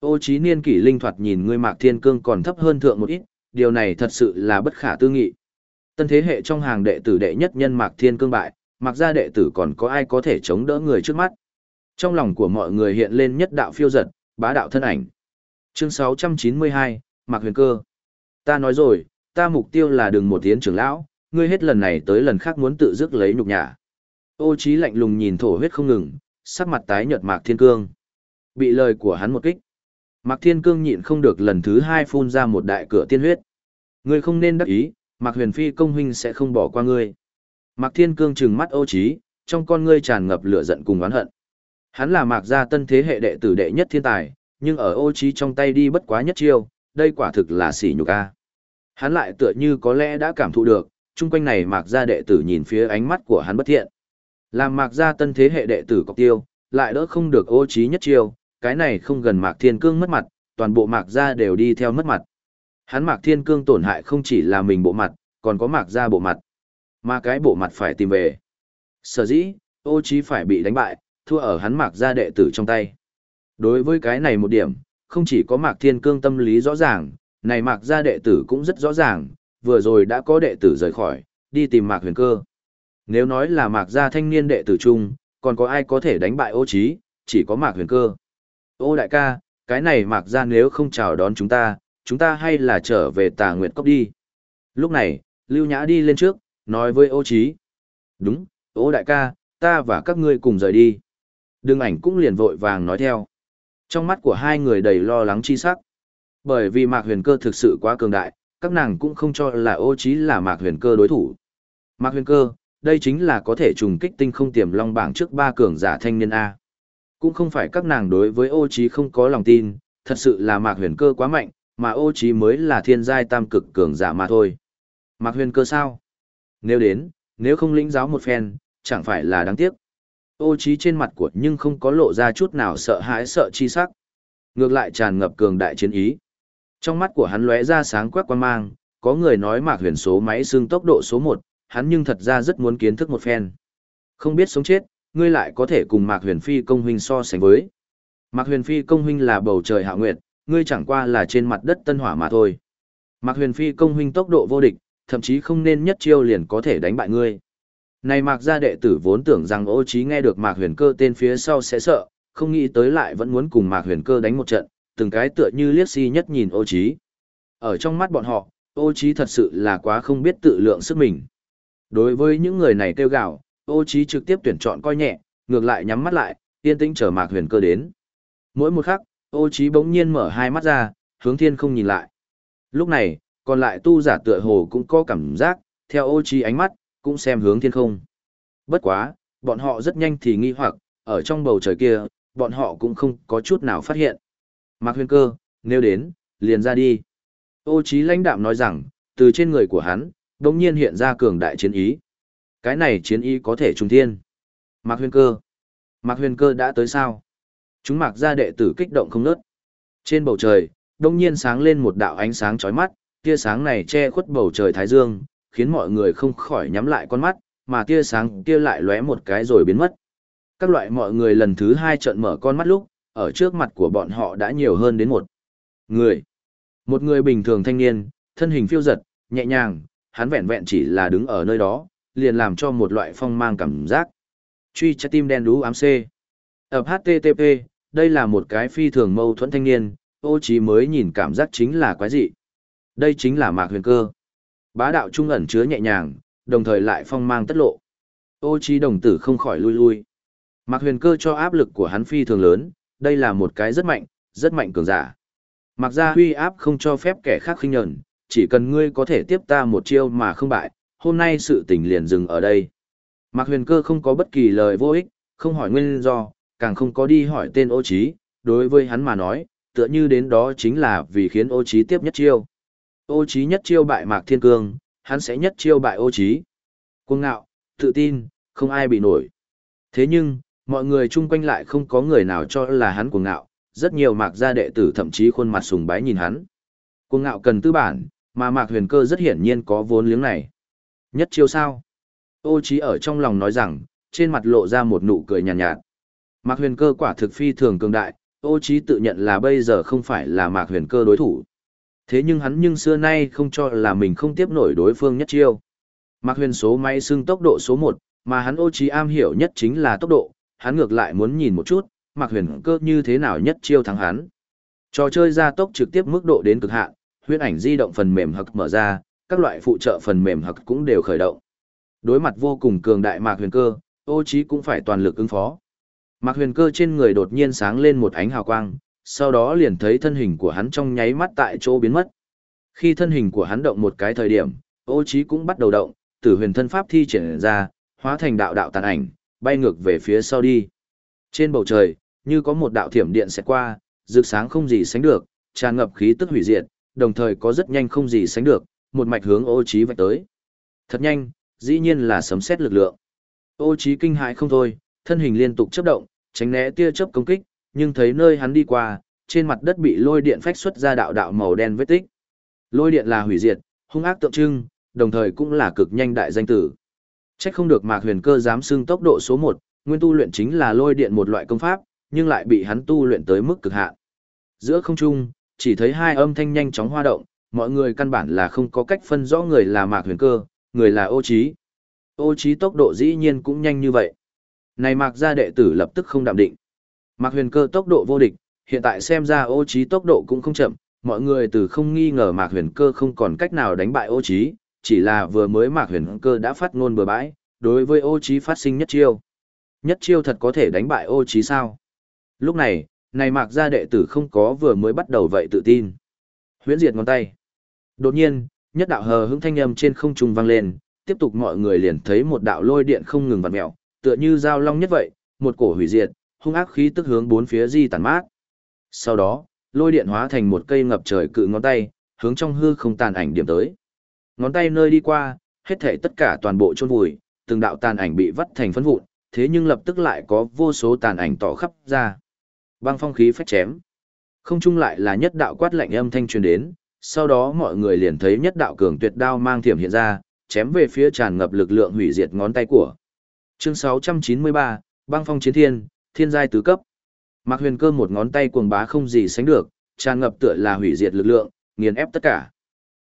Ô Chí niên kỷ linh thoạt nhìn người Mạc Thiên Cương còn thấp hơn thượng một ít, điều này thật sự là bất khả tư nghị. Tân thế hệ trong hàng đệ tử đệ nhất nhân Mạc Thiên Cương bại, Mạc gia đệ tử còn có ai có thể chống đỡ người trước mắt. Trong lòng của mọi người hiện lên nhất đạo phiêu giật, bá đạo thân ảnh. Chương 692, Mạc Huyền Cơ. Ta nói rồi, ta mục tiêu là đường một tiến trưởng lão, ngươi hết lần này tới lần khác muốn tự dứt lấy nhục nhã. Ô Chí lạnh lùng nhìn thổ huyết không ngừng, sắc mặt tái nhợt Mạc Thiên Cương. Bị lời của hắn một kích. Mạc Thiên Cương nhịn không được lần thứ hai phun ra một đại cửa tiên huyết. Ngươi không nên đắc ý, Mạc Huyền Phi công huynh sẽ không bỏ qua ngươi. Mạc Thiên Cương trừng mắt Ô trí, trong con ngươi tràn ngập lửa giận cùng oán hận. Hắn là Mạc gia tân thế hệ đệ tử đệ nhất thiên tài, nhưng ở Ô trí trong tay đi bất quá nhất chiêu, đây quả thực là sỉ nhục a. Hắn lại tựa như có lẽ đã cảm thụ được, chung quanh này Mạc gia đệ tử nhìn phía ánh mắt của hắn bất thiện. Làm Mạc gia tân thế hệ đệ tử cọc tiêu, lại đỡ không được Ô trí nhất chiêu, cái này không gần Mạc Thiên Cương mất mặt, toàn bộ Mạc gia đều đi theo mất mặt. Hắn Mạc Thiên Cương tổn hại không chỉ là mình bộ mặt, còn có Mạc gia bộ mặt. Mà cái bộ mặt phải tìm về. Sở dĩ, Ô Chí phải bị đánh bại, thua ở hắn Mạc gia đệ tử trong tay. Đối với cái này một điểm, không chỉ có Mạc Thiên Cương tâm lý rõ ràng, này Mạc gia đệ tử cũng rất rõ ràng, vừa rồi đã có đệ tử rời khỏi, đi tìm Mạc Huyền Cơ. Nếu nói là Mạc gia thanh niên đệ tử chung, còn có ai có thể đánh bại Ô Chí, chỉ có Mạc Huyền Cơ. Ô đại ca, cái này Mạc ra nếu không chào đón chúng ta, chúng ta hay là trở về Tà Nguyệt Cốc đi. Lúc này, Lưu Nhã đi lên trước, nói với Ô Chí. Đúng, Ô đại ca, ta và các ngươi cùng rời đi. Đường ảnh cũng liền vội vàng nói theo. Trong mắt của hai người đầy lo lắng chi sắc. Bởi vì Mạc Huyền Cơ thực sự quá cường đại, các nàng cũng không cho là ô trí là Mạc Huyền Cơ đối thủ. Mạc Huyền Cơ, đây chính là có thể trùng kích tinh không tiềm long bảng trước ba cường giả thanh niên A. Cũng không phải các nàng đối với ô trí không có lòng tin, thật sự là Mạc Huyền Cơ quá mạnh, mà ô trí mới là thiên giai tam cực cường giả mà thôi. Mạc Huyền Cơ sao? Nếu đến, nếu không lĩnh giáo một phen, chẳng phải là đáng tiếc. Ô trí trên mặt của nhưng không có lộ ra chút nào sợ hãi sợ chi sắc. Ngược lại tràn ngập cường đại chiến ý. Trong mắt của hắn lóe ra sáng quắc quan mang, có người nói mạc huyền số máy xương tốc độ số 1, hắn nhưng thật ra rất muốn kiến thức một phen. Không biết sống chết, ngươi lại có thể cùng mạc huyền phi công huynh so sánh với. Mạc huyền phi công huynh là bầu trời hạ nguyệt, ngươi chẳng qua là trên mặt đất tân hỏa mà thôi. Mạc huyền phi công huynh tốc độ vô địch, thậm chí không nên nhất chiêu liền có thể đánh bại ngươi. Này mạc gia đệ tử vốn tưởng rằng ô Chí nghe được mạc huyền cơ tên phía sau sẽ sợ, không nghĩ tới lại vẫn muốn cùng mạc huyền cơ đánh một trận, từng cái tựa như liếc si nhất nhìn ô Chí. Ở trong mắt bọn họ, ô Chí thật sự là quá không biết tự lượng sức mình. Đối với những người này kêu gạo, ô trí trực tiếp tuyển chọn coi nhẹ, ngược lại nhắm mắt lại, yên tĩnh chờ mạc huyền cơ đến. Mỗi một khắc, ô trí bỗng nhiên mở hai mắt ra, hướng thiên không nhìn lại. Lúc này, còn lại tu giả tựa hồ cũng có cảm giác, theo ô trí ánh mắt, cũng xem hướng thiên không. Bất quá, bọn họ rất nhanh thì nghi hoặc, ở trong bầu trời kia, bọn họ cũng không có chút nào phát hiện. Mạc huyền cơ, nếu đến, liền ra đi. Ô trí lãnh đạm nói rằng, từ trên người của hắn, đột nhiên hiện ra cường đại chiến ý. Cái này chiến y có thể trùng thiên. Mạc huyền cơ. Mạc huyền cơ đã tới sao? Chúng mạc gia đệ tử kích động không nớt. Trên bầu trời, đông nhiên sáng lên một đạo ánh sáng chói mắt, tia sáng này che khuất bầu trời thái dương, khiến mọi người không khỏi nhắm lại con mắt, mà tia sáng kia lại lóe một cái rồi biến mất. Các loại mọi người lần thứ hai trợn mở con mắt lúc, ở trước mặt của bọn họ đã nhiều hơn đến một người. Một người bình thường thanh niên, thân hình phiêu giật, nhẹ nhàng, hắn vẹn vẹn chỉ là đứng ở nơi đó, liền làm cho một loại phong mang cảm giác. Truy trái tim đen đú ám C. Ập HTTP, đây là một cái phi thường mâu thuẫn thanh niên, ô trí mới nhìn cảm giác chính là quái dị. Đây chính là mạc huyền cơ. Bá đạo trung ẩn chứa nhẹ nhàng, đồng thời lại phong mang tất lộ. Ô trí đồng tử không khỏi lui lui. Mạc huyền cơ cho áp lực của hắn phi thường lớn, đây là một cái rất mạnh, rất mạnh cường giả. Mạc gia huy áp không cho phép kẻ khác khinh nhẫn, chỉ cần ngươi có thể tiếp ta một chiêu mà không bại, hôm nay sự tình liền dừng ở đây. Mạc huyền cơ không có bất kỳ lời vô ích, không hỏi nguyên do, càng không có đi hỏi tên ô Chí. đối với hắn mà nói, tựa như đến đó chính là vì khiến ô Chí tiếp nhất chiêu. Ô Chí nhất chiêu bại Mạc Thiên Cương, hắn sẽ nhất chiêu bại ô Chí. Cuồng ngạo, tự tin, không ai bị nổi. Thế nhưng, mọi người chung quanh lại không có người nào cho là hắn cuồng ngạo, rất nhiều Mạc gia đệ tử thậm chí khuôn mặt sùng bái nhìn hắn. Cuồng ngạo cần tư bản, mà Mạc Huyền Cơ rất hiển nhiên có vốn liếng này. Nhất chiêu sao? Ô trí ở trong lòng nói rằng, trên mặt lộ ra một nụ cười nhàn nhạt, nhạt. Mạc huyền cơ quả thực phi thường cường đại, ô trí tự nhận là bây giờ không phải là mạc huyền cơ đối thủ. Thế nhưng hắn nhưng xưa nay không cho là mình không tiếp nổi đối phương nhất chiêu. Mạc huyền số máy xưng tốc độ số 1, mà hắn ô trí am hiểu nhất chính là tốc độ, hắn ngược lại muốn nhìn một chút, mạc huyền cơ như thế nào nhất chiêu thắng hắn. Trò chơi gia tốc trực tiếp mức độ đến cực hạn, huyễn ảnh di động phần mềm hặc mở ra, các loại phụ trợ phần mềm hoặc cũng đều khởi động. Đối mặt vô cùng cường đại mạc huyền cơ, ô Chí cũng phải toàn lực ứng phó. Mạc huyền cơ trên người đột nhiên sáng lên một ánh hào quang, sau đó liền thấy thân hình của hắn trong nháy mắt tại chỗ biến mất. Khi thân hình của hắn động một cái thời điểm, ô Chí cũng bắt đầu động, tử huyền thân pháp thi triển ra, hóa thành đạo đạo tàn ảnh, bay ngược về phía sau đi. Trên bầu trời, như có một đạo thiểm điện sẽ qua, rực sáng không gì sánh được, tràn ngập khí tức hủy diệt, đồng thời có rất nhanh không gì sánh được, một mạch hướng ô trí vạch tới. Thật nhanh, dĩ nhiên là sấm xét lực lượng. Ô trí kinh hãi không thôi, thân hình liên tục chớp động, tránh né tia chớp công kích, nhưng thấy nơi hắn đi qua, trên mặt đất bị lôi điện phách xuất ra đạo đạo màu đen vết tích. Lôi điện là hủy diệt, hung ác tượng trưng, đồng thời cũng là cực nhanh đại danh tử. Chắc không được Mạc Huyền Cơ dám xưng tốc độ số 1, nguyên tu luyện chính là lôi điện một loại công pháp, nhưng lại bị hắn tu luyện tới mức cực hạn. Giữa không trung, chỉ thấy hai âm thanh nhanh chóng hoa động, mọi người căn bản là không có cách phân rõ người là Mạc Huyền Cơ, người là Ô Chí. Ô Chí tốc độ dĩ nhiên cũng nhanh như vậy. Này Mạc gia đệ tử lập tức không đạm định. Mạc huyền cơ tốc độ vô địch, hiện tại xem ra ô trí tốc độ cũng không chậm, mọi người từ không nghi ngờ Mạc huyền cơ không còn cách nào đánh bại ô trí, chỉ là vừa mới Mạc huyền cơ đã phát ngôn bừa bãi, đối với ô trí phát sinh nhất chiêu. Nhất chiêu thật có thể đánh bại ô trí sao? Lúc này, này Mạc gia đệ tử không có vừa mới bắt đầu vậy tự tin. Huyễn diệt ngón tay. Đột nhiên, nhất đạo hờ hững thanh âm trên không trung vang lên, tiếp tục mọi người liền thấy một đạo lôi điện không ngừng vặn mèo, tựa như dao long nhất vậy, một cổ hủy diệt, hung ác khí tức hướng bốn phía di tản mát. Sau đó, lôi điện hóa thành một cây ngập trời cự ngón tay, hướng trong hư không tàn ảnh điểm tới. Ngón tay nơi đi qua, hết thảy tất cả toàn bộ chôn vùi, từng đạo tàn ảnh bị vắt thành phấn vụn, thế nhưng lập tức lại có vô số tàn ảnh tỏ khắp ra. Băng phong khí phách chém. Không chung lại là nhất đạo quát lạnh âm thanh truyền đến, sau đó mọi người liền thấy nhất đạo cường tuyệt đao mang thiểm hiện ra, chém về phía tràn ngập lực lượng hủy diệt ngón tay của. Chương 693, băng phong chiến thiên, thiên giai tứ cấp. Mạc Huyền Cơ một ngón tay cuồng bá không gì sánh được, tràn ngập tựa là hủy diệt lực lượng, nghiền ép tất cả.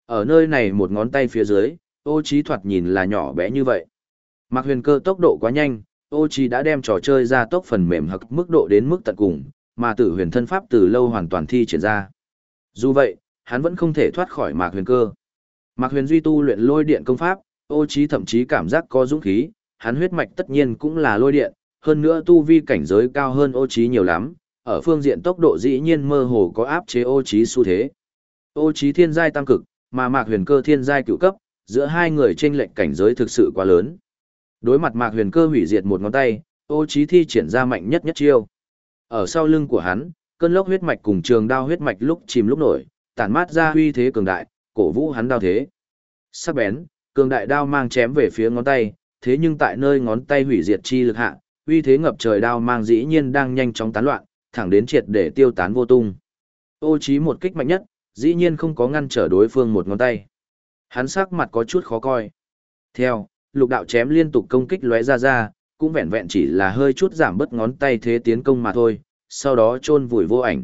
Ở nơi này một ngón tay phía dưới, ô trí thoạt nhìn là nhỏ bé như vậy. Mạc huyền cơ tốc độ quá nhanh, ô trí đã đem trò chơi ra tốc phần mềm hậc mức độ đến mức tận cùng, mà tử huyền thân pháp từ lâu hoàn toàn thi triển ra. Dù vậy, hắn vẫn không thể thoát khỏi mạc huyền cơ. Mạc huyền duy tu luyện lôi điện công pháp, ô trí thậm chí cảm giác có dũng khí, hắn huyết mạch tất nhiên cũng là lôi điện, hơn nữa tu vi cảnh giới cao hơn ô trí nhiều lắm, ở phương diện tốc độ dĩ nhiên mơ hồ có áp chế ô trí xu thế. Ô trí thiên giai tăng cực, mà mạc huyền cơ thiên giai cựu cấp, giữa hai người trên lệnh cảnh giới thực sự quá lớn. Đối mặt mạc huyền cơ hủy diệt một ngón tay, ô trí thi triển ra mạnh nhất nhất chiêu. Ở sau lưng của hắn, cơn lốc huyết mạch cùng trường đao huyết mạch lúc chìm lúc nổi, tản mát ra uy thế cường đại, cổ vũ hắn đao thế. Sắc bén, cường đại đao mang chém về phía ngón tay, thế nhưng tại nơi ngón tay hủy diệt chi lực hạ, uy thế ngập trời đao mang dĩ nhiên đang nhanh chóng tán loạn, thẳng đến triệt để tiêu tán vô tung. Ô trí một kích mạnh nhất, dĩ nhiên không có ngăn trở đối phương một ngón tay. Hắn sắc mặt có chút khó coi. Theo, lục đạo chém liên tục công kích lóe ra ra, cũng vẹn vẹn chỉ là hơi chút giảm bớt ngón tay thế tiến công mà thôi, sau đó chôn vùi vô ảnh.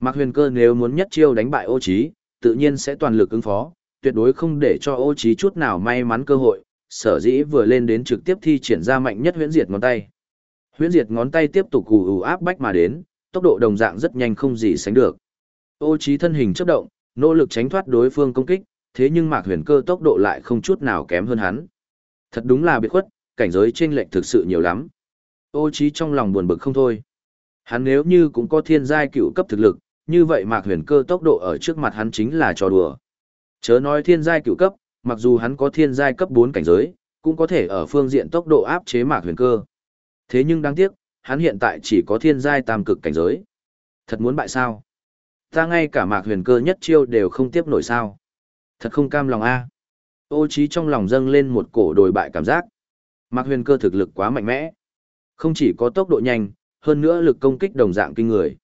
Mạc huyền cơ nếu muốn nhất chiêu đánh bại ô Chí, tự nhiên sẽ toàn lực ứng phó, tuyệt đối không để cho ô Chí chút nào may mắn cơ hội, sở dĩ vừa lên đến trực tiếp thi triển ra mạnh nhất huyễn diệt ngón tay. Huyễn diệt ngón tay tiếp tục cù ù áp bách mà đến, tốc độ đồng dạng rất nhanh không gì sánh được. Ô Chí thân hình chớp động, nỗ lực tránh thoát đối phương công kích, thế nhưng Mạc Huyền Cơ tốc độ lại không chút nào kém hơn hắn. Thật đúng là biệt khuất, cảnh giới chênh lệch thực sự nhiều lắm. Ô Chí trong lòng buồn bực không thôi. Hắn nếu như cũng có thiên giai cựu cấp thực lực, như vậy Mạc Huyền Cơ tốc độ ở trước mặt hắn chính là trò đùa. Chớ nói thiên giai cựu cấp, mặc dù hắn có thiên giai cấp 4 cảnh giới, cũng có thể ở phương diện tốc độ áp chế Mạc Huyền Cơ. Thế nhưng đáng tiếc, hắn hiện tại chỉ có thiên giai tam cực cảnh giới. Thật muốn bại sao? Ta ngay cả Mạc Huyền Cơ nhất chiêu đều không tiếp nổi sao? Thật không cam lòng a. Ô trí trong lòng dâng lên một cổ đồi bại cảm giác. Mạc Huyền Cơ thực lực quá mạnh mẽ. Không chỉ có tốc độ nhanh, hơn nữa lực công kích đồng dạng kinh người.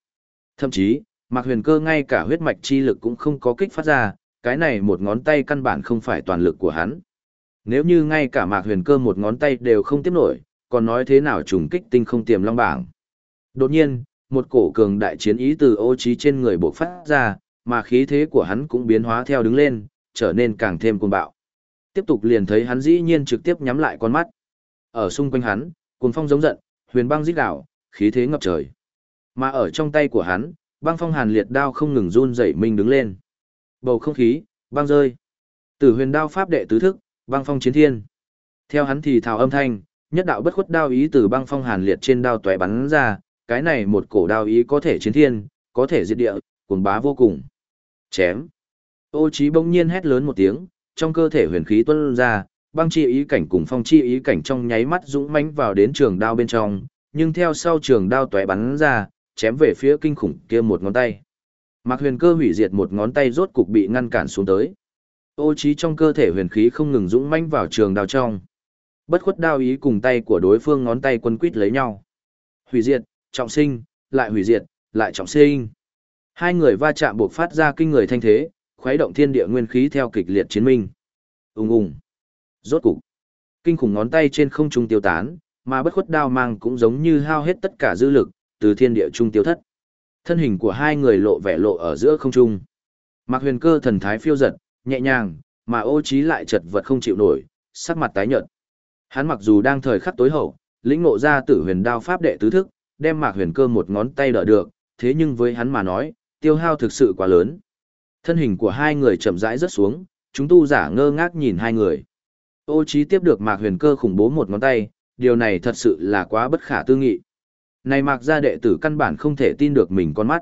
Thậm chí, Mạc Huyền Cơ ngay cả huyết mạch chi lực cũng không có kích phát ra, cái này một ngón tay căn bản không phải toàn lực của hắn. Nếu như ngay cả Mạc Huyền Cơ một ngón tay đều không tiếp nổi, còn nói thế nào trùng kích tinh không tiềm long bảng. Đột nhiên, một cổ cường đại chiến ý từ ô trí trên người bộc phát ra, mà khí thế của hắn cũng biến hóa theo đứng lên, trở nên càng thêm cuồng bạo. Tiếp tục liền thấy hắn dĩ nhiên trực tiếp nhắm lại con mắt. Ở xung quanh hắn, cuồng phong giống giận, huyền băng rít đảo, khí thế ngập trời. Mà ở trong tay của hắn, băng phong hàn liệt đao không ngừng run rẩy mình đứng lên. Bầu không khí, băng rơi. Tử huyền đao pháp đệ tứ thức, băng phong chiến thiên. Theo hắn thì thào âm thanh, nhất đạo bất khuất đao ý từ băng phong hàn liệt trên đao tòe bắn ra, cái này một cổ đao ý có thể chiến thiên, có thể diệt địa, cuồng bá vô cùng. Chém. Ô Chí bỗng nhiên hét lớn một tiếng, trong cơ thể huyền khí tuôn ra, băng chi ý cảnh cùng phong chi ý cảnh trong nháy mắt dũng mãnh vào đến trường đao bên trong, nhưng theo sau trường đao tóe bắn ra, chém về phía kinh khủng kia một ngón tay. Mạc Huyền Cơ hủy diệt một ngón tay rốt cục bị ngăn cản xuống tới. Ô Chí trong cơ thể huyền khí không ngừng dũng mãnh vào trường đao trong. Bất khuất đao ý cùng tay của đối phương ngón tay quân quýt lấy nhau. Hủy diệt, trọng sinh, lại hủy diệt, lại trọng sinh. Hai người va chạm buộc phát ra kinh người thanh thế, khuấy động thiên địa nguyên khí theo kịch liệt chiến minh. Ùng ùng. Rốt cục, kinh khủng ngón tay trên không trung tiêu tán, mà bất khuất đao mang cũng giống như hao hết tất cả dư lực, từ thiên địa trung tiêu thất. Thân hình của hai người lộ vẻ lộ ở giữa không trung. Mạc Huyền Cơ thần thái phiêu giật, nhẹ nhàng, mà Ô Chí lại chật vật không chịu nổi, sắc mặt tái nhợt. Hắn mặc dù đang thời khắc tối hậu, lĩnh ngộ ra Tử Huyền Đao pháp đệ tứ thức, đem Mạc Huyền Cơ một ngón tay đỡ được, thế nhưng với hắn mà nói, tiêu hao thực sự quá lớn. Thân hình của hai người chậm rãi rớt xuống, chúng tu giả ngơ ngác nhìn hai người. Ô Chí tiếp được Mạc Huyền Cơ khủng bố một ngón tay, điều này thật sự là quá bất khả tư nghị. Này Mạc gia đệ tử căn bản không thể tin được mình con mắt.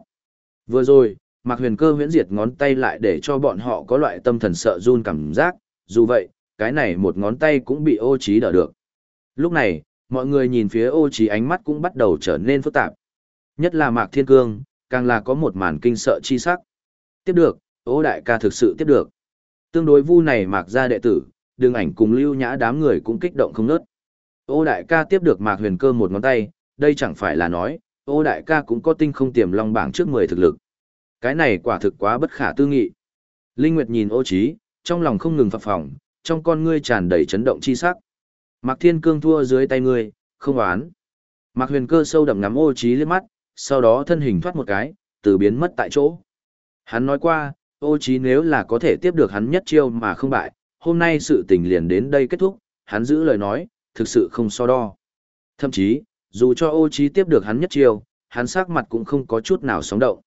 Vừa rồi, Mạc Huyền Cơ huyễn diệt ngón tay lại để cho bọn họ có loại tâm thần sợ run cảm giác, dù vậy, cái này một ngón tay cũng bị ô trí đỡ được. Lúc này, mọi người nhìn phía ô trí ánh mắt cũng bắt đầu trở nên phức tạp. Nhất là Mạc Thiên Cương, càng là có một màn kinh sợ chi sắc. Tiếp được, ô đại ca thực sự tiếp được. Tương đối vu này Mạc gia đệ tử, đường ảnh cùng lưu nhã đám người cũng kích động không nớt. Ô đại ca tiếp được Mạc Huyền Cơ một ngón tay, đây chẳng phải là nói, ô đại ca cũng có tinh không tiềm long bảng trước 10 thực lực. Cái này quả thực quá bất khả tư nghị. Linh Nguyệt nhìn ô trí, trong lòng không ngừng phập phồng, trong con ngươi tràn đầy chấn động chi sắc. Mạc Thiên Cương thua dưới tay ngươi, không oán. Mạc Huyền Cơ sâu đậm ngắm ô trí liếc mắt, sau đó thân hình thoát một cái, từ biến mất tại chỗ. Hắn nói qua, ô trí nếu là có thể tiếp được hắn nhất chiêu mà không bại, hôm nay sự tình liền đến đây kết thúc, hắn giữ lời nói, thực sự không so đo. Thậm chí, dù cho ô trí tiếp được hắn nhất chiêu, hắn sắc mặt cũng không có chút nào sóng động.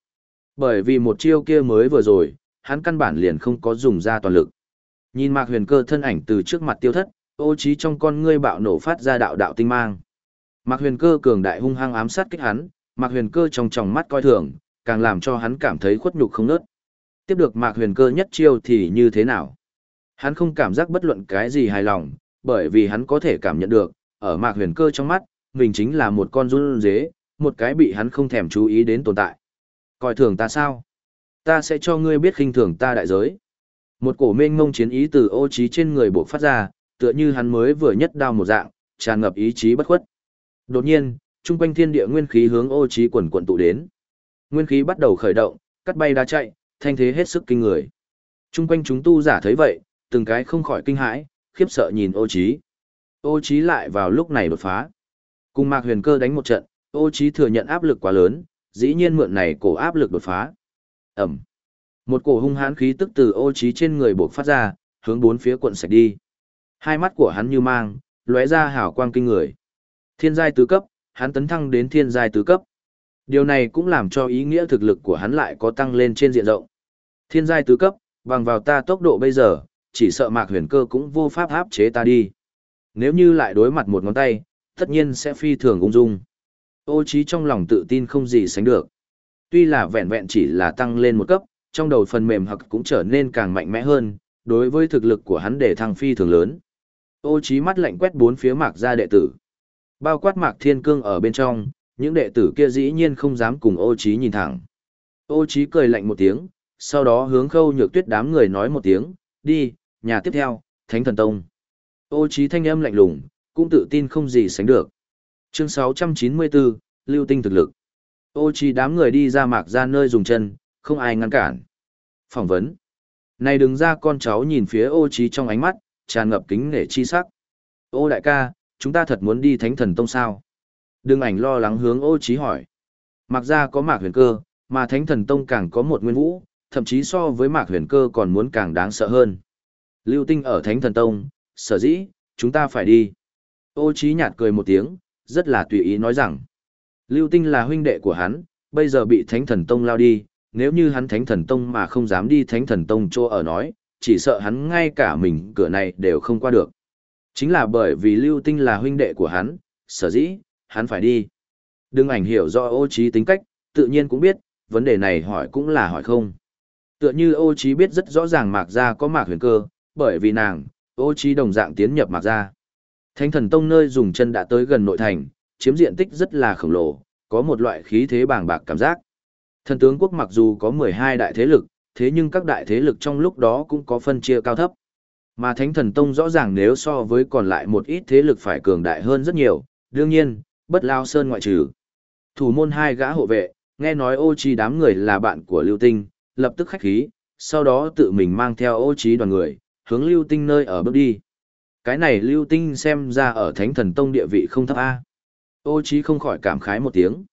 Bởi vì một chiêu kia mới vừa rồi, hắn căn bản liền không có dùng ra toàn lực. Nhìn Mạc Huyền Cơ thân ảnh từ trước mặt tiêu thất, ô trí trong con ngươi bạo nổ phát ra đạo đạo tinh mang. Mạc Huyền Cơ cường đại hung hăng ám sát kích hắn, Mạc Huyền Cơ trong tròng mắt coi thường, càng làm cho hắn cảm thấy khuất nhục không nớt. Tiếp được Mạc Huyền Cơ nhất chiêu thì như thế nào? Hắn không cảm giác bất luận cái gì hài lòng, bởi vì hắn có thể cảm nhận được, ở Mạc Huyền Cơ trong mắt, mình chính là một con run dế, một cái bị hắn không thèm chú ý đến tồn tại. Coi thường ta sao? Ta sẽ cho ngươi biết khinh thường ta đại giới. Một cổ mênh mông chiến ý từ ô trí trên người bộ phát ra, tựa như hắn mới vừa nhất đao một dạng, tràn ngập ý chí bất khuất. Đột nhiên, trung quanh thiên địa nguyên khí hướng ô trí quần quần tụ đến. Nguyên khí bắt đầu khởi động, cắt bay đá chạy, thanh thế hết sức kinh người. Trung quanh chúng tu giả thấy vậy, từng cái không khỏi kinh hãi, khiếp sợ nhìn ô trí. Ô trí lại vào lúc này đột phá. Cùng Mạc Huyền Cơ đánh một trận, ô Chí thừa nhận áp lực quá lớn, dĩ nhiên mượn này cổ áp lực đột phá. Ầm, Một cổ hung hãn khí tức từ ô Chí trên người bộc phát ra, hướng bốn phía cuộn sạch đi. Hai mắt của hắn như mang, lóe ra hào quang kinh người. Thiên giai tứ cấp, hắn tấn thăng đến thiên giai tứ cấp. Điều này cũng làm cho ý nghĩa thực lực của hắn lại có tăng lên trên diện rộng. Thiên giai tứ cấp, bằng vào ta tốc độ bây giờ, chỉ sợ mạc huyền cơ cũng vô pháp áp chế ta đi. Nếu như lại đối mặt một ngón tay, tất nhiên sẽ phi thường ung dung. Ô trí trong lòng tự tin không gì sánh được. Tuy là vẹn vẹn chỉ là tăng lên một cấp, trong đầu phần mềm hoặc cũng trở nên càng mạnh mẽ hơn, đối với thực lực của hắn để thăng phi thường lớn. Ô trí mắt lạnh quét bốn phía mạc gia đệ tử. Bao quát mạc thiên cương ở bên trong, những đệ tử kia dĩ nhiên không dám cùng ô trí nhìn thẳng. Ô trí cười lạnh một tiếng, sau đó hướng khâu nhược tuyết đám người nói một tiếng, đi, nhà tiếp theo, Thánh Thần Tông. Ô trí thanh âm lạnh lùng, cũng tự tin không gì sánh được. Chương 694, Lưu Tinh thực lực. Ô chi đám người đi ra mạc ra nơi dùng chân, không ai ngăn cản. Phỏng vấn. Này đứng ra con cháu nhìn phía ô chi trong ánh mắt, tràn ngập kính nể chi sắc. Ô đại ca, chúng ta thật muốn đi Thánh Thần Tông sao? Đừng ảnh lo lắng hướng ô chi hỏi. Mạc ra có mạc huyền cơ, mà Thánh Thần Tông càng có một nguyên vũ, thậm chí so với mạc huyền cơ còn muốn càng đáng sợ hơn. Lưu tinh ở Thánh Thần Tông, sở dĩ, chúng ta phải đi. Ô trí nhạt cười một tiếng, rất là tùy ý nói rằng. Lưu tinh là huynh đệ của hắn, bây giờ bị Thánh Thần Tông lao đi, nếu như hắn Thánh Thần Tông mà không dám đi Thánh Thần Tông chỗ ở nói, chỉ sợ hắn ngay cả mình cửa này đều không qua được. Chính là bởi vì Lưu Tinh là huynh đệ của hắn, sở dĩ, hắn phải đi. Đừng ảnh hiểu do ô trí tính cách, tự nhiên cũng biết, vấn đề này hỏi cũng là hỏi không. Tựa như ô trí biết rất rõ ràng mạc gia có mạc huyền cơ, bởi vì nàng, ô trí đồng dạng tiến nhập mạc gia. Thánh thần tông nơi dùng chân đã tới gần nội thành, chiếm diện tích rất là khổng lồ, có một loại khí thế bàng bạc cảm giác. Thần tướng quốc mặc dù có 12 đại thế lực, thế nhưng các đại thế lực trong lúc đó cũng có phân chia cao thấp. Mà Thánh Thần Tông rõ ràng nếu so với còn lại một ít thế lực phải cường đại hơn rất nhiều, đương nhiên, bất lao sơn ngoại trừ. Thủ môn hai gã hộ vệ, nghe nói ô chi đám người là bạn của Lưu Tinh, lập tức khách khí, sau đó tự mình mang theo ô trí đoàn người, hướng Lưu Tinh nơi ở bước đi. Cái này Lưu Tinh xem ra ở Thánh Thần Tông địa vị không thấp A. Ô trí không khỏi cảm khái một tiếng.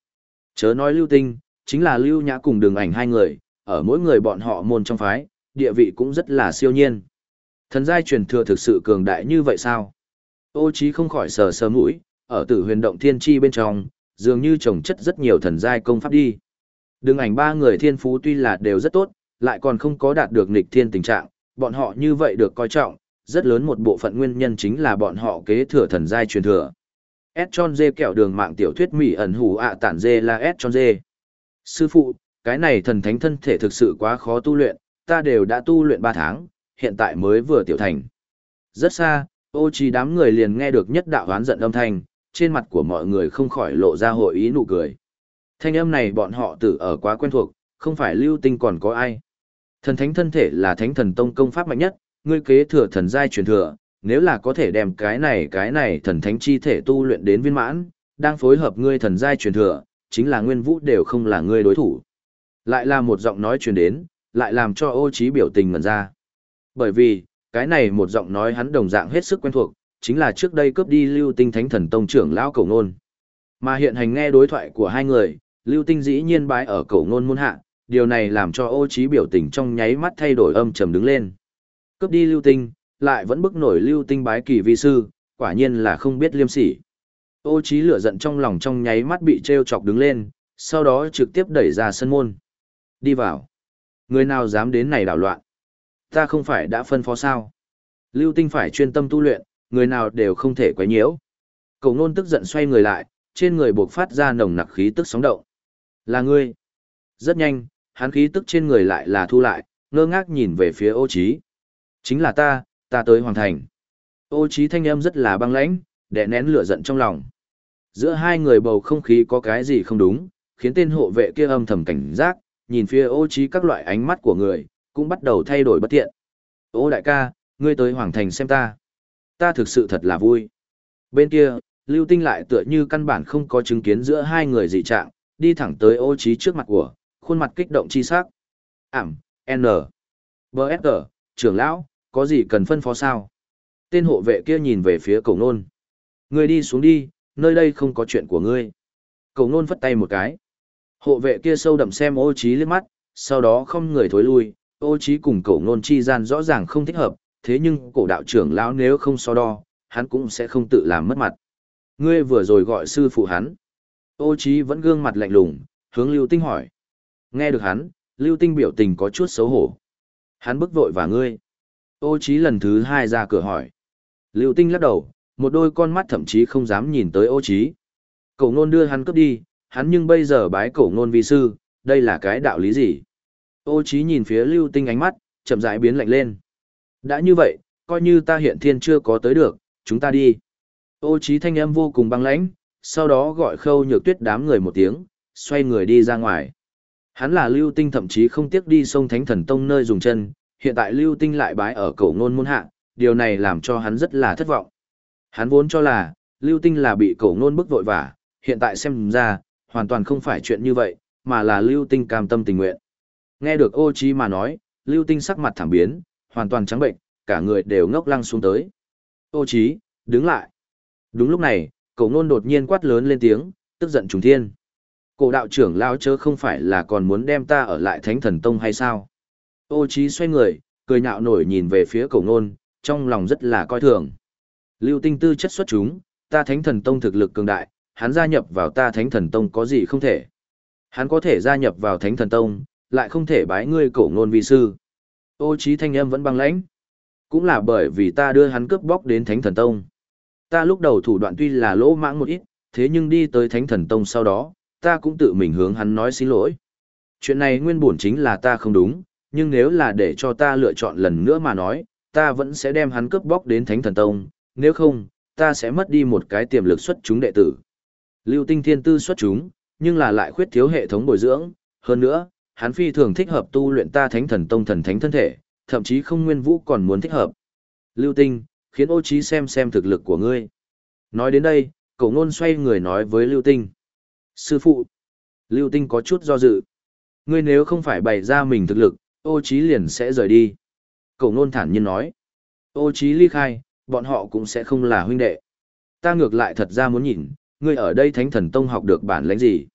Chớ nói Lưu Tinh, chính là Lưu Nhã cùng đường ảnh hai người, ở mỗi người bọn họ môn trong phái, địa vị cũng rất là siêu nhiên. Thần giai truyền thừa thực sự cường đại như vậy sao? Ô trí không khỏi sờ sờ mũi, ở tử huyền động thiên chi bên trong, dường như trồng chất rất nhiều thần giai công pháp đi. Đường ảnh ba người thiên phú tuy là đều rất tốt, lại còn không có đạt được nghịch thiên tình trạng, bọn họ như vậy được coi trọng, rất lớn một bộ phận nguyên nhân chính là bọn họ kế thừa thần giai truyền thừa. S tròn dê kẹo đường mạng tiểu thuyết mỹ ẩn hủ ạ tản dê là S tròn dê. Sư phụ, cái này thần thánh thân thể thực sự quá khó tu luyện, ta đều đã tu luyện 3 tháng, hiện tại mới vừa tiểu thành. Rất xa, ô trí đám người liền nghe được nhất đạo hoán giận âm thanh, trên mặt của mọi người không khỏi lộ ra hội ý nụ cười. Thanh âm này bọn họ tự ở quá quen thuộc, không phải lưu tinh còn có ai. Thần thánh thân thể là thánh thần tông công pháp mạnh nhất, ngươi kế thừa thần giai truyền thừa, nếu là có thể đem cái này cái này thần thánh chi thể tu luyện đến viên mãn, đang phối hợp ngươi thần giai truyền thừa, chính là nguyên vũ đều không là ngươi đối thủ. Lại là một giọng nói truyền đến, lại làm cho ô trí biểu tình ngẩn ra. Bởi vì, cái này một giọng nói hắn đồng dạng hết sức quen thuộc, chính là trước đây cướp đi lưu tinh thánh thần tông trưởng lão Cổ nôn. Mà hiện hành nghe đối thoại của hai người, lưu tinh dĩ nhiên bái ở Cổ nôn môn hạ, điều này làm cho ô trí biểu tình trong nháy mắt thay đổi âm trầm đứng lên. Cướp đi lưu tinh, lại vẫn bức nổi lưu tinh bái kỳ vi sư, quả nhiên là không biết liêm sỉ. Ô trí lửa giận trong lòng trong nháy mắt bị treo chọc đứng lên, sau đó trực tiếp đẩy ra sân môn. Đi vào. Người nào dám đến này đảo loạn? Ta không phải đã phân phó sao? Lưu tinh phải chuyên tâm tu luyện, người nào đều không thể quấy nhiễu. cậu nôn tức giận xoay người lại, trên người buộc phát ra nồng nặc khí tức sóng động. Là ngươi. Rất nhanh, hắn khí tức trên người lại là thu lại, ngơ ngác nhìn về phía ô trí. Chính là ta, ta tới hoàng thành. Ô trí thanh âm rất là băng lãnh, đè nén lửa giận trong lòng. Giữa hai người bầu không khí có cái gì không đúng, khiến tên hộ vệ kia âm thầm cảnh giác, nhìn phía ô trí các loại ánh mắt của người, cũng bắt đầu thay đổi bất tiện. Ô đại ca, ngươi tới hoàng thành xem ta. Ta thực sự thật là vui. Bên kia, lưu tinh lại tựa như căn bản không có chứng kiến giữa hai người dị trạng, đi thẳng tới ô trí trước mặt của, khuôn mặt kích động chi sắc. Ảm, N. B.S.G. trưởng lão, có gì cần phân phó sao? Tên hộ vệ kia nhìn về phía cổ nôn. Ngươi đi xuống đi, nơi đây không có chuyện của ngươi. Cổ nôn phất tay một cái. Hộ vệ kia sâu đậm xem ô trí liếc mắt, sau đó không người thối lui, ô trí cùng cổ nôn chi gian rõ ràng không thích hợp, thế nhưng cổ đạo trưởng lão nếu không so đo, hắn cũng sẽ không tự làm mất mặt. Ngươi vừa rồi gọi sư phụ hắn. Ô trí vẫn gương mặt lạnh lùng, hướng lưu tinh hỏi. Nghe được hắn, lưu tinh biểu tình có chút xấu hổ. Hắn bức vội và ngươi. Ô Chí lần thứ hai ra cửa hỏi. Lưu tinh lắc đầu, một đôi con mắt thậm chí không dám nhìn tới ô Chí. Cổ ngôn đưa hắn cướp đi, hắn nhưng bây giờ bái cổ ngôn vi sư, đây là cái đạo lý gì? Ô Chí nhìn phía lưu tinh ánh mắt, chậm rãi biến lạnh lên. Đã như vậy, coi như ta hiện thiên chưa có tới được, chúng ta đi. Ô Chí thanh âm vô cùng băng lãnh, sau đó gọi khâu nhược tuyết đám người một tiếng, xoay người đi ra ngoài. Hắn là lưu tinh thậm chí không tiếc đi sông Thánh Thần Tông nơi dùng chân, hiện tại lưu tinh lại bái ở Cổ nôn môn hạ, điều này làm cho hắn rất là thất vọng. Hắn vốn cho là, lưu tinh là bị Cổ nôn bức vội vả, hiện tại xem ra, hoàn toàn không phải chuyện như vậy, mà là lưu tinh cam tâm tình nguyện. Nghe được ô Chi mà nói, lưu tinh sắc mặt thảm biến, hoàn toàn trắng bệnh, cả người đều ngốc lăng xuống tới. Ô Chí, đứng lại. Đúng lúc này, Cổ nôn đột nhiên quát lớn lên tiếng, tức giận trùng thiên. Cổ đạo trưởng lao chớ không phải là còn muốn đem ta ở lại thánh thần tông hay sao? Ô Chí xoay người, cười nhạo nổi nhìn về phía Cổ nôn, trong lòng rất là coi thường. Lưu tinh tư chất xuất chúng, ta thánh thần tông thực lực cường đại, hắn gia nhập vào ta thánh thần tông có gì không thể. Hắn có thể gia nhập vào thánh thần tông, lại không thể bái ngươi cổ ngôn vi sư. Ô Chí thanh âm vẫn băng lãnh. Cũng là bởi vì ta đưa hắn cướp bóc đến thánh thần tông. Ta lúc đầu thủ đoạn tuy là lỗ mãng một ít, thế nhưng đi tới thánh thần tông sau đó, ta cũng tự mình hướng hắn nói xin lỗi. Chuyện này nguyên bổn chính là ta không đúng, nhưng nếu là để cho ta lựa chọn lần nữa mà nói, ta vẫn sẽ đem hắn cướp bóc đến thánh thần tông, nếu không, ta sẽ mất đi một cái tiềm lực xuất chúng đệ tử. Lưu tinh thiên tư xuất chúng, nhưng là lại khuyết thiếu hệ thống bồi dưỡng, hơn nữa, hắn phi thường thích hợp tu luyện ta thánh thần tông thần thánh thân thể, thậm chí không nguyên vũ còn muốn thích hợp. Lưu tinh, khiến ô Chí xem xem thực lực của ngươi. Nói đến đây, Cổ Nôn xoay người nói với Lưu tinh. Sư phụ, Lưu tinh có chút do dự. Ngươi nếu không phải bày ra mình thực lực, ô trí liền sẽ rời đi. Cậu ngôn thản nhiên nói. Ô trí ly khai, bọn họ cũng sẽ không là huynh đệ. Ta ngược lại thật ra muốn nhìn, ngươi ở đây thánh thần tông học được bản lãnh gì.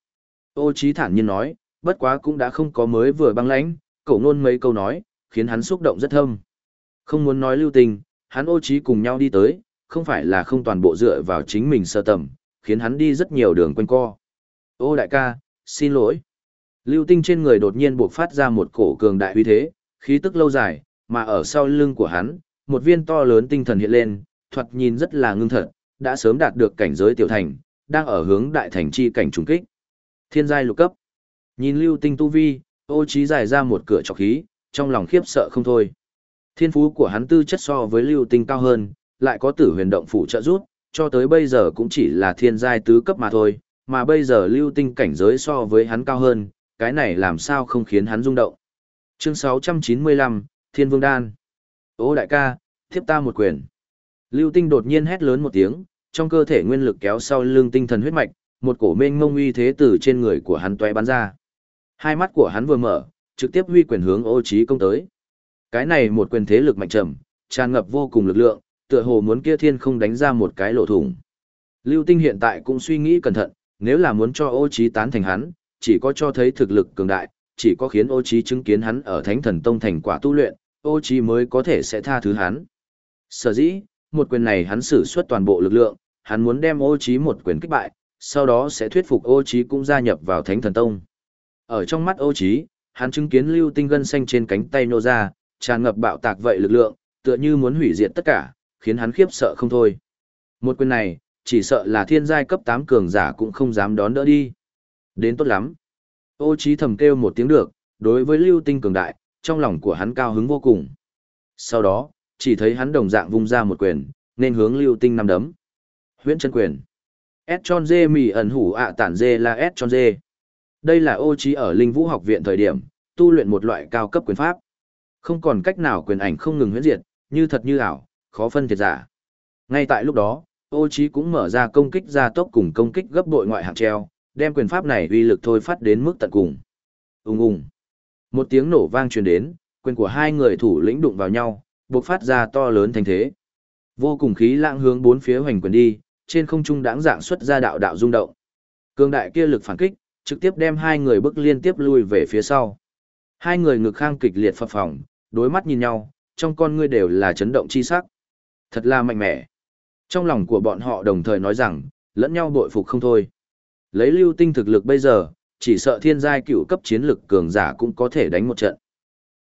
Ô trí thản nhiên nói, bất quá cũng đã không có mới vừa băng lãnh, cậu nôn mấy câu nói, khiến hắn xúc động rất thâm. Không muốn nói lưu tình, hắn ô trí cùng nhau đi tới, không phải là không toàn bộ dựa vào chính mình sơ tầm, khiến hắn đi rất nhiều đường quanh co. Ô đại ca, xin lỗi. Lưu tinh trên người đột nhiên buộc phát ra một cổ cường đại uy thế, khí tức lâu dài, mà ở sau lưng của hắn, một viên to lớn tinh thần hiện lên, thoạt nhìn rất là ngưng thật, đã sớm đạt được cảnh giới tiểu thành, đang ở hướng đại thành chi cảnh trùng kích. Thiên giai lục cấp. Nhìn lưu tinh tu vi, ô trí giải ra một cửa trọc khí, trong lòng khiếp sợ không thôi. Thiên phú của hắn tư chất so với lưu tinh cao hơn, lại có tử huyền động phụ trợ giúp, cho tới bây giờ cũng chỉ là thiên giai tứ cấp mà thôi, mà bây giờ lưu tinh cảnh giới so với hắn cao hơn, cái này làm sao không khiến hắn rung động. Chương 695, Thiên Vương Đan. Ô đại ca, thiếp ta một quyền. Lưu tinh đột nhiên hét lớn một tiếng, trong cơ thể nguyên lực kéo sau lưng tinh thần huyết mạch, một cổ mênh mông uy thế từ trên người của hắn toé bắn ra. Hai mắt của hắn vừa mở, trực tiếp huy quyền hướng ô trí công tới. Cái này một quyền thế lực mạnh trầm, tràn ngập vô cùng lực lượng, tựa hồ muốn kia thiên không đánh ra một cái lỗ thủng. Lưu Tinh hiện tại cũng suy nghĩ cẩn thận, nếu là muốn cho ô trí tán thành hắn, chỉ có cho thấy thực lực cường đại, chỉ có khiến ô trí chứng kiến hắn ở thánh thần tông thành quả tu luyện, ô trí mới có thể sẽ tha thứ hắn. Sở dĩ, một quyền này hắn sử xuất toàn bộ lực lượng, hắn muốn đem ô trí một quyền kích bại, sau đó sẽ thuyết phục ô trí cũng gia nhập vào thánh thần tông. Ở trong mắt ô trí, hắn chứng kiến lưu tinh gân xanh trên cánh tay nô ra, tràn ngập bạo tạc vậy lực lượng, tựa như muốn hủy diệt tất cả, khiến hắn khiếp sợ không thôi. Một quyền này, chỉ sợ là thiên giai cấp 8 cường giả cũng không dám đón đỡ đi. Đến tốt lắm. Ô trí thầm kêu một tiếng được, đối với lưu tinh cường đại, trong lòng của hắn cao hứng vô cùng. Sau đó, chỉ thấy hắn đồng dạng vung ra một quyền, nên hướng lưu tinh năm đấm. Huyễn chân quyền. S tròn dê mì ẩn hủ ạ tản dê là S tròn dê. Đây là ô trí ở linh vũ học viện thời điểm, tu luyện một loại cao cấp quyền pháp. Không còn cách nào quyền ảnh không ngừng huyễn diệt, như thật như ảo, khó phân thiệt giả. Ngay tại lúc đó, ô trí cũng mở ra công kích gia tốc cùng công kích gấp bội ngoại hạng treo, đem quyền pháp này uy lực thôi phát đến mức tận cùng. Ung ung. Một tiếng nổ vang truyền đến, quyền của hai người thủ lĩnh đụng vào nhau, bộc phát ra to lớn thành thế. Vô cùng khí lãng hướng bốn phía hoành quyền đi, trên không trung đãng dạng xuất ra đạo đạo rung động. Cương đại kia lực phản kích, trực tiếp đem hai người bước liên tiếp lui về phía sau. Hai người ngực khang kịch liệt phập phồng, đối mắt nhìn nhau, trong con ngươi đều là chấn động chi sắc. Thật là mạnh mẽ. Trong lòng của bọn họ đồng thời nói rằng, lẫn nhau bội phục không thôi. Lấy lưu tinh thực lực bây giờ, chỉ sợ thiên giai cựu cấp chiến lực cường giả cũng có thể đánh một trận.